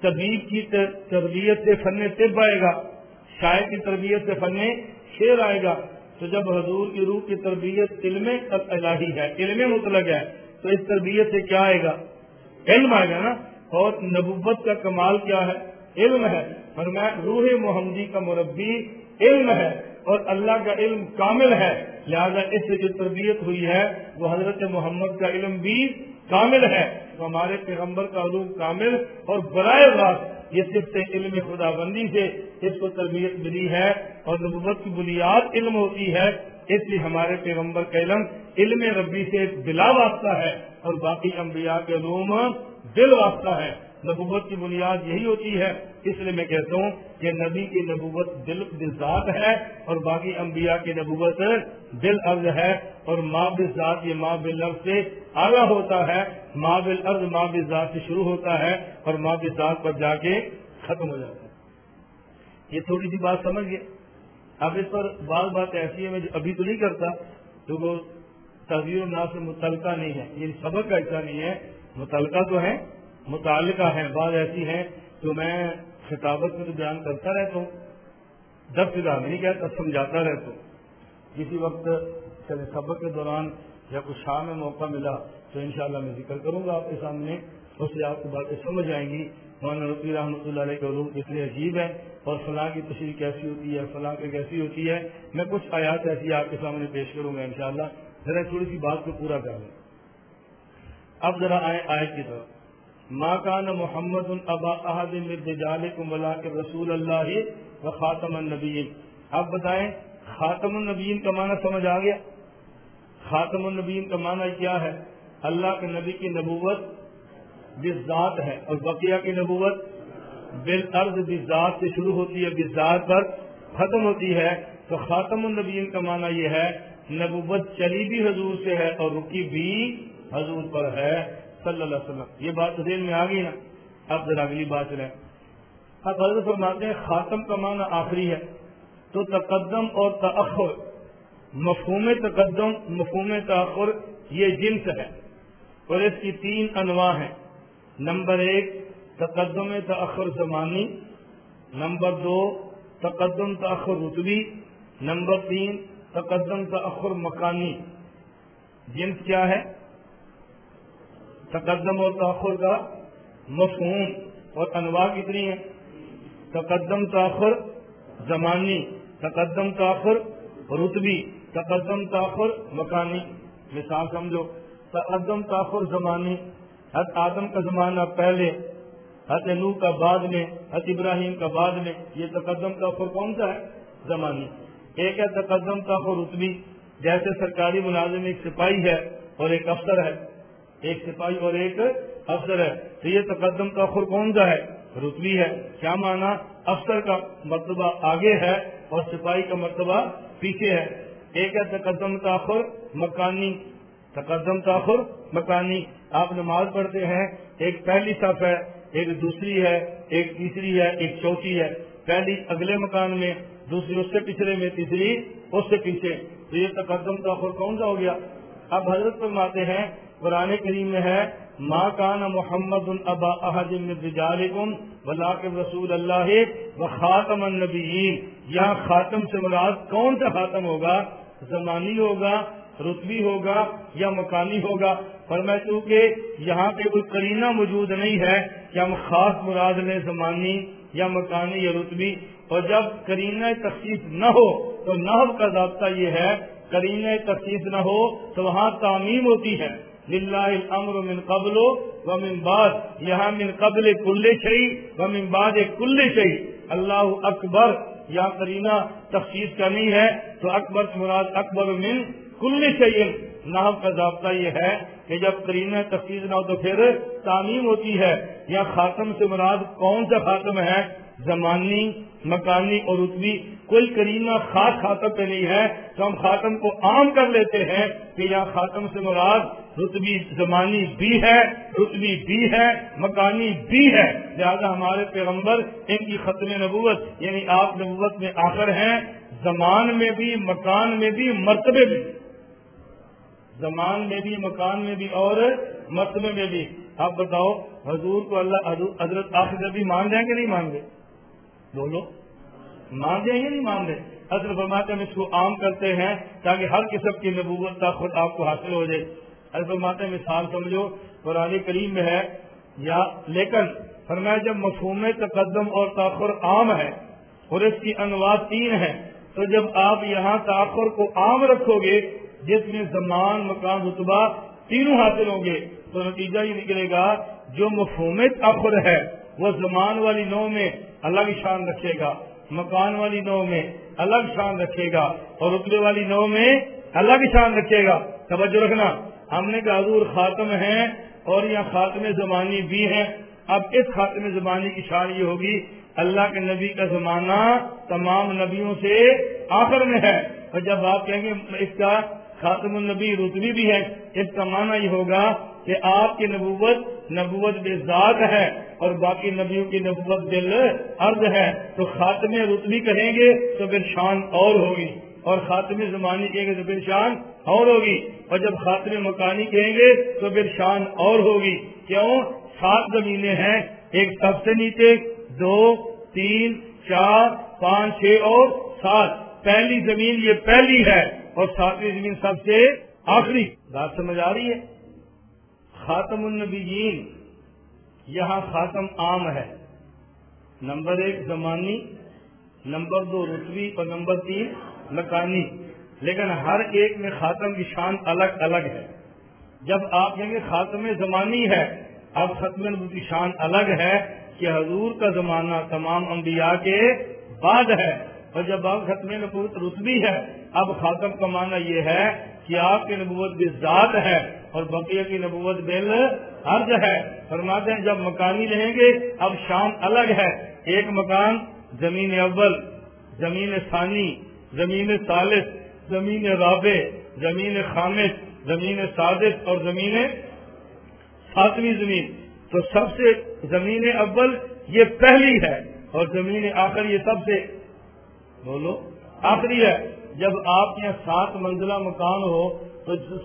طبیب کی تربیت سے فن طب آئے گا۔ شاعر کی تربیت سے فن شیر آئے گا تو جب حضور کی روح کی تربیت علم الہی ہے، علم مطلق ہے، تو اس تربیت سے کیا آئے گا؟ علم آئے گا نا؟ اور نبوت کا کمال کیا ہے؟ علم ہے۔ اور میں روح محمدی کا مربی علم ہے اور اللہ کا علم کامل ہے۔ لہذا اس سے جو تربیت ہوئی ہے، وہ حضرت محمد کا علم بھی کامل ہے۔ تو ہمارے پیغمبر کا علوم کامل اور برائے راست یہ صرف علم خدا بندی سے اس کو تربیت ملی ہے اور نبوت کی بنیاد علم ہوتی ہے، اس لیے ہمارے پیغمبر کا علم علم ربی سے بلا واسطہ ہے اور باقی انبیاء کے علوم دل واسطہ ہے۔ نبوت کی بنیاد یہی ہوتی ہے، اس لیے میں کہتا ہوں کہ نبی کی نبوت دل ذات ہے اور باقی انبیاء کی نبوت دل عرض ہے اور ماں ذات یہ ماں بل سے آگاہ ہوتا ہے، ماں بل عرض ماں ذات سے شروع ہوتا ہے اور ماں ذات پر جا کے ختم ہو جاتا ہے۔ یہ تھوڑی سی بات سمجھ گئے؟ اب اس پر بعض بات ایسی ہے، میں جو ابھی تو نہیں کرتا تو وہ تحریر الناس سے متعلقہ نہیں ہے یہ سبق ایسا نہیں ہے، متعلقہ تو ہے متعلقہ ہیں، بعض ایسی ہیں تو میں خطابت میں تو بیان کرتا رہتا ہوں، جب فضا نہیں کہتا، سمجھاتا رہتا ہوں۔ کسی وقت چلے سبق کے دوران یا کچھ شام میں موقع ملا تو انشاءاللہ میں ذکر کروں گا آپ کے سامنے، اس سے آپ کو باتیں سمجھ آئیں گی۔ مولانا رفیع رحمۃ اللہ علیہ کے علوم اتنے عجیب ہے اور فلاں کی تشریح کیسی ہوتی ہے، فلاں کی کیسی ہوتی ہے۔ میں کچھ آیات ایسی آپ کے سامنے پیش کروں گا انشاءاللہ۔ ذرا تھوڑی سی بات کو پورا کر لیں اب ذرا آئے آئے کی طرف۔ ماں کان محمد البا احد ولا کے رسول اللہ و خاتم اب بتائیں، خاتم النبین کا معنی سمجھ آ گیا؟ خاتم النبین کا معنی کیا ہے؟ اللہ کے نبی کی نبوت بذات ہے اور بقیہ کی نبوت بالعرض بذات سے شروع ہوتی ہے بذات پر ختم ہوتی ہے۔ تو خاتم النبین کا معنی یہ ہے، نبوت چلی بھی حضور سے ہے اور رکی بھی حضور پر ہے۔ صلی اللہ علیہ وسلم، یہ بات ذہن میں آ گئی نا، اب ذرا اگلی بات رہے۔ اب حضرت فرماتے ہیں، خاتم کا معنی آخری ہے۔ تو تقدم اور تأخر، مفہوم تقدم، مفہوم تاخر یہ جنس ہے۔ اور اس کی تین انواع ہیں۔ نمبر ایک، تقدم تاخر زمانی۔ نمبر دو، تقدم تاخر رتبی۔ نمبر تین، تقدم تاخر مکانی۔ جنس کیا ہے؟ تقدم اور تاخر کا مفہوم اور انواع کتنی ہیں؟ تقدم، تاخر، زمانی، تقدم، تاخر، رتبی، تقدم، تاخر، مکانی۔ مثال سمجھو، تقدم، تاخر، زمانی۔ حد آدم کا زمانہ پہلے حد نو کا بعد میں حد ابراہیم کا بعد میں۔ یہ تقدم، تاخر کون سا ہے؟ زمانی۔ ایک ہے تقدم، تاخر، رتبی۔ جیسے سرکاری ملازم ایک سپاہی ہے اور ایک افسر ہے۔ ایک سپاہی اور ایک افسر ہے۔ تو یہ تقدم تاخر کون سا ہے، رتبی ہے۔ کیا مانا افسر کا مرتبہ آگے ہے اور سپاہی کا مرتبہ پیچھے ہے۔ ایک ہے تقدم تاخر مکانی۔ تقدم تاخر مکانی۔ آپ نماز پڑھتے ہیں، ایک پہلی صف ہے، ایک دوسری ہے، ایک تیسری ہے، ایک چوتھی ہے۔ پہلی اگلے مکان میں، دوسری اس سے پچھلے میں، تیسری اس سے پیچھے۔ تو یہ تقدم تاخر کون سا ہو گیا؟ اب حضرت فرماتے ہیں قرآن کریم میں ہے ماں کان محمد ابا رسول اللہ و خاتم النبیین یہاں خاتم سے مراد کون سا خاتم ہوگا؟ زمانی ہوگا، رتبی ہوگا یا مکانی ہوگا؟ پر میں چونکہ یہاں پہ کوئی کرینہ موجود نہیں ہے کہ ہم خاص مراد لیں زمانی یا مکانی یا رتبی۔ اور جب کرینہ تخصیص نہ ہو تو نحو کا ضابطہ یہ ہے کرینہ تخصیص نہ ہو تو وہاں تعمیم ہوتی ہے۔ للہ الامر من قبل و من بعد. یہاں من قبل کل شہی و من بعد کل شہی اللہ اکبر. یا کرینہ تخصیص کا نہیں ہے تو اکبر مراد اکبر من کل شہی نحو کا ضابطہ یہ ہے کہ جب کرینہ تخصیص نہ ہو تو پھر تعمیم ہوتی ہے. یا خاتم سے مراد کون سا خاتم ہے؟ زمانی مکانی اور رتبی کوئی کرینہ خاص خاتم پہ نہیں ہے تو ہم خاتم کو عام کر لیتے ہیں کہ یہاں خاتم سے مراد رتبی زمانی بھی ہے، رتبی بھی ہے، مکانی بھی ہے۔ لہذا ہمارے پیغمبر ان کی ختم نبوت یعنی آپ نبوت میں آخر ہیں، زمان میں بھی، مکان میں بھی، مرتبے میں زمان میں بھی، مکان میں بھی اور مرتبے میں بھی۔ آپ بتاؤ، حضور کو اللہ حضرت آخر بھی مان جائیں کہ نہیں مان گے بولو۔ مان دیں یا نہیں مان دیں حضرت فرماتے ہم اس کو عام کرتے ہیں تاکہ ہر قسم کی نبوت کا خود آپ کو حاصل ہو جائے۔ حضرت فرماتے مثال سمجھو، قرآن کریم میں ہے، یا لیکن فرمایا جب مفہوم تقدم اور تاخر عام ہے اور اس کی انواع تین ہے تو جب آپ یہاں تاخر کو عام رکھو گے، جس میں زمان مکان رتبہ تینوں حاصل ہوں گے، تو نتیجہ یہ نکلے گا، جو مفہوم تاخر ہے وہ زمان والی نو میں الگ شان رکھے گا، مکان والی نو میں الگ شان رکھے گا اور رتبے والی نو میں الگ شان رکھے گا۔ توجہ رکھنا، ہم نے کہا حضور خاتم ہیں اور یہاں خاتم زمانی بھی ہیں۔ اب اس خاتم زمانی کی شان یہ ہوگی، اللہ کے نبی کا زمانہ تمام نبیوں سے آخر میں ہے۔ اور جب آپ کہیں گے اس کا خاتم النبی رتبی بھی ہے، اس کا معنی یہ ہوگا کہ آپ کی نبوت نبوت بے ذات ہے اور باقی نبیوں کی نبوت دل عرض ہے، تو خاتم رتبی کہیں گے تو پھر شان اور ہوگی۔ اور خاتم زمانی کہیں گے تو پھر شان اور ہوگی۔ اور جب خاتم مکانی کہیں گے تو پھر شان اور ہوگی۔ کیوں؟ سات زمینیں ہیں، ایک سب سے نیچے، دو، تین، چار، پانچ، چھ اور سات۔ پہلی زمین یہ پہلی ہے اور ساتویں زمین سب سے آخری۔ بات سمجھ آ رہی ہے؟ خاتم النبیین، یہاں خاتم عام ہے۔ نمبر ایک زمانی، نمبر دو رتوی اور نمبر تین مکانی۔ لیکن ہر ایک میں خاتم کی شان الگ الگ ہے۔ جب آپ کہیں گے خاتم زمانی ہے، اب ختم کی شان الگ ہے کہ حضور کا زمانہ تمام انبیاء کے بعد ہے۔ اور جب آپ ختم نبوت رتبی ہے، اب خاتم کا معنی یہ ہے کہ آپ کی نبوت بھی ذات ہے۔ اور بقیہ کی نبوت بل عرض ہے۔ فرماتے ہیں، جب مکانی رہیں گے، اب شام الگ ہے۔ ایک مکان زمین اول، زمین ثانی، زمین ثالث، زمین رابع، زمین خامس، زمین سادس اور زمین ساتویں زمین۔ تو سب سے زمین اول یہ پہلی ہے اور زمین آخر یہ سب سے بولو، آخری ہے۔ جب آپ کے یہاں سات منزلہ مکان ہو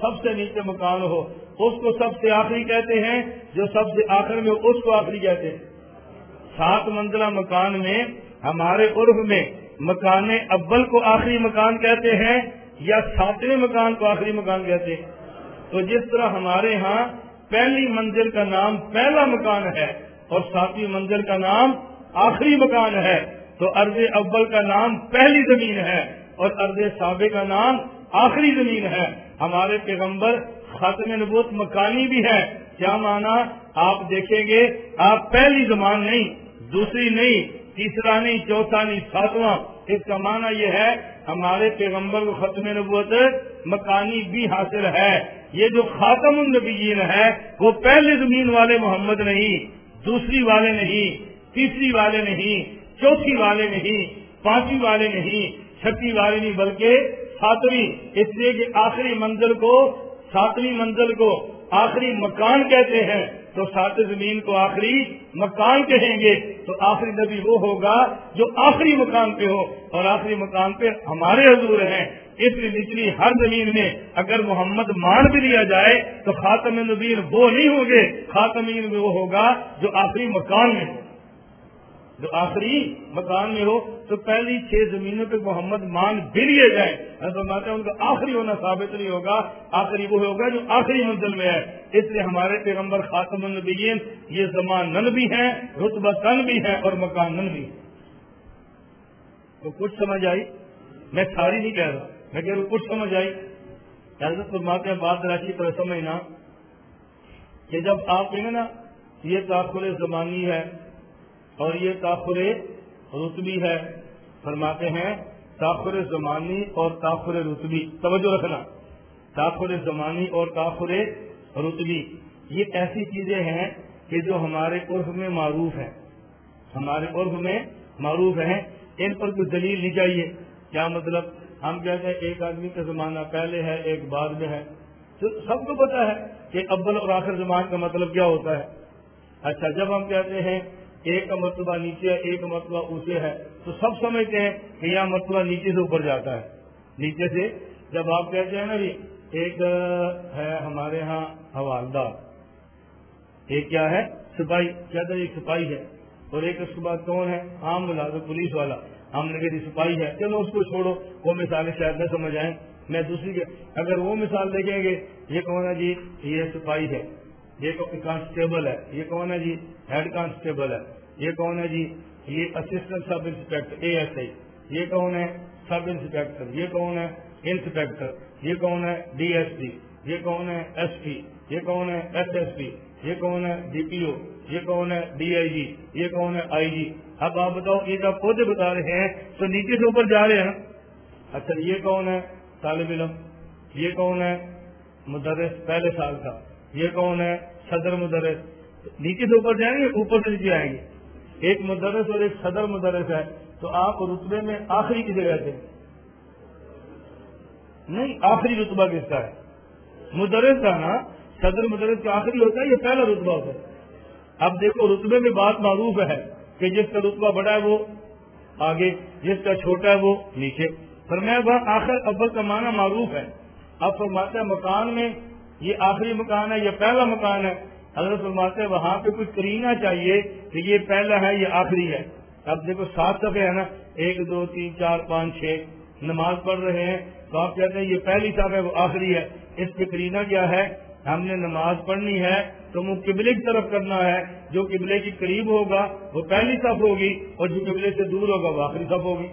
سب سے نیچے مکان ہو۔ اس کو سب سے آخری کہتے ہیں، جو سب سے آخر میں اس کو آخری کہتے ہیں۔ سات منزلہ مکان میں، ہمارے عرف میں مکان اول کو آخری مکان کہتے ہیں یا ساتویں مکان کو آخری مکان کہتے ہیں۔ تو جس طرح ہمارے ہاں پہلی منزل کا نام پہلا مکان ہے اور ساتویں منزل کا نام آخری مکان ہے، تو ارض اول کا نام پہلی زمین ہے اور ارض صابے کا نام آخری زمین ہے۔ ہمارے پیغمبر خاتم نبوت مکانی بھی ہے کیا مانا؟ آپ دیکھیں گے، آپ پہلی زمان نہیں، دوسری نہیں، تیسرا نہیں، چوتھا نہیں، ساتواں۔ اس کا معنی یہ ہے، ہمارے پیغمبر کو ختم نبوت مکانی بھی حاصل ہے۔ یہ جو خاتم النبیین ہے، وہ پہلے زمین والے محمد نہیں، دوسری والے نہیں، تیسری والے نہیں، چوتھی والے نہیں، پانچویں والے نہیں، چھٹی والے نہیں، بلکہ ساتویں، اس لیے کہ آخری منزل کو، ساتویں منزل کو آخری مکان کہتے ہیں، تو سات زمین کو آخری مکان کہیں گے، تو آخری نبی وہ ہوگا جو آخری مکان پہ ہو۔ اور آخری مکان پہ ہمارے حضور ہیں۔ اس لیے نچلی ہر زمین میں اگر محمد مان بھی لیا جائے، تو خاتم نبیر وہ نہیں ہوں گے خاتمین میں وہ ہوگا جو آخری مکان میں ہو۔ جو آخری مکان میں ہو، تو پہلی چھ زمینوں پہ محمد مان بھی لیے جائیں۔ فرماتے ہیں ان کا آخری ہونا ثابت نہیں ہوگا، آخری وہ ہوگا جو آخری منزل میں ہے۔ اس لیے ہمارے پیغمبر خاتم النبیین یہ زمان نن بھی ہیں، رتبہ تن بھی ہے اور مکان نن بھی تو کچھ سمجھ آئی؟ میں ساری نہیں کہہ رہا۔ میں کہہ رہا کچھ سمجھ آئی؟ حضرت فرماتے ہیں بات راشی پر سمجھنا کہ جب آپ کہیں نا یہ تاخر زمانی ہے اور یہ تاخر رتبی ہے۔ فرماتے ہیں تاخر زمانی اور تاخر رتبی۔ توجہ رکھنا۔ تاخر زمانی اور تاخر رتبی۔ یہ ایسی چیزیں ہیں کہ جو ہمارے عرف میں معروف ہیں۔ ہمارے عرف میں معروف ہیں۔ ان پر کوئی دلیل نہیں چاہیے۔ کیا مطلب؟ ہم کہتے ہیں، ایک آدمی کا زمانہ پہلے ہے، ایک بعد میں ہے۔ تو سب کو پتا ہے کہ اول اور آخر زمان کا مطلب کیا ہوتا ہے۔ اچھا جب ہم کہتے ہیں ایک مرتبہ نیچے ایک مرتبہ اونچے ہے۔ تو سب سمجھتے ہیں کہ یہ مرتبہ نیچے سے اوپر جاتا ہے۔ نیچے سے جب آپ کہتے ہیں نا جی ایک ہے ہمارے ہاں حوالدار۔ ایک کیا ہے؟ سپاہی۔ کہتے ہیں ایک سپاہی ہے۔ اور ایک اس کے بعد کون ہے؟ عام ملازم، پولیس والا۔ ہم نے کہا جی، سپاہی ہے۔ چلو اس کو چھوڑو۔ وہ مثالیں شاید نہ سمجھ آئیں۔ میں دوسری کے اگر وہ مثال دیکھیں گے، یہ کون ہے جی؟ یہ سپاہی ہے۔ یہ کانسٹیبل ہے یہ کون ہے جی ہیڈ کانسٹیبل ہے یہ کون ہے جی یہ assistant sub inspector A S I یہ کون ہے سب انسپیکٹر یہ کون ہے انسپیکٹر یہ کون ہے ڈی ایس پی یہ کون ہے ایس پی یہ کون ہے ایس ایس پی یہ کون ہے ڈی پی او یہ کون ہے ڈی آئی جی یہ کون ہے آئی جی اب آپ بتاؤ یہ جب پودے بتا رہے ہیں تو نیچے سے اوپر جا رہے ہیں اچھا یہ کون ہے طالب علم یہ کون ہے مدرس پہلے سال کا یہ کون ہے؟ صدر مدرس۔ نیچے سے اوپر جائیں گے، اوپر سے نیچے آئیں گے۔ ایک مدرس اور ایک صدر مدرس ہے۔ تو آپ رتبے میں آخری کسی رہتے ہیں؟ نہیں، آخری رتبہ کس کا ہے؟ مدرس کا نا۔ صدر مدرس کا آخری ہوتا ہے، یہ پہلا رتبہ ہوتا ہے۔ اب دیکھو، رتبے میں بات معروف ہے کہ جس کا رتبہ بڑا ہے وہ آگے، جس کا چھوٹا ہے وہ نیچے۔ پر میں آخر اول کا معنی معروف ہے۔ اب فرماتا ہے مکان میں یہ آخری مکان ہے، یہ پہلا مکان ہے۔ حضرت فرماتے ہیں، وہاں پہ کچھ کرینا چاہیے کہ یہ پہلا ہے، یہ آخری ہے۔ اب دیکھو، سات صفحے ہے نا۔ ایک، دو، تین، چار، پانچ، چھ۔ نماز پڑھ رہے ہیں۔ تو آپ کہتے ہیں، یہ پہلی صاحب ہے، وہ آخری ہے۔ اس پہ کرینا کیا ہے؟ ہم نے نماز پڑھنی ہے، تو وہ قبلے کی طرف کرنا ہے۔ جو قبلے کی قریب ہوگا، وہ پہلی صف ہوگی اور جو قبلے سے دور ہوگا، وہ آخری صف ہوگی۔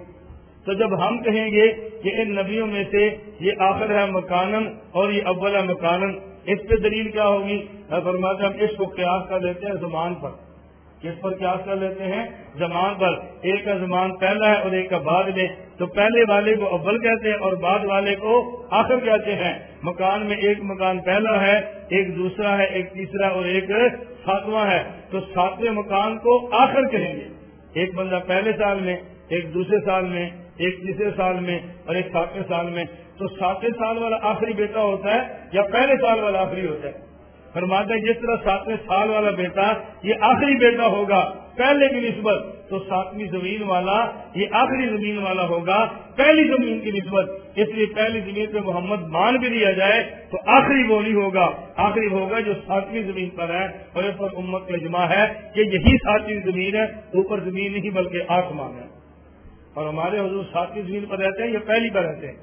تو جب ہم کہیں گے کہ ان نبیوں میں سے یہ آخر ہے مکانن اور یہ اول ہے مکانن، اس پہ دلیل کیا ہوگی؟ فرماتے ہم اس کو قیاس کر لیتے ہیں زمان پر۔ کس پر قیاس کر لیتے ہیں؟ زمان پر۔ ایک کا زمان پہلا ہے اور ایک کا بعد میں۔ تو پہلے والے کو اول کہتے ہیں اور بعد والے کو آخر کہتے ہیں۔ مکان میں ایک مکان پہلا ہے، ایک دوسرا ہے، ایک تیسرا اور ایک ساتواں ہے۔ تو ساتویں مکان کو آخر کہیں گے۔ ایک بندہ پہلے سال میں، ایک دوسرے سال میں ایک تیسرے سال میں اور ایک ساتویں سال میں، تو ساتویں سال والا آخری بیٹا ہوتا ہے یا پہلے سال والا آخری ہوتا ہے؟ فرماتا ہے جس طرح ساتویں سال والا بیٹا یہ آخری بیٹا ہوگا، پہلے کی نسبت، تو ساتویں زمین والا، یہ آخری زمین والا ہوگا، پہلی زمین کی نسبت۔ اس لیے پہلی زمین پہ محمد مان بھی دیا جائے، تو آخری بولی ہوگا۔ آخری ہوگا جو ساتویں زمین پر ہے اور اس پر امت کا اجماع ہے کہ یہی ساتویں زمین ہے، اوپر زمین نہیں بلکہ آسمان ہے۔ اور ہمارے حضور ساتویں زمین پر رہتے ہیں یا پہلی پر رہتے ہیں۔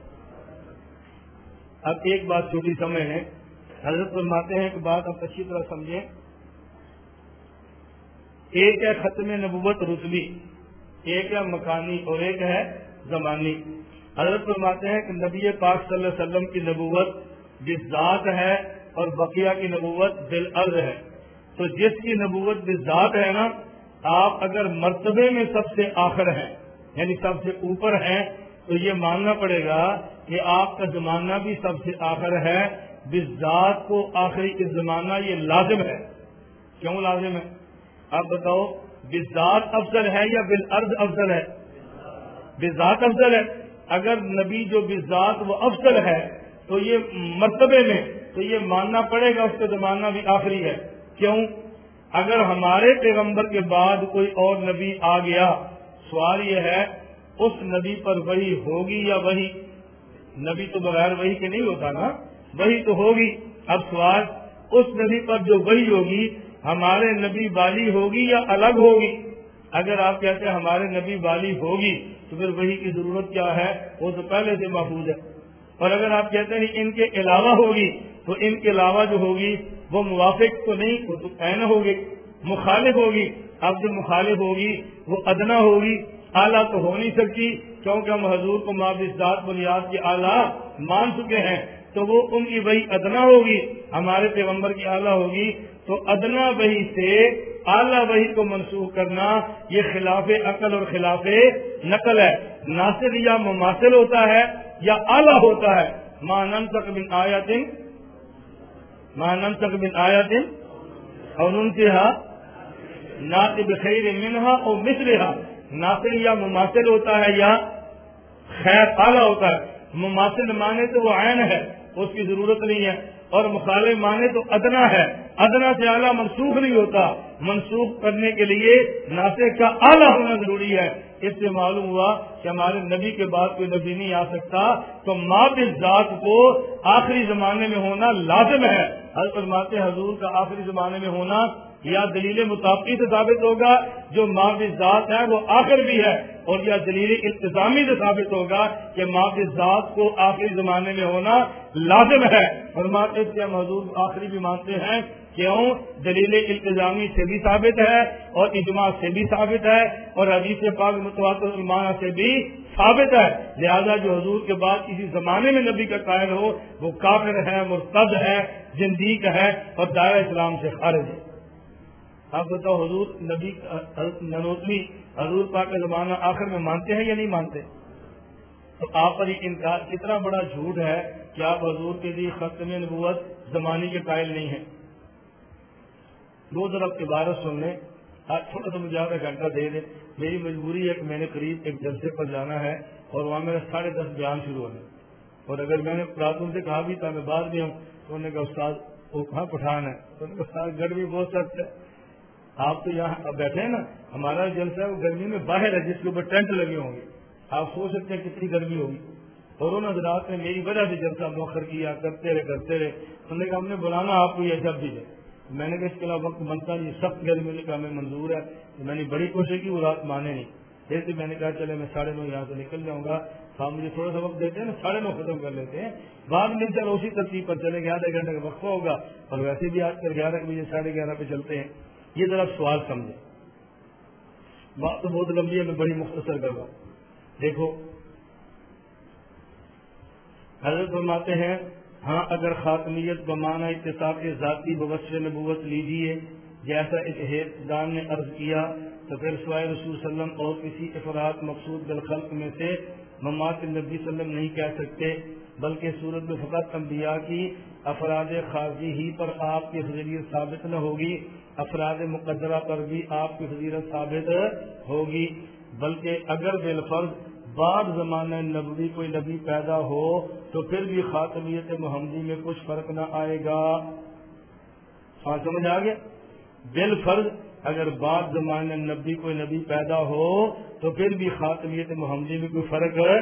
اب ایک بات چھوٹی سمجھ ہے حضرت فرماتے ہیں کہ بات آپ اچھی طرح سمجھیں۔ ایک ہے ختم نبوت رتبی، ایک ہے مکانی اور ایک ہے زمانی۔ حضرت فرماتے ہیں کہ نبی پاک صلی اللہ علیہ وسلم کی نبوت جس ذات ہے اور بقیہ کی نبوت دل ہے۔ تو جس کی نبوت جس ذات ہے نا، آپ اگر مرتبے میں سب سے آخر ہیں یعنی سب سے اوپر ہیں، تو یہ ماننا پڑے گا کہ آپ کا زمانہ بھی سب سے آخر ہے۔ بزاد کو آخری زمانہ یہ لازم ہے۔ کیوں لازم ہے؟ آپ بتاؤ بزاد افضل ہے یا بالعرض افضل ہے؟ بزاد افضل ہے۔ اگر نبی جو بزاد وہ افضل ہے، تو یہ مرتبے میں، تو یہ ماننا پڑے گا اس کا زمانہ بھی آخری ہے۔ کیوں؟ اگر ہمارے پیغمبر کے بعد کوئی اور نبی آ گیا سوال یہ ہے، اس نبی پر وہی ہوگی یا وہی نبی تو بغیر وہی کے نہیں ہوتا نا؟ وہی تو ہوگی۔ اب سوال، اس نبی پر جو وہی ہوگی، ہمارے نبی والی ہوگی یا الگ ہوگی؟ اگر آپ کہتے ہیں ہمارے نبی والی ہوگی، تو پھر وہی کی ضرورت کیا ہے؟ وہ تو پہلے سے محفوظ ہے۔ اور اگر آپ کہتے ہیں ان کے علاوہ ہوگی، تو ان کے علاوہ جو ہوگی، وہ موافق تو نہیں، وہ تو ہوگی، مخالف ہوگی۔ اب جو مخالف ہوگی، وہ ادنا ہوگی، اعلیٰ تو ہو نہیں سکتی، کیونکہ ہم حضور کو ذات بنیاد کی اعلیٰ مان چکے ہیں۔ تو وہ ان کی وہی ادنا ہوگی، ہمارے پیغمبر کی اعلیٰ ہوگی۔ تو ادنا وہی سے، اعلیٰ وہی کو منسوخ کرنا، یہ خلاف عقل اور خلاف نقل ہے۔ ناصر یا مماثل ہوتا ہے یا اعلیٰ ہوتا ہے۔ مانن تک بن آیا دن مانن تک بن آیا دن اور ان کے ہاں سے خیر منہا اور مصرحا ناصر یا مماثل ہوتا ہے یا خیر اعلیٰ ہوتا ہے۔ مماثل مانے تو وہ عین ہے، اس کی ضرورت نہیں ہے۔ اور مخالف مانے تو ادنا ہے۔ ادنا سے اعلیٰ منسوخ نہیں ہوتا۔ منسوخ کرنے کے لیے ناسک کا اعلیٰ ہونا ضروری ہے۔ اس سے معلوم ہوا کہ ہمارے نبی کے بعد کوئی نبی نہیں آ سکتا۔ تو ماں ذات کو آخری زمانے میں ہونا لازم ہے۔ حضرت مات حضور کا آخری زمانے میں ہونا یا دلیل مطابقی سے ثابت ہوگا، جو معافی ذات ہے، وہ آخر بھی ہے، اور یا دلیل انتظامی سے ثابت ہوگا کہ معافی ذات کو آخری زمانے میں ہونا لازم ہے۔ اور ماتے سے حضور آخری بھی مانتے ہیں۔ کیوں؟ دلیل التظامی سے بھی ثابت ہے، اور اجماع سے بھی ثابت ہے، اور حدیث پاک متواتر المانہ سے بھی ثابت ہے۔ لہذا جو حضور کے بعد کسی زمانے میں نبی کا قائل ہو، وہ کافر ہے، مرتد ہے، زندیق ہے، اور دائرہ اسلام سے خارج ہے۔ آپ بتاؤ حضور نبی ننوتوی حضور پاک کا زمانہ آخر میں مانتے ہیں یا نہیں مانتے؟ تو آپ پر یہ انکار کتنا بڑا جھوٹ ہے کہ آپ حضور کے لیے ختم نبوت زمانے کے قائل نہیں ہیں۔ دو طرف عبارت سن لیں۔ آج تھوڑا سا مجھے آدھا گھنٹہ دے دیں۔ میری مجبوری ہے کہ میں نے قریب ایک جلسے پر جانا ہے اور وہاں میرا ساڑھے دس بیان شروع ہونے اور اگر میں نے راتوں سے کہا بھی تھا، میں بعد میں ہوں تو انہوں نے کہا، استاد، وہ کہاں پٹھان ہے؟ تو استاد، گرمی بہت سخت ہے۔ آپ تو یہاں بیٹھے ہیں نا، ہمارا جلسہ ہے، وہ گرمی میں باہر ہے، جس کے اوپر ٹینٹ لگے ہوں گے۔ آپ سوچ سکتے ہیں کتنی گرمی ہوگی۔ اور ان حضرات نے میری وجہ سے جلسہ موخر کیا، کرتے رہے کرتے رہے۔ انہوں نے کہا، ہم نے بلانا، آپ کو یہ جب بھی ہے۔ میں نے کہا، اس کے علاوہ وقت بنتا نہیں، سخت گرمی نے کہا ہمیں منظور ہے تو میں نے بڑی کوشش کی، وہ رات مانے نہیں۔ پھر میں نے کہا، چلے، میں ساڑھے نو یہاں سے نکل جاؤں گا۔ آپ مجھے تھوڑا سا وقت دیتے ہیں نا، ساڑھے نو ختم کر لیتے ہیں۔ بعد میں چلو اسی ترتیب پر چلے گیا آدھے گھنٹے کا وقفہ ہوگا، اور ویسے بھی آج کل گیارہ بجے، ساڑھے گیارہ پہ چلتے ہیں۔ یہ ذرا سوال سمجھے بات تو بہت لمبی ہے، میں بڑی مختصر کر رہا ہوں۔ دیکھو، حضرت فرماتے ہیں ہاں اگر خاتمیت بمانا اتفاق ذاتی ببشر نبوت لیجیے جیسا دان نے عرض کیا، تو پھر سوائے رسول وسلم اور کسی افراد مقصود بالخلق میں سے ممات نبی وسلم نہیں کہہ سکتے، بلکہ صورت میں فقط انبیاء کی افراد خارجی ہی پر آپ کی حضریت ثابت نہ ہوگی۔ افراد مقدرہ پر بھی آپ کی حضیرت ثابت ہوگی۔ بلکہ اگر بالفرض بعد زمانہ نبوی کوئی نبی پیدا ہو، تو پھر بھی خاتمیت محمدی میں کچھ فرق نہ آئے گا۔ ہاں سمجھ آ گیا؟ بال فرض اگر بعد زمانے نبی کوئی نبی پیدا ہو، تو پھر بھی خاتمیت محمدی میں کوئی فرق ہے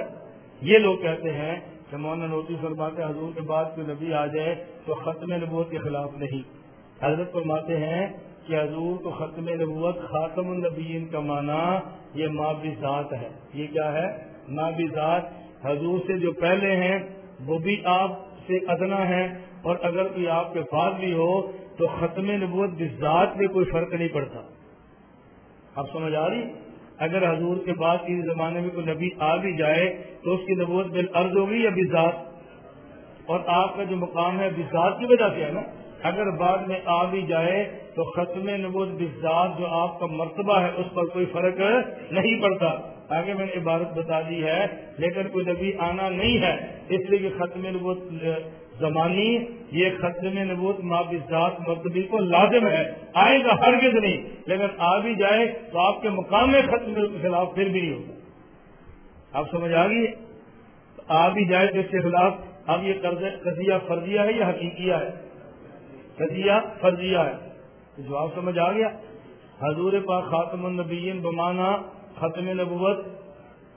یہ لوگ کہتے ہیں کہ مولانا نوٹی فرماتے حضور کے بعد کوئی نبی آ جائے تو ختم نبوت کے خلاف نہیں۔ حضرت فرماتے ہیں کہ حضور کو ختم نبوت خاتم النبیین کا معنی یہ ماں بھی ذات ہے۔ یہ کیا ہے؟ ماں بھی ذات۔ حضور سے جو پہلے ہیں، وہ بھی آپ سے ادنا ہے اور اگر کوئی آپ کے بعد بھی ہو، تو ختم نبوت ذات میں کوئی فرق نہیں پڑتا۔ اب سمجھ آ رہی؟ اگر حضور کے بعد کسی زمانے میں کوئی نبی آ بھی جائے، تو اس کی نبوت بال عرض ہوگی یا بزاد اور آپ کا جو مقام ہے بزاد کی وجہ سے ہے نا؟ اگر بعد میں آ بھی جائے تو ختم نبوت بزاد جو آپ کا مرتبہ ہے، اس پر کوئی فرق نہیں پڑتا۔ آگے میں نے عبارت بتا دی ہے، لیکن کوئی نبی آنا نہیں ہے۔ اس لیے کہ ختم نبوت، زمانی، یہ ختم نبوت ذات مرتبی کو لازم ہے۔ آئے گا ہرگز نہیں۔ لیکن آ بھی جائے تو آپ کے مقام میں ختم کے خلاف پھر بھی نہیں ہوگا۔ آپ سمجھ آ گئی؟ آ بھی جائے تو اس کے خلاف اب یہ قضیہ فرضیہ ہے یا حقیقیہ ہے؟ قضیہ فرضیہ ہے۔ جواب سمجھ آ گیا؟ حضور پاک خاتم النبیین بمانا ختم نبوت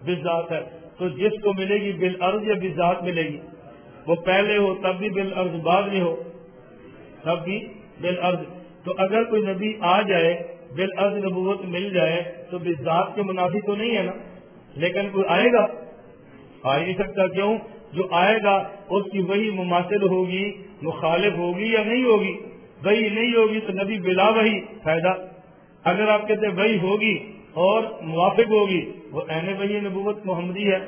بذات ہے۔ تو جس کو ملے گی بالعرض یا بذات ملے گی؟ وہ پہلے ہو تب بھی بالعرض بعد میں ہو تب بھی بالعرض تو اگر کوئی نبی آ جائے بالعرض نبوت مل جائے، تو بذات کے منافی تو نہیں ہے نا؟ لیکن کوئی آئے گا؟ آ ہی نہیں سکتا۔ کیوں؟ جو آئے گا، اس کی وہی مماثل ہوگی۔ مخالف ہوگی یا نہیں ہوگی؟ وہی نہیں ہوگی تو نبی بلا وہی فائدہ۔ اگر آپ کہتے وہی ہوگی اور موافق ہوگی، وہ این وہی نبوت محمدی ہے،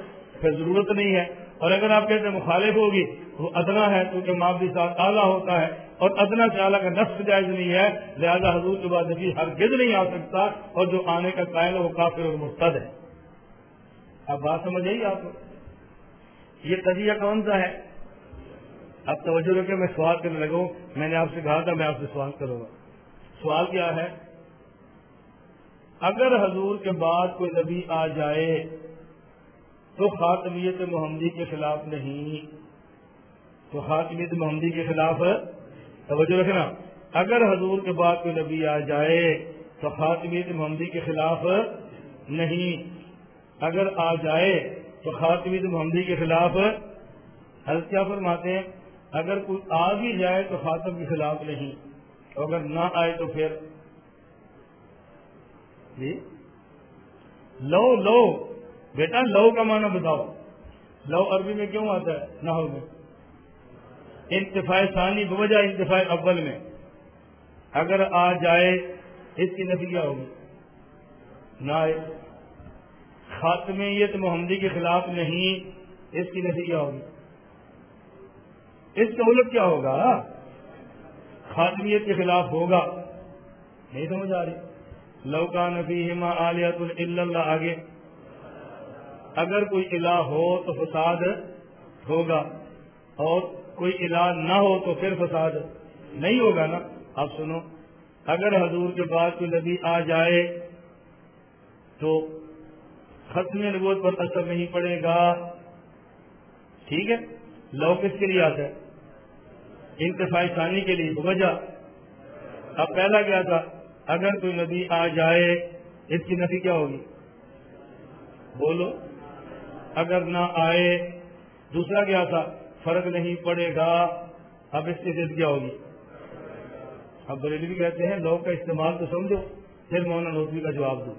پھر ضرورت نہیں ہے۔ اور اگر آپ کہتے ہیں مخالف ہوگی، وہ ادنا ہے، کیونکہ ماں ساتھ اعلیٰ ہوتا ہے۔ اور ادنا سے اعلیٰ کا نفس جائز نہیں ہے، لہذا حضور کے بعد نبی ہر گد نہیں آ سکتا اور جو آنے کا قائل ہے، وہ کافی اور مرتد ہے۔ اب بات سمجھ آئیے آپ کو؟ یہ قضیہ کون سا ہے؟ اب توجہ رکھے میں سوال کرنے لگا میں نے آپ سے کہا تھا، میں آپ سے سوال کروں گا۔ سوال کیا ہے؟ اگر حضور کے بعد کوئی نبی آ جائے تو خاتمیت محمدی کے خلاف نہیں۔ تو خاتمیت محمدی کے خلاف توجہ رکھنا۔ اگر حضور کے بعد کوئی نبی آ جائے تو خاتمیت محمدی کے خلاف نہیں۔ اگر آ جائے تو خاتمیت محمدی کے خلاف۔ حضرت کیا فرماتے ہیں؟ اگر کوئی آ بھی جائے تو خاتم کے خلاف نہیں اگر نہ آئے تو پھر جی؟ لو لو، بیٹا، لو کا معنی بتاؤ۔ لو عربی میں کیوں آتا ہے؟ نہ میں۔ انتفاع ثانی، بوجہ انتفاع اول میں۔ اگر آ جائے، اس کی نفی کیا ہوگی۔ نہ آئے۔ خاتمیت محمدی کے خلاف نہیں، اس کی نفی کیا ہوگی۔ اس کا الٹ کیا ہوگا؟ خاتمیت کے خلاف ہوگا۔ نہیں سمجھ آ رہی۔ لوکا نبی ہما علیت اللہ آگے۔ اگر کوئی الہ ہو تو فساد ہوگا، اور کوئی الہ نہ ہو تو پھر فساد نہیں ہوگا نا۔ آپ سنو، اگر حضور کے بعد کوئی نبی آ جائے تو ختم نبوت پر اثر نہیں پڑے گا۔ ٹھیک ہے؟ لو کس کے لیے آتا ہے؟ انتفاعی ثانی کے لیے وجہ اب پہلا کیا تھا؟ اگر کوئی نبی آ جائے، اس کی نفی کیا ہوگی؟ بولو۔ اگر نہ آئے، دوسرا کیا تھا؟ فرق نہیں پڑے گا۔ اب اس کی ضد کیا ہوگی؟ اب بریلوی کہتے ہیں، لو کا استعمال تو سمجھو، پھر مولانا نوکری کا جواب دو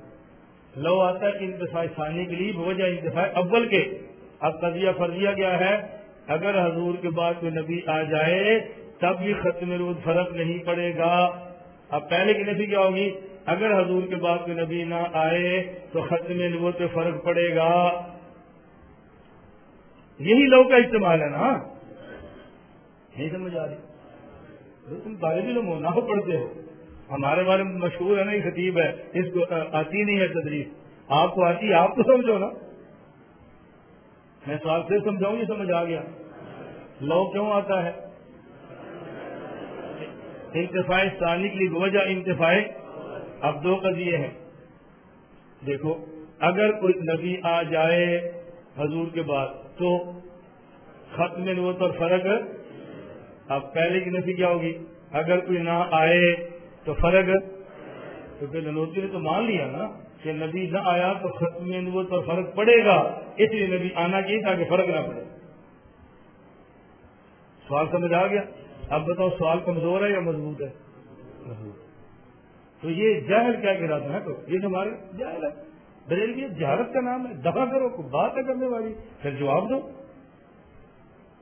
لو آتا ہے انتفاعی ثانی کے لیے وجہ انتفاع اول کے۔ اب قضیہ فرضیہ کیا ہے؟ اگر حضور کے بعد کوئی نبی آ جائے، تب بھی ختم رود فرق نہیں پڑے گا۔ اب پہلے کی نبی کیا ہوگی؟ اگر حضور کے بعد کوئی نبی نہ آئے، تو ختم نبوت پہ فرق پڑے گا۔ یہی لو کا استعمال ہے نا؟ نہیں سمجھ آ رہی۔ تم طالب علم ہو نہ ہو پڑھتے ہو۔ ہمارے بارے میں مشہور ہے نا خطیب ہے۔ اس کو آتی نہیں ہے تدریس۔ آپ کو آتی آپ تو سمجھو نا۔ میں سوال سے سمجھاؤں، یہ سمجھ آ گیا۔ لو کیوں آتا ہے؟ انتفاع ثانی کے لیے وجہ انتفاع اب دو قضیے ہیں دیکھو، اگر کوئی نبی آ جائے حضور کے بعد تو ختم نبوت اور فرق اب پہلے کی نفی کیا ہوگی؟ اگر کوئی نہ آئے تو فرق۔ تو پھر لنوتی نے تو مان لیا نا۔ کہ نبی نہ آیا تو ختم نبوت پر فرق پڑے گا۔ اس لیے نبی آنا چاہیے تاکہ فرق نہ پڑے۔ سوال سمجھ آ گیا؟ اب بتاؤ سوال کمزور ہے یا مضبوط ہے؟ مضبوط تو یہ جہل کیا گرا تھا تو یہ ہمارے جہل ہے۔ بریل یہ جہالت کا نام ہے۔ دفاع کرو بات ہے کرنے والی۔ پھر جواب دو۔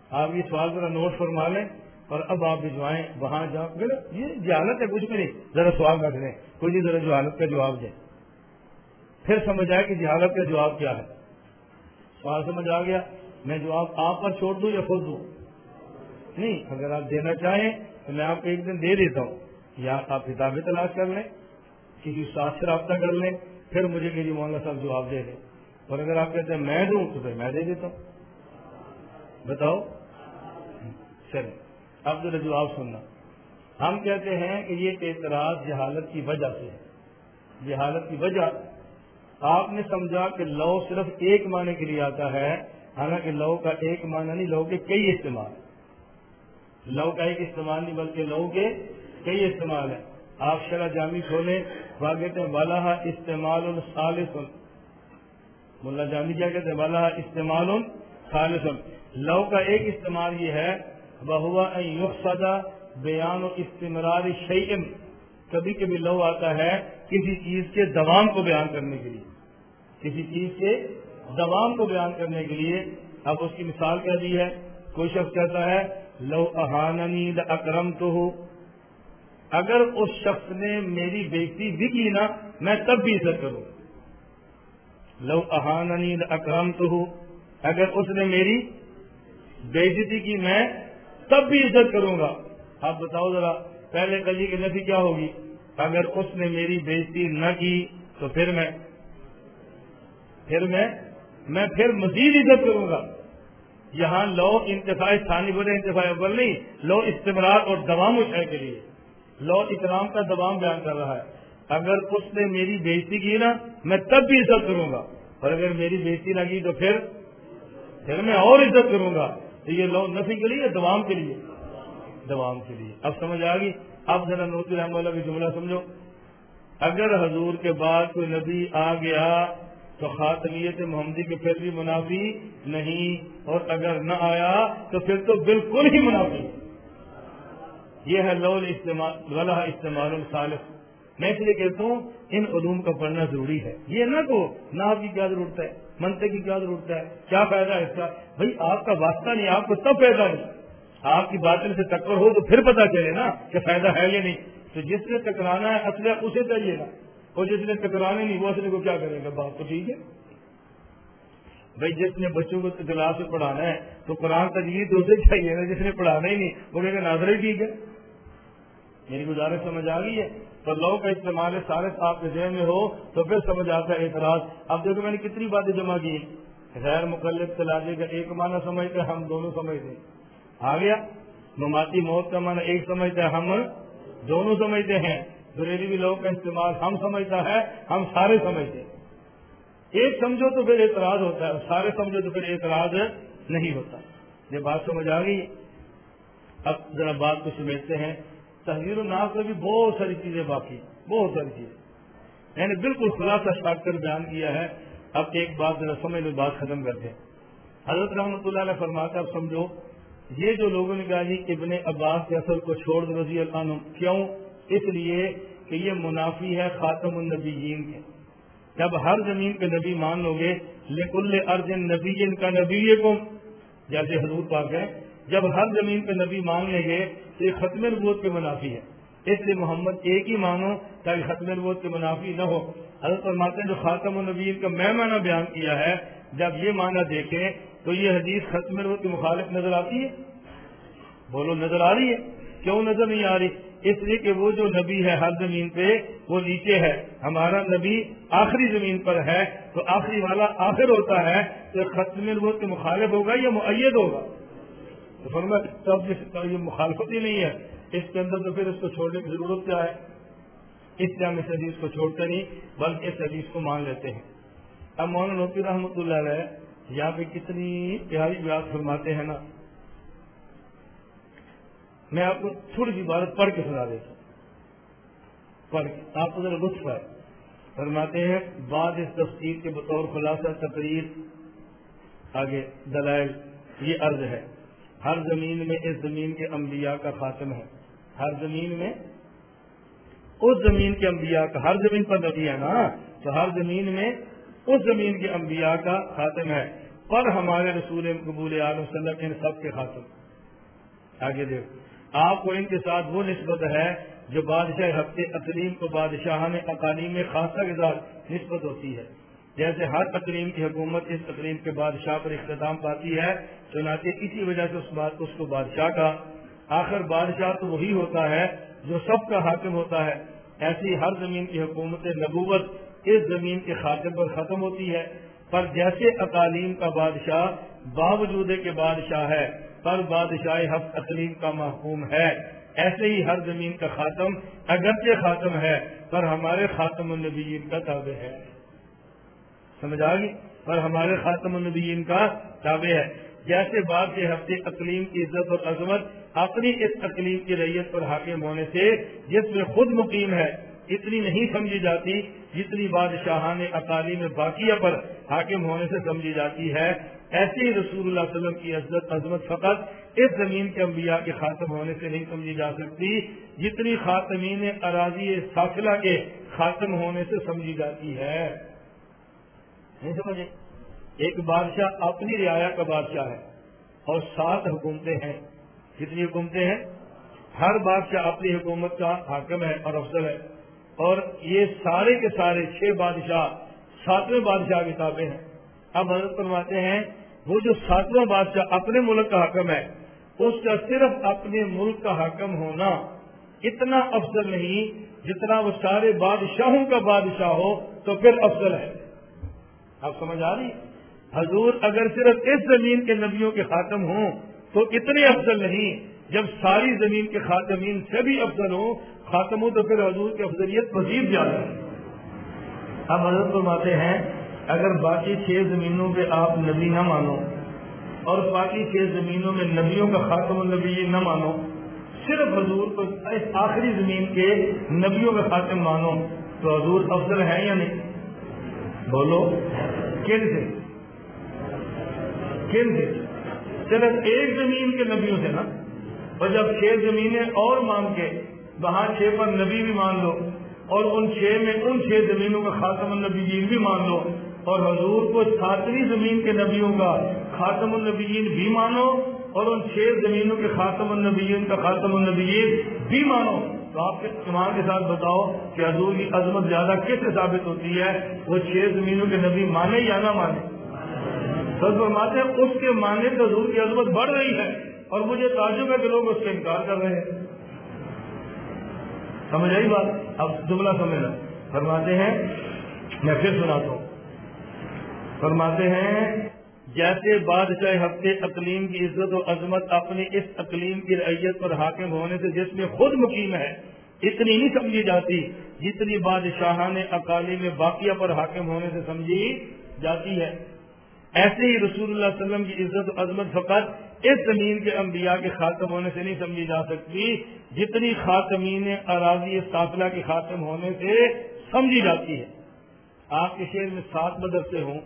آپ یہ سوال ذرا نوٹ فرما لیں اور اب آپ بھجوائیں وہاں جاؤ۔ یہ جہالت ہے، کچھ بھی نہیں۔ ذرا سوال رکھ لیں۔ کوئی ذرا جہالت کا جواب دیں۔ پھر سمجھ آئے کہ جہالت کا جواب کیا ہے۔ سوال سمجھ آ گیا، میں جواب آپ پر چھوڑ دوں یا خود دوں؟ نہیں، اگر آپ دینا چاہیں تو میں آپ کو ایک دن دے دیتا ہوں۔ یا آپ کتابیں تلاش کر لیں، کسی ساتھ سے رابطہ کر لیں، پھر مجھے میری مولانا صاحب جواب دے دیں۔ اور اگر آپ کہتے ہیں میں دوں، تو پھر میں دے دیتا ہوں۔ بتاؤ؟ چلے اب ذرا جواب سننا۔ ہم کہتے ہیں کہ یہ اعتراض جہالت کی وجہ سے ہے۔ جہالت کی وجہ آپ نے سمجھا کہ لو صرف ایک معنی کے لیے آتا ہے، حالانکہ لو کا ایک معنی نہیں، لو کے کئی استعمال لو کا ایک استعمال نہیں، بلکہ لو کے کئی استعمال ہے آپ شرح جامع کھولیں کہتے ہیں والا استعمال الصالح ملا جامی کیا کہتے ہیں؟ والا استعمال الصالح لو کا ایک استعمال یہ ہے بہوا یقصدہ بیان و استمرار شعیم کبھی کبھی لو آتا ہے کسی چیز کے دوام کو بیان کرنے کے لیے۔ کسی چیز کے دوام کو بیان کرنے کے لیے اب اس کی مثال کیا دی ہے۔ کوئی شخص کہتا ہے، لو احاننی اکرم تو ہو اگر اس شخص نے میری بےتی بھی کی نا، میں تب بھی عزت کروں۔ لو احاننی اکرم تو ہو اگر اس نے میری بےزتی کی، میں تب بھی عزت کروں گا۔ آپ بتاؤ ذرا، پہلے کلی کی نفی کیا ہوگی؟ اگر اس نے میری بےزتی نہ کی تو پھر میں پھر میں میں پھر مزید عزت کروں گا۔ یہاں لو انتفاع ثانی بولے، انتفاع اول نہیں، لو استمرار اور دوام اٹھائے کے لیے۔ لو اکرام کا دوام بیان کر رہا ہے۔ اگر اس نے میری بےزتی کی نا، میں تب بھی عزت کروں گا۔ اور اگر میری بےزتی نہ کی تو پھر پھر میں اور عزت کروں گا۔ تو یہ لو نفی کے لیے، دوام کے لیے۔ دوام کے لیے۔ اب سمجھ آ گئی؟ اب ذرا نوتی رحم اللہ کی جملہ سمجھو۔ اگر حضور کے بعد کوئی نبی آ گیا تو خاتمیت محمدی کے پھر بھی منافی نہیں، اور اگر نہ آیا تو پھر تو بالکل ہی منافی۔ یہ ہے لول استعمال استعمال الصالح۔ میں اس لیے کہتا ہوں، ان علوم کا پڑھنا ضروری ہے۔ یہ نہ تو نہ آپ کی کیا ضرورت ہے؟ منتے کی کیا ضرورت ہے؟ کیا فائدہ ہے اس کا؟ بھائی، آپ کا واسطہ نہیں، آپ کو تب فائدہ نہیں آپ کی باتیں سے ٹکر ہو تو پھر پتا چلے نا کہ فائدہ ہے یا نہیں۔ تو جس نے ٹکرانا ہے، اصل اسے چاہیے نا۔ اور جس نے ٹکرانے نہیں، وہ اصل کو کیا کرے گا؟ بات تو ٹھیک ہے۔ بھائی، جس نے بچوں کو کلاس میں پڑھانا ہے، تو قرآن تجویز اسے چاہیے نا، جس نے پڑھانا ہی نہیں، وہ کہ ناظر ہی ٹھیک ہے۔ میری گزارش سمجھ آ گئی ہے۔ تو لو کا استعمال ہے، سارے آپ کے ذہن میں ہو تو پھر سمجھ آتا ہے اعتراض۔ اب دیکھو، میں نے کتنی باتیں جمع کی غیر مقلب تلاجے کا ایک معنی سمجھتے ہم دونوں سمجھتے آ گیا۔ مماتی موت کا معنی ایک سمجھتے ہم، دونوں سمجھتے ہیں۔ بریلوی لوگ کا استعمال ہم سمجھتا ہے، ہم سارے سمجھتے ہیں۔ ایک سمجھو تو پھر اعتراض ہوتا ہے، سارے سمجھو تو پھر اعتراض نہیں ہوتا۔ یہ بات سمجھ آ گئی۔ اب ذرا بات کو سمجھتے ہیں۔ تحریر الناس میں بھی بہت ساری چیزیں باقی بہت ساری چیزیں۔ یعنی بالکل خلاصہ شاٹ کر بیان کیا ہے۔ اب ایک بات ذرا سمجھ میں بات ختم کرتے ہیں۔ حضرت رحمۃ اللہ نے فرماتا اب سمجھو۔ یہ جو لوگوں نے کہا جی ابن عباس کے اصل کو چھوڑ دو، رضی اللہ عنہ، کیوں؟ اس لیے کہ یہ منافی ہے، خاتم النبیین کے۔ جب ہر زمین کے نبی مان لو گے، لکل ارجن نبی کا نبی کو جیسے حضور پاک ہے جب ہر زمین پہ نبی مان لیں گے تو یہ ختم نبوت کے منافی ہے۔ اس لیے محمد ایک ہی مانو تاکہ ختم نبوت کے منافی نہ ہو۔ حضرت فرماتے ہیں جو خاتم النبیین کا میں معنی بیان کیا ہے، جب یہ معنی دیکھیں تو یہ حدیث ختم نبوت کے مخالف نظر آتی ہے؟ بولو نظر آ رہی ہے؟ کیوں نظر نہیں آ رہی؟ اس لیے کہ وہ جو نبی ہے ہر زمین پہ، وہ نیچے ہے۔ ہمارا نبی آخری زمین پر ہے، تو آخری والا آخر ہوتا ہے۔ تو ختم البوت کے مخالف ہوگا یا معید ہوگا؟ تو یہ مخالفت ہی نہیں ہے، اس کے اندر تو پھر اس کو چھوڑنے کی ضرورت کیا ہے؟ اس لیے ہم اس حدیث کو چھوڑتے نہیں، بلکہ اس حدیث کو مان لیتے ہیں۔ اب مولانا نوکی رحمۃ اللہ علیہ یہاں پہ کتنی پیاری بات فرماتے ہیں نا۔ میں آپ کو تھوڑی سی بات پڑھ کے سنا دیتا ہوں۔ پڑھ کے۔ آپ کو ذرا لطف ہے فرماتے ہیں، بعد اس تفصیل کے بطور خلاصہ تقریر، آگے دلائل، یہ عرض ہے۔ ہر زمین میں اس زمین کے انبیاء کا خاتم ہے۔ ہر زمین میں اس زمین کے انبیاء کا ہر زمین پر نبی ہے نا۔ تو ہر زمین میں اس زمین کے انبیاء کا خاتم ہے۔ پر ہمارے رسول قبول عالم وسلم ان سب کے خاتم۔ آگے دیکھ آپ کو ان کے ساتھ وہ نسبت ہے جو بادشاہ ہفتے اقلیم کو بادشاہ نے اقالیم میں خاصہ کے ساتھ نسبت ہوتی ہے۔ جیسے ہر اقلیم کی حکومت اس اقلیم کے بادشاہ پر اختتام پاتی ہے، چنانچہ اسی وجہ سے اس بات اس کو بادشاہ کا۔ آخر بادشاہ تو وہی ہوتا ہے جو سب کا حاکم ہوتا ہے۔ ایسی ہر زمین کی حکومت نبوت اس زمین کے خاتم پر ختم ہوتی ہے۔ پر جیسے اقالیم کا بادشاہ باوجود کے بادشاہ ہے، پر بادشاہ ہفت اقلیم کا محکوم ہے۔ ایسے ہی ہر زمین کا خاتم اگرچہ خاتم ہے، پر ہمارے خاتم النبیین کا تابع ہے۔ سمجھ آ گئی؟ پر ہمارے خاتم النبیین کا تابع ہے۔ جیسے بعد کے ہفتے اقلیم کی عزت اور عظمت اپنی اس اقلیم کی ریت پر حاکم ہونے سے جس میں خود مقیم ہے اتنی نہیں سمجھی جاتی جتنی بادشاہان اقالی میں باقیہ پر حاکم ہونے سے سمجھی جاتی ہے۔ ایسے ہی رسول اللہ علیہ وسلم کی عزت عظمت فقط اس زمین کے انبیاء کے خاتم ہونے سے نہیں سمجھی جا سکتی، جتنی خاتمین اراضی ساخلہ کے خاتم ہونے سے سمجھی جاتی ہے۔ نہیں سمجھے؟ ایک بادشاہ اپنی رعایا کا بادشاہ ہے اور سات حکومتیں ہیں۔ کتنی حکومتیں ہیں؟ ہر بادشاہ اپنی حکومت کا حاکم ہے اور افضل ہے۔ اور یہ سارے کے سارے چھ بادشاہ ساتویں بادشاہ کتابیں ہیں۔ اب حضرت فرماتے ہیں، وہ جو ساتواں بادشاہ اپنے ملک کا حکم ہے، اس کا صرف اپنے ملک کا حکم ہونا اتنا افضل نہیں جتنا وہ سارے بادشاہوں کا بادشاہ ہو تو پھر افضل ہے۔ آپ سمجھ آ رہی حضور اگر صرف اس زمین کے نبیوں کے خاتم ہوں تو اتنے افضل نہیں۔ جب ساری زمین کے خاتمین سے بھی افضل ہوں خاتم ہو تو پھر حضور کی افضلیت مزید زیادہ ہے۔ اب حضرت فرماتے ہیں، اگر باقی چھ زمینوں پہ آپ نبی نہ مانو اور باقی چھ زمینوں میں نبیوں کا خاتم النبی نہ مانو، صرف حضور کو اس آخری زمین کے نبیوں کا خاتم مانو، تو حضور افضل ہے یا نہیں؟ بولو، کن سے؟ کن سے؟ صرف ایک زمین کے نبیوں سے نا؟ اور جب چھ زمینیں اور مان کے وہاں چھ پر نبی بھی مان لو اور ان چھ میں ان چھ زمینوں کا خاتم النبیین بھی مان لو اور حضور کو ساتویں زمین کے نبیوں کا خاتم النبیین بھی مانو اور ان چھ زمینوں کے خاتم النبیین کا خاتم النبیین بھی مانو، تو آپ کے ایمان کے ساتھ بتاؤ کہ حضور کی عظمت زیادہ کس سے ثابت ہوتی ہے؟ وہ چھ زمینوں کے نبی مانے یا نہ مانے؟ سر فرماتے ہیں، اس کے ماننے سے حضور کی عظمت بڑھ رہی ہے۔ اور مجھے تعجب ہے کہ لوگ اس کا انکار کر رہے ہیں۔ سمجھ آئی بات؟ اب جملہ سمجھنا۔ فرماتے ہیں، میں پھر سناتا ہوں۔ فرماتے ہیں، جیسے بادشاہ ہفتے اقلیم کی عزت و عظمت اپنی اس اقلیم کی رعیت پر حاکم ہونے سے جس میں خود مقیم ہے، اتنی نہیں سمجھی جاتی جتنی بادشاہ نے اکالی میں باقیہ پر حاکم ہونے سے سمجھی جاتی ہے۔ ایسے ہی رسول اللہ علیہ وسلم کی عزت و عظمت فقط اس زمین کے انبیاء کے خاتم ہونے سے نہیں سمجھی جا سکتی، جتنی خاتمین اراضی سافلہ کے خاتم ہونے سے سمجھی جاتی ہے۔ آپ کے شہر میں سات مدرسے ہوں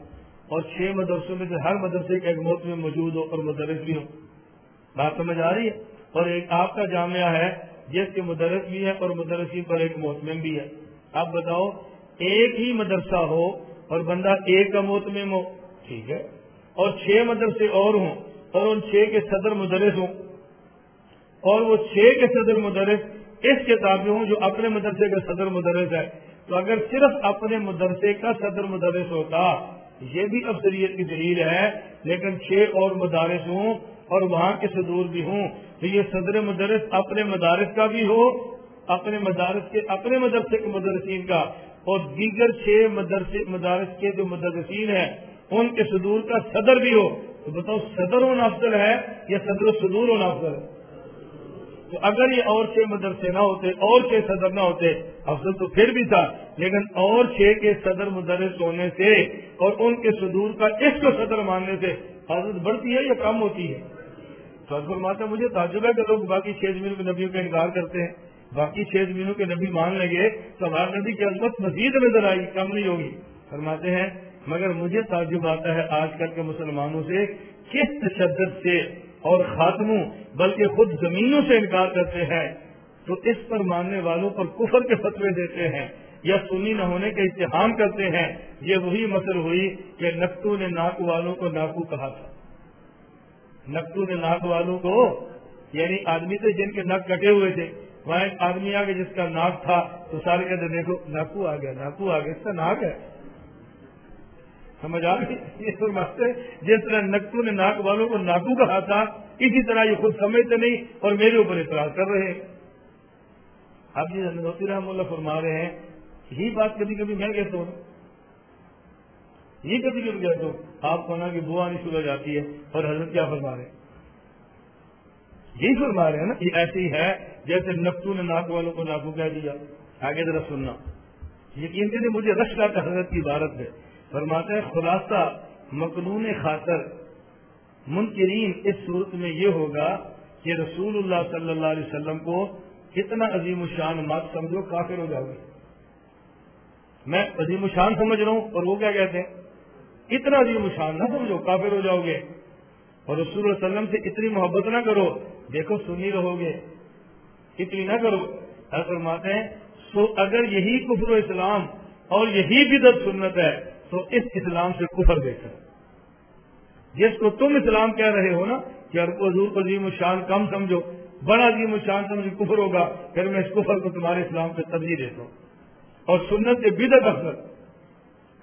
اور چھ مدرسوں میں سے ہر مدرسے کے ایک موت میں موجود ہو اور مدرس بھی ہو بات سمجھ آ رہی ہے؟ اور ایک آپ کا جامعہ ہے جس کے مدرس بھی ہے اور مدرسی پر ایک محتمم بھی ہے آپ بتاؤ، ایک ہی مدرسہ ہو اور بندہ ایک کا محتمم ہو۔ ٹھیک ہے۔ اور چھ مدرسے اور ہوں اور ان چھ کے صدر مدرس ہوں۔ اور وہ چھ کے صدر مدرس اس کتابیں ہوں جو اپنے مدرسے کا صدر مدرس ہے۔ تو اگر صرف اپنے مدرسے کا صدر مدرس ہوتا، یہ بھی افسریت کی دلیل ہے، لیکن چھ اور مدارس ہوں اور وہاں کے صدور بھی ہوں، تو یہ صدر مدرس اپنے مدارس کا بھی ہو، اپنے مدارس کے اپنے مدرسے کے مدرسین کا۔ اور دیگر چھ مدرسے مدارس کے جو مدرسین ہیں ان کے صدور کا صدر بھی ہو، تو بتاؤ صدر ہونا افضل ہے یا صدر و صدور ہونا افضل ہے؟ تو اگر یہ اور چھ مدرسے نہ ہوتے، اور چھ صدر نہ ہوتے، افضل تو پھر بھی تھا، لیکن اور چھ کے صدر مدرس ہونے سے اور ان کے صدور کا اس کو صدر ماننے سے حضرت بڑھتی ہے یا کم ہوتی ہے؟ تو فرماتا مجھے تعجب ہے کہ لوگ باقی چھ زمینوں کے نبیوں کا انکار کرتے ہیں۔ باقی چھ زمینوں کے نبی مان لگے، تو ہمارے نبی کی عظمت مزید نظر آئی، کم نہیں ہوگی۔ فرماتے ہیں مگر مجھے تعجب آتا ہے آج کل کے مسلمانوں سے کس تشدد سے اور خاتموں بلکہ خود زمینوں سے انکار کرتے ہیں تو اس پر ماننے والوں پر کفر کے فتوے دیتے ہیں یا سنی نہ ہونے کا اتحام کرتے ہیں۔ یہ وہی مسل ہوئی کہ نقطو نے ناک والوں کو ناکو کہا تھا۔ نقطو نے ناک والوں کو یعنی آدمی تھے جن کے نک کٹے ہوئے تھے۔ وہاں ایک آدمی آ جس کا ناک تھا تو سارے کہتے دیکھو، ناکو آ گیا، ناکو آ گیا، اس کا ناک ہے۔ سمجھ آ گئی جس طرح نقطو نے ناک والوں کو ناکو کہا تھا، اسی طرح یہ خود سمجھتے نہیں اور میرے اوپر اعتراض کر رہے ہیں۔ اب جی رحم اللہ فرما رہے ہیں، یہی بات کبھی کبھی میں کہتا ہوں۔ یہ کبھی کبھی کہتا ہوں، آپ کو نا کہ بو آنی شروع ہو جاتی ہے، اور حضرت کیا فرما رہے ہیں؟ یہی فرما رہے ہیں نا، یہ ایسی ہے جیسے نقطو نے ناک والوں کو ناکو کہہ دیا۔ آگے ذرا سننا۔ یقین سے مجھے رش کا حضرت کی عبارت ہے۔ فرماتے ہیں خلاصہ مقنون خاطر منکرین اس صورت میں یہ ہوگا کہ رسول اللہ صلی اللہ علیہ وسلم کو کتنا عظیم الشان مات سمجھو، کافر ہو جاؤ گے۔ میں عظیم الشان سمجھ رہا ہوں اور وہ کیا کہتے ہیں؟ اتنا عظیم الشان نہ سمجھو، کافر ہو جاؤ گے۔ اور رسول اللہ علیہ وسلم سے اتنی محبت نہ کرو، دیکھو سنی رہو گے۔ اتنی نہ کرو۔ فرماتے ہیں، سو اگر یہی کفر و اسلام اور یہی بدت سنت ہے تو اس اسلام سے کفر دیکھا جس کو تم اسلام کہہ رہے ہو نا کہ حضور کو عظیم الشان کم سمجھو، بڑا عظیم الشان سمجھو، کفر ہوگا، پھر میں اس کفر کو تمہارے اسلام سے ترجیح دیتا ہوں۔ اور سنت کے بدت افسر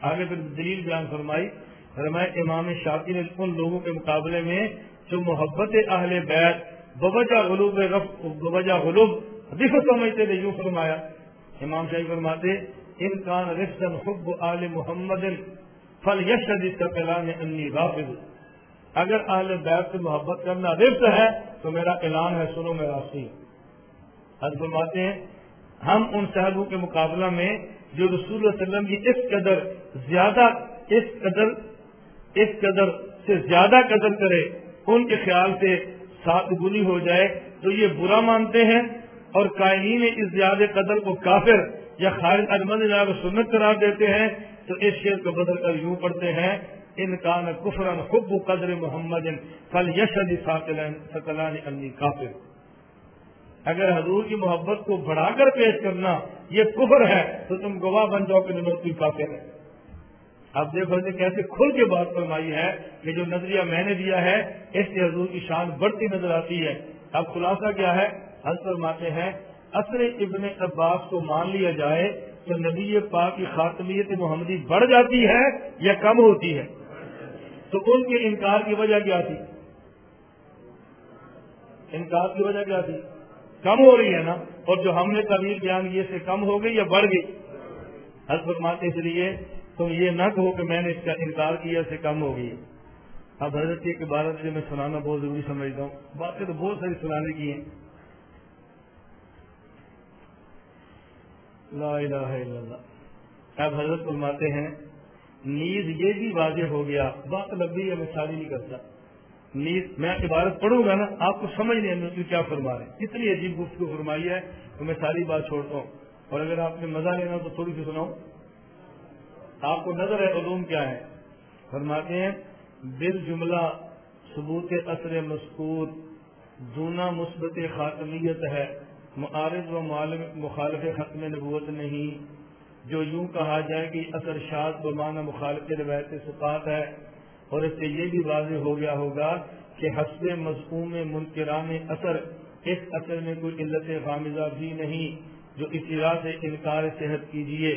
آگے پھر دلیل بیان فرمائی فرمائے امام شاطی نے ان لوگوں کے مقابلے میں جو محبت اہل بیت، بوجہ غلوب بوجہ غلوب رفت سمجھتے تھے، یوں فرمایا۔ امام شاہی فرماتے ان کان رفسن حب آل محمد فل یش کا اعلان انی غافل۔ اگر اہل بیت سے محبت کرنا رفت ہے، تو میرا اعلان ہے، سنو میرا سی فرماتے ہیں، ہم ان صاحبوں کے مقابلہ میں جو رسول اللہ علیہ وسلم کی اس قدر زیادہ، اس قدر اس قدر سے زیادہ قدر کرے، ان کے خیال سے سات گنی ہو جائے، تو یہ برا مانتے ہیں۔ اور قائمین اس زیادہ قدر کو کافر یا خالد احمد سنت قرار دیتے ہیں، تو اس شعر کو بدل کر یوں پڑھتے ہیں، ان کان کفرن حب قدر محمد فل یشد انی کافر۔ اگر حضور کی محبت کو بڑھا کر پیش کرنا یہ کفر ہے، تو تم گواہ بن جاؤ کہ نمبر کافر ہے۔ اب دیکھو کیسے کھل کے بات فرمائی ہے کہ جو نظریہ میں نے دیا ہے، اس سے حضور کی شان بڑھتی نظر آتی ہے۔ اب خلاصہ کیا ہے؟ حضرت فرماتے ہیں اصر ابن عباس کو مان لیا جائے تو نبی پاک کی خاتمیت محمدی بڑھ جاتی ہے یا کم ہوتی ہے؟ تو ان کے انکار کی وجہ کیا تھی؟ انکار کی وجہ کیا تھی؟ کم ہو رہی ہے نا؟ اور جو ہم نے تعمیر بیان کی سے کم ہو گئی یا بڑھ گئی؟ حضرت ماتے اس لیے تم یہ نہ کہو کہ میں نے اس کا انکار کیا سے کم ہو گئی اب حضرت کی عبارت سے میں سنانا بہت ضروری سمجھتا ہوں۔ باتیں تو بہت ساری سنانے کی ہیں۔ لا الہ الا اللہ۔ اب حضرت فرماتے ہیں، نیز یہ بھی واضح ہو گیا، بات لمبی ہے، میں شادی نہیں کرتا۔ نیز میں عبارت پڑھوں گا نا، آپ کو سمجھ نہیں کیا فرما رہے اتنی عجیب گفتگو فرمائی ہے تو میں ساری بات چھوڑتا ہوں۔ اور اگر آپ نے مزہ لینا تو تھوڑی سی سناؤں۔ آپ کو نظر ہے، علوم کیا ہے؟ فرماتے ہیں بال جملہ ثبوت اثر مذکور دونا مثبت خاتمیت ہے۔ معارض و مخالف ختم نبوت نہیں۔ جو یوں کہا جائے کہ اثر شاد بمانہ مخالف روایت سکات ہے، اور اس سے یہ بھی واضح ہو گیا ہوگا کہ حسب مضموم منکران اثر، اس اثر میں کوئی علت غامزہ بھی نہیں۔ جو اسی راہ سے انکار صحت کیجیے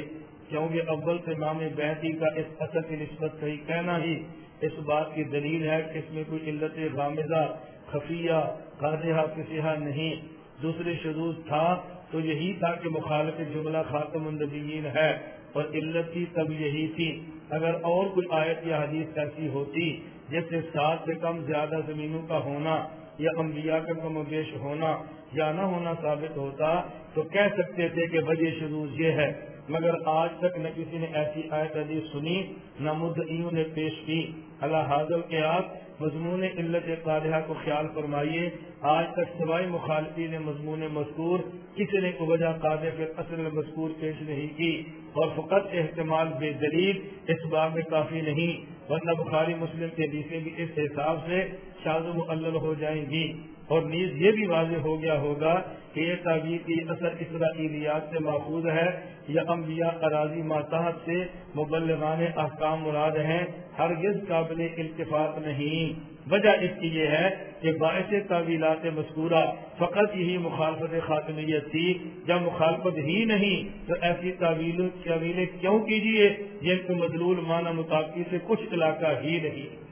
کیونکہ اول سے مام بیتی کا اس اثر کی نسبت صحیح کہنا ہی اس بات کی دلیل ہے کہ اس میں کوئی علت غامزہ خفیہ خاصہ کسیہ نہیں۔ دوسرے شدود تھا، تو یہی تھا کہ مخالف جملہ خاتم النبیین ہے اور علت کی تب یہی تھی۔ اگر اور کوئی آیت یا حدیث ایسی ہوتی جس سے سات سے کم، زیادہ زمینوں کا ہونا یا انبیاء کا کم و بیش ہونا یا نہ ہونا ثابت ہوتا، تو کہہ سکتے تھے کہ وجہ شروع یہ ہے۔ مگر آج تک نہ کسی نے ایسی آیت علی سنی، نہ مدعیوں نے پیش کی۔ اللہ حاضر کے آپ مضمون علت قادحہ کو خیال فرمائیے۔ آج تک سوائے مخالفی نے مضمون مذکور، کسی نے وجہ قادح پر اصل مذکور پیش نہیں کی۔ اور فقط احتمال بے دلیل اس بار میں کافی نہیں، ورنہ بخاری مسلم کے حدیثیں بھی اس حساب سے شاز و معلل ہو جائیں گی۔ اور نیز یہ بھی واضح ہو گیا ہوگا کہ یہ تعبیر کی اثر اسرائیلیات سے محفوظ ہے یا انبیاء اراضی ماتحت سے مبلغان احکام مراد ہیں، ہرگز قابل التفاق نہیں۔ وجہ اس کی یہ ہے کہ باعث تعویلات مذکورہ فقط یہی مخالفت خاتمیت تھی، جب مخالفت ہی نہیں تو ایسی تعویلیں کیوں کیجیے جن کو مدلول معنی مطابقی سے کچھ علاقہ ہی نہیں۔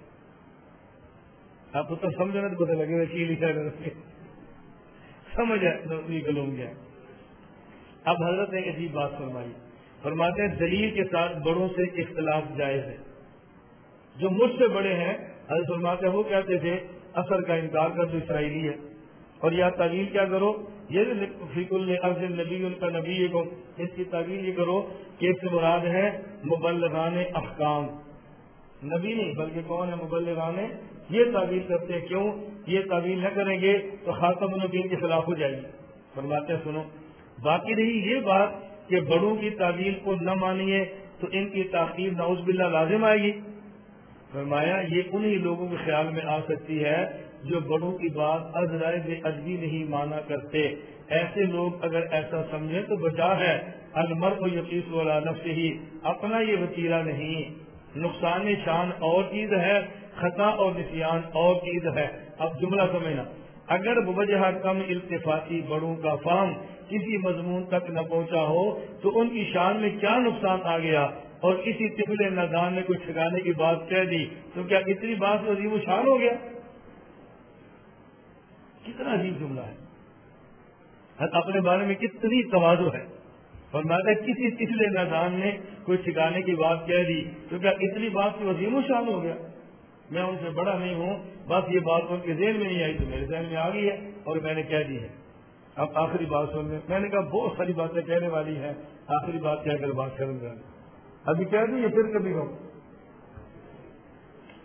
آپ تو سمجھنا تو پتہ لگے کی لکھا سمجھ گلوم گیا اب حضرت نے عجیب بات فرمائی۔ فرماتے ہیں دلیل کے ساتھ بڑوں سے اختلاف جائز ہے۔ جو مجھ سے بڑے ہیں، حضرت فرماتے وہ کہتے تھے، اثر کا انکار کر تو اسرائیلی ہے۔ اور یا تعویل کیا کرو؟ یہ فیق الرض نبی ان کا نبی کو اس کی تعویل یہ کرو کہ اس سے مراد ہے مبلغان احکام۔ نبی نہیں، بلکہ کون ہے مبلغان یہ تعویل کرتے ہیں کیوں؟ یہ تعویل نہ کریں گے تو خاتم النبین کے خلاف ہو جائے گی۔ فرماتے ہیں سنو، باقی رہی یہ بات کہ بڑوں کی تعویل کو نہ مانیے تو ان کی تاخیر نوز باللہ لازم آئے گی۔ فرمایا، یہ انہی لوگوں کے خیال میں آ سکتی ہے جو بڑوں کی بات از رائے بے ادبی نہیں مانا کرتے۔ ایسے لوگ اگر ایسا سمجھیں تو بچا ہے۔ المر کو یقین والا نفس ہی اپنا یہ وکیلا نہیں۔ نقصان شان اور چیز ہے۔ خطا اور نسیان اور چیز ہے۔ اب جملہ سمجھنا۔ اگر بوجہ کم التفاقی بڑوں کا فام کسی مضمون تک نہ پہنچا ہو، تو ان کی شان میں کیا نقصان آ گیا؟ اور کسی طفل ندان نے کچھ ٹھکانے کی بات کہہ دی، تو کیا اتنی بات عظیم و شان ہو گیا؟ کتنا عجیب جملہ ہے۔ اپنے بارے میں کتنی توازو ہے۔ اور میں کسی طفل ندان نے کوئی ٹھکانے کی بات کہہ دی، تو کیا اتنی بات عظیم و شان ہو گیا؟ میں ان سے بڑا نہیں ہوں، بس یہ بات ان کے ذہن میں نہیں آئی تو میرے ذہن میں آ گئی ہے اور میں نے کہہ دی ہے۔ اب آخری بات سن لیں۔ میں نے کہا بہت ساری باتیں کہنے والی ہیں۔ آخری بات کہہ کر بات کروں گا؟ ابھی کہہ دوں یا پھر کبھی کہوں۔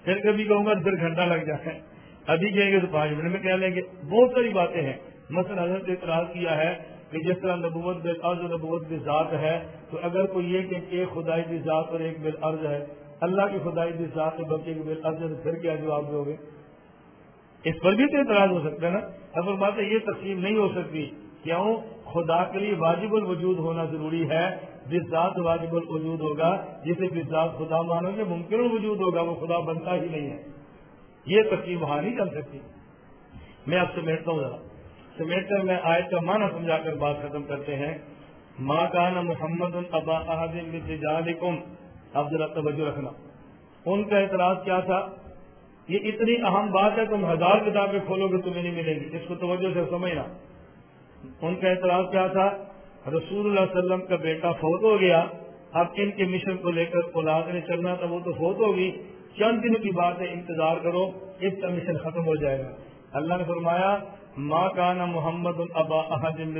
پھر کبھی کہوں گا پھر گھنٹہ لگ جائے۔ ابھی کہیں گے تو پانچ منٹ میں کہہ لیں گے۔ بہت ساری باتیں ہیں۔ مثلا حضرت اعتراض کیا ہے کہ جس طرح نبوت بے عرض نبوت بے ذات ہے، تو اگر کوئی یہ کہ ایک خدائی کی ذات اور ایک بال عرض ہے اللہ کی خدائی کی ذات اور بچے کی پھر کیا جواب دو گے؟ اس پر بھی تو اعتراض ہو سکتا ہے نا؟ اگر بات یہ تقسیم نہیں ہو سکتی۔ کیوں؟ خدا کے لیے واجب الوجود ہونا ضروری ہے۔ ذات واجب الوجود ہوگا، جسے ذات خدا مانو گے ممکن الوجود ہوگا، وہ خدا بنتا ہی نہیں ہے۔ یہ تقسیم وہاں نہیں چل سکتی۔ میں اب سمیٹتا ہوں ذرا۔ سمیٹ کر میں آیت کا معنی سمجھا کر بات ختم کرتے ہیں۔ ماں کا نا محمد البا احدم اب ذرا توجہ رکھنا۔ ان کا اعتراض کیا تھا؟ یہ اتنی اہم بات ہے، تم ہزار کتابیں کھولو گے، تمہیں نہیں ملے گی۔ اس کو توجہ سے سمجھنا۔ ان کا اعتراض کیا تھا؟ رسول اللہ علیہ وسلم کا بیٹا فوت ہو گیا۔ اب ان کے مشن کو لے کر اولاد نے چلنا تھا، وہ تو فوت ہوگی چند دن کی بات ہے، انتظار کرو، اس کا مشن ختم ہو جائے گا۔ اللہ نے فرمایا ماں کا نا محمد البا احدم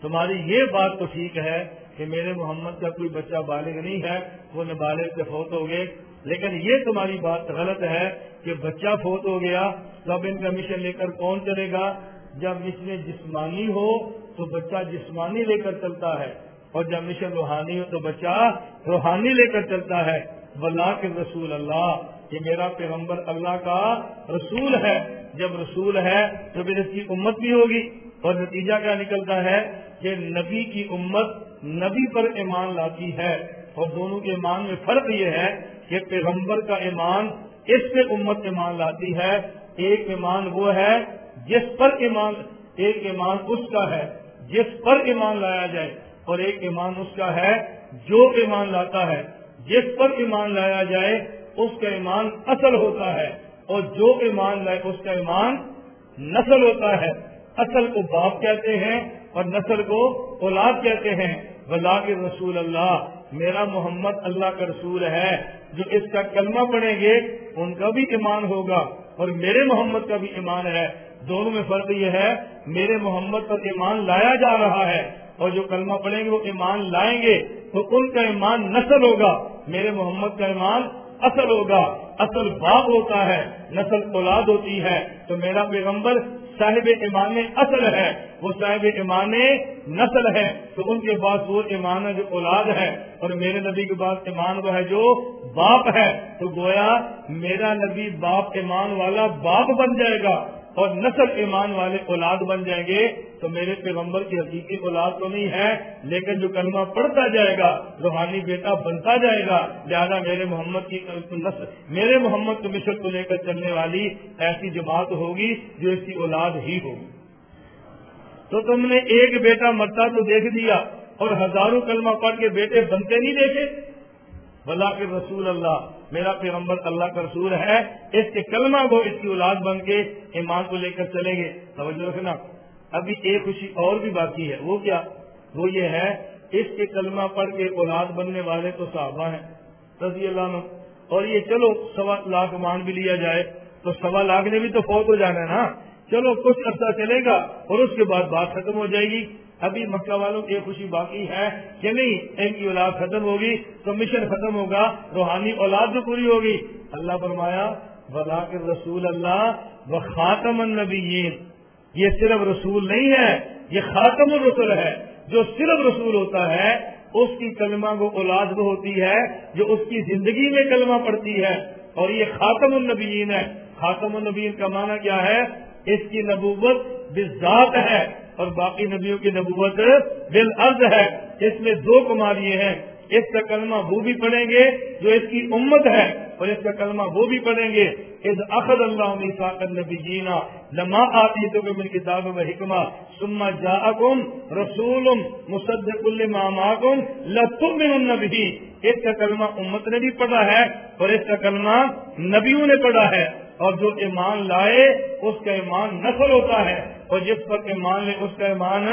تمہاری یہ بات تو ٹھیک ہے کہ میرے محمد کا کوئی بچہ بالغ نہیں ہے، وہ نبالغ سے فوت ہو گئے۔ لیکن یہ تمہاری بات غلط ہے کہ بچہ فوت ہو گیا تو اب ان کا مشن لے کر کون چلے گا؟ جب مشن جسمانی ہو تو بچہ جسمانی لے کر چلتا ہے، اور جب مشن روحانی ہو تو بچہ روحانی لے کر چلتا ہے۔ واللہ کے رسول اللہ، یہ میرا پیغمبر اللہ کا رسول ہے۔ جب رسول ہے تو پھر اس کی امت بھی ہوگی، اور نتیجہ کیا نکلتا ہے؟ کہ نبی کی امت نبی پر ایمان لاتی ہے اور دونوں کے ایمان میں فرق یہ ہے کہ پیغمبر کا ایمان اس پہ امت ایمان لاتی ہے۔ ایک ایمان وہ ہے جس پر ایمان، ایک ایمان اس کا ہے جس پر ایمان لایا جائے اور ایک ایمان اس کا ہے جو ایمان لاتا ہے۔ جس پر ایمان لایا جائے اس کا ایمان اصل ہوتا ہے اور جو ایمان لائے اس کا ایمان نسل ہوتا ہے۔ اصل کو باپ کہتے ہیں اور نسل کو اولاد کہتے ہیں۔ ولا کے رسول اللہ، میرا محمد اللہ کا رسول ہے۔ جو اس کا کلمہ پڑھیں گے، ان کا بھی ایمان ہوگا اور میرے محمد کا بھی ایمان ہے۔ دونوں میں فرق یہ ہے، میرے محمد پر ایمان لایا جا رہا ہے اور جو کلمہ پڑھیں گے، وہ ایمان لائیں گے۔ تو ان کا ایمان نسل ہوگا۔ میرے محمد کا ایمان اصل ہوگا، اصل باپ ہوتا ہے، نسل اولاد ہوتی ہے۔ تو میرا پیغمبر صاحب ایمان اصل ہے، وہ صاحب ایمان نسل ہے۔ تو ان کے پاس وہ ایمان جو اولاد ہے، اور میرے نبی کے پاس ایمان وہ ہے جو باپ ہے۔ تو گویا میرا نبی باپ ایمان والا باپ بن جائے گا۔ اور نسل ایمان والے اولاد بن جائیں گے تو میرے پیغمبر کی حقیقی اولاد تو نہیں ہے، لیکن جو کلمہ پڑھتا جائے گا، روحانی بیٹا بنتا جائے گا، لہٰذا میرے محمد کی نسل، میرے محمد کو مشر کو لے کر چلنے والی ایسی جماعت ہوگی جو اس کی اولاد ہی ہوگی۔ تو تم نے ایک بیٹا مرتا تو دیکھ دیا اور ہزاروں کلمہ پڑھ کے بیٹے بنتے نہیں دیکھے۔ بلا کے رسول اللہ میرا پیغمبر اللہ کا رسول ہے، اس کے کلمہ کو اس کی اولاد بن کے ایمان کو لے کر چلیں گے توجہ رکھنا۔ ابھی ایک خوشی اور بھی باقی ہے۔ وہ کیا؟ وہ یہ ہے، اس کے کلمہ پڑھ کے اولاد بننے والے تو صحابہ ہیں، رضی اللہ عنہ۔ اور یہ چلو، سوا لاکھ مان بھی لیا جائے، تو سوا لاکھ نے بھی تو فوت ہو جانا ہے نا۔ چلو، کچھ عرصہ چلے گا اور اس کے بعد بات ختم ہو جائے گی۔ ابھی مکہ والوں کی خوشی باقی ہے کہ نہیں، ان کی اولاد ختم ہوگی تو مشن ختم ہوگا، روحانی اولاد بھی پوری ہوگی۔ اللہ فرمایا بلا کے رسول اللہ و خاتم النبیین یہ صرف رسول نہیں ہے، یہ خاتم الرسول ہے۔ جو صرف رسول ہوتا ہے، اس کی کلمہ کو اولاد وہ ہوتی ہے، جو اس کی زندگی میں کلمہ پڑتی ہے۔ اور یہ خاتم النبیین ہے۔ خاتم النبیین کا معنی کیا ہے؟ اس کی نبوت بذات ہے۔ اور باقی نبیوں کی نبوت بالعرض ہے اس میں دو کمال یہ ہیں، اس کا کلمہ وہ بھی پڑھیں گے جو اس کی امت ہے اور اس کا کلمہ وہ بھی پڑھیں گے اس اخذ اللہ نبی جینا لما آتی تو من کتاب و حکمہ سما جا رسول مصدق المام لتم النبی اس کا کلمہ امت نے بھی پڑھا ہے اور اس کا کلمہ نبیوں نے پڑھا ہے۔ اور جو ایمان لائے اس کا ایمان نسل ہوتا ہے اور جس پر ایمان لے اس کا ایمان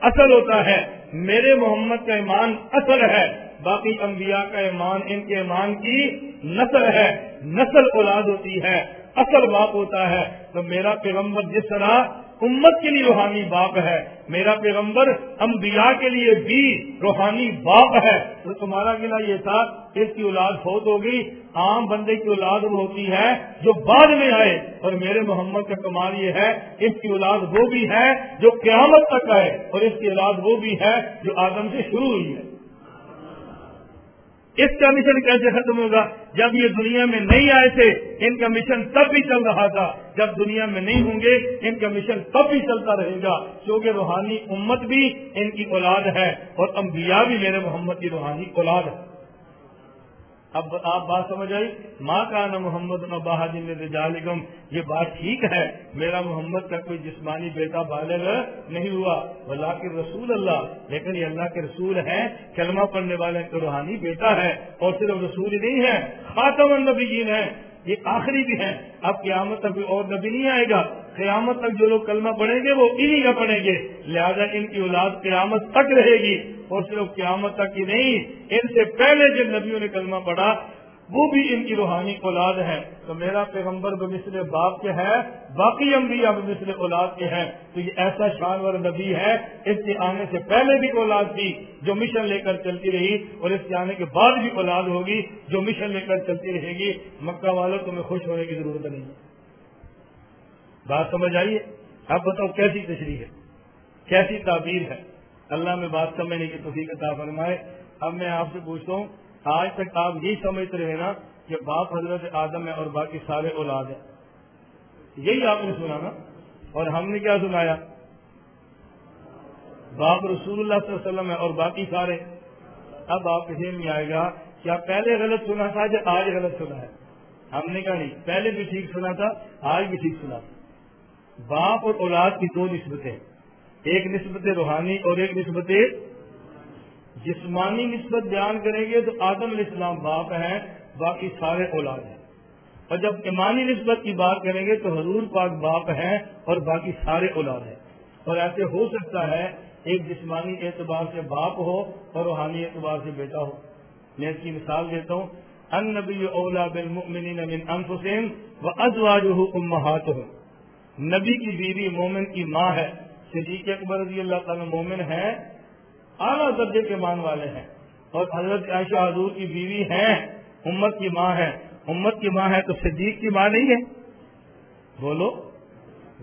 اصل ہوتا ہے۔ میرے محمد کا ایمان اصل ہے، باقی انبیاء کا ایمان، ان کے ایمان کی نسل ہے، نسل اولاد ہوتی ہے، اصل باپ ہوتا ہے۔ تو میرا پیغمبر جس طرح امت کے لیے روحانی باپ ہے۔ میرا پیغمبر انبیاء کے لیے بھی روحانی باپ ہے۔ تو تمہارا گلا یہ تھا، اس کی اولاد فوت ہوگی عام بندے کی اولاد وہ ہوتی ہے جو بعد میں آئے۔ اور میرے محمد کا کمال یہ ہے، اس کی اولاد وہ بھی ہے جو قیامت تک آئے۔ اور اس کی اولاد وہ بھی ہے جو آدم سے شروع ہوئی ہے۔ اس کا مشن کیسے ختم ہوگا؟ جب یہ دنیا میں نہیں آئے تھے، ان کا مشن تب بھی چل رہا تھا۔ جب دنیا میں نہیں ہوں گے، ان کا مشن تب بھی چلتا رہے گا۔ کیونکہ روحانی امت بھی ان کی اولاد ہے اور انبیاء بھی میرے محمد کی روحانی اولاد ہے اب آپ بات سمجھ آئی؟ ماں کا نا محمد رجالگم یہ بات ٹھیک ہے، میرا محمد کا کوئی جسمانی بیٹا بالغ نہیں ہوا اللہ کے رسول اللہ، لیکن یہ اللہ کے رسول ہے کلمہ پڑھنے والے کا روحانی بیٹا ہے، اور صرف رسول ہی نہیں ہے، خاتم النبیین ہے یہ آخری بھی ہے اب قیامت تک کوئی اور نبی نہیں آئے گا۔ قیامت تک جو لوگ کلمہ پڑھیں گے، وہ انہیں کا پڑھیں گے۔ لہذا ان کی اولاد قیامت تک رہے گی۔ اور صرف قیامت تک ہی نہیں، ان سے پہلے جن نبیوں نے کلمہ پڑھا، وہ بھی ان کی روحانی اولاد ہے تو میرا پیغمبر بمثل باپ کے ہے باقی انبیاء بمثل اولاد کے ہیں۔ تو یہ ایسا شانور نبی ہے، اس کے آنے سے پہلے بھی اولاد تھی جو مشن لے کر چلتی رہی، اور اس کے آنے کے بعد بھی اولاد ہوگی جو مشن لے کر چلتی رہے گی۔ مکہ والوں تمہیں خوش ہونے کی ضرورت نہیں بات سمجھ آئیے اب بتاؤ کیسی تشریح ہے؟ کیسی تعبیر ہے؟ اللہ میں بات سمجھنے کی توفیق عطا فرمائے۔ اب میں آپ سے پوچھتا ہوں، آج تک آپ یہی سمجھتے رہے نا کہ باپ حضرت آدم ہے اور باقی سارے اولاد ہیں۔ یہی آپ نے سنا نا؟ اور ہم نے کیا سنایا؟ باپ رسول اللہ صلی اللہ علیہ وسلم ہے اور باقی سارے۔ اب آپ کسی میں آئے گا، کیا پہلے غلط سنا تھا یا آج غلط سنا ہے؟ ہم نے کہا نہیں، پہلے بھی ٹھیک سنا تھا، آج بھی ٹھیک سنا تھا۔ باپ اور اولاد کی دو نسبتیں۔ ایک نسبت روحانی اور ایک نسبت جسمانی نسبت بیان کریں گے تو آدم علیہ السلام باپ ہیں، باقی سارے اولاد ہیں۔ اور جب ایمانی نسبت کی بات کریں گے تو حضور پاک باپ ہیں اور باقی سارے اولاد ہیں۔ اور ایسے ہو سکتا ہے ایک جسمانی اعتبار سے باپ ہو اور روحانی اعتبار سے بیٹا ہو۔ میں اس کی مثال دیتا ہوں۔ ان نبی اولا انفسین و ازواج امہات ہو نبی کی بیوی مومن کی ماں ہے۔ صدیق اکبر رضی اللہ تعالیٰ مومن ہے اعلیٰ درجے کے مان والے ہیں۔ اور حضرت عائشہ حضور کی بیوی ہیں، امت کی ماں ہے امت کی ماں ہے تو صدیق کی ماں نہیں ہے۔ بولو،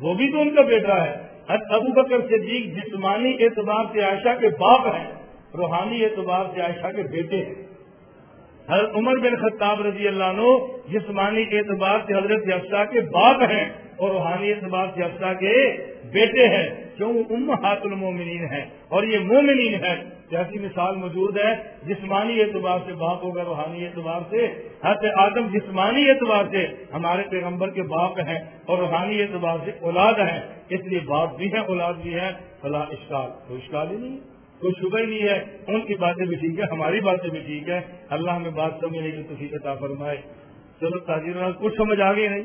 وہ بھی تو ان کا بیٹا ہے۔ ابو بکر صدیق جسمانی اعتبار سے عائشہ کے باپ ہیں، روحانی اعتبار سے عائشہ کے بیٹے ہیں۔ حضرت عمر بن خطاب رضی اللہ عنہ جسمانی اعتبار سے حضرت افسا کے باپ ہیں اور روحانی اعتبار سے افسا کے بیٹے ہیں کیوں امہات المومنین ہے اور یہ مومنین ہے جیسی مثال موجود ہے جسمانی اعتبار سے، باپ ہوگا روحانی اعتبار سے۔ حضرت آدم جسمانی اعتبار سے ہمارے پیغمبر کے باپ ہیں اور روحانی اعتبار سے اولاد ہیں۔ اس لیے باپ بھی ہیں، اولاد بھی ہیں۔ فلاں اشکال، کوئی اشکال ہی نہیں کوئی شبہ نہیں ہے۔ ان کی باتیں بھی ٹھیک ہے ہماری باتیں بھی ٹھیک ہے اللہ ہمیں بات سمجھنے کی تو عطا فرمائے۔ چلو تاجر کچھ سمجھ آ گئی نہیں۔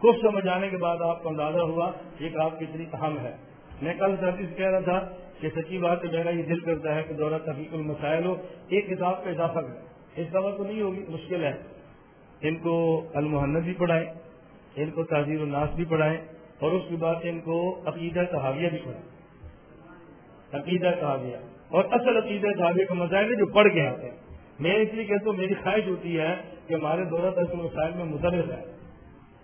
کچھ سمجھ آنے کے بعد آپ کو اندازہ ہوا یہ آپ کتنی اہم ہے۔ میں کل سروس کہہ رہا تھا کہ سچی بات میرا یہ دل کرتا ہے کہ دورہ تحقیق المسائل ہو، ایک کتاب کا اضافہ کریں۔ اس دفعہ تو نہیں ہوگی، مشکل ہے۔ ان کو المحنت بھی پڑھائیں، ان کو تاجیر الناس بھی پڑھائیں، اور اس کے بعد ان کو عقیدہ صحابیہ بھی پڑھائیں۔ عقیدہ صحابیہ اور اصل عقیدہ صحابیہ کا مسائل ہے جو پڑھ کے آتے ہیں۔ میں اس لیے کہتا ہوں، میری خواہش ہوتی ہے کہ ہمارے دورہ تحقیق المسائل میں مدرس ہے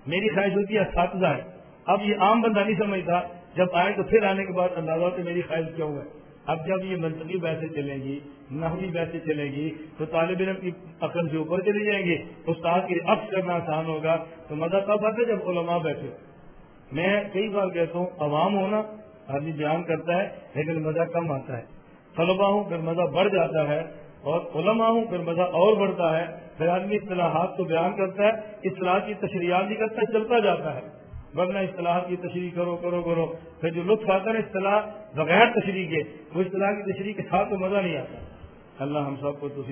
میری خواہش ہوتی ہے اساتذہ ہے اب یہ عام بندہ نہیں سمجھتا۔ جب آئے تو پھر آنے کے بعد اندازہ کہ میری خواہش کیوں ہے؟ اب جب یہ منطقی بحثیں چلیں گی، نحوی بحثیں چلیں گی، تو طالب علم کی عقل سے اوپر چلی جائیں گے۔ استاد کے عکس کرنا آسان ہوگا۔ تو مزہ کب آتا ہے جب علماء بیٹھے۔ میں کئی بار کہتا ہوں، عوام ہونا آدمی بیان کرتا ہے، لیکن مزہ کم آتا ہے۔ طلبا ہوں، پھر مزہ بڑھ جاتا ہے۔ اور علماء ہوں، پھر مزہ اور بڑھتا ہے۔ پھر آدمی اصطلاحات کو بیان کرتا ہے اصطلاح کی تشریحات نہیں کرتا ہے چلتا جاتا ہے۔ ورنہ اصطلاح کی تشریح کرو کرو کرو۔ پھر جو لطف آتا ہے اصطلاح، بغیر تشریح کے، وہ اصطلاح کی تشریح کے ساتھ تو مزہ نہیں آتا۔ اللہ ہم سب کو تو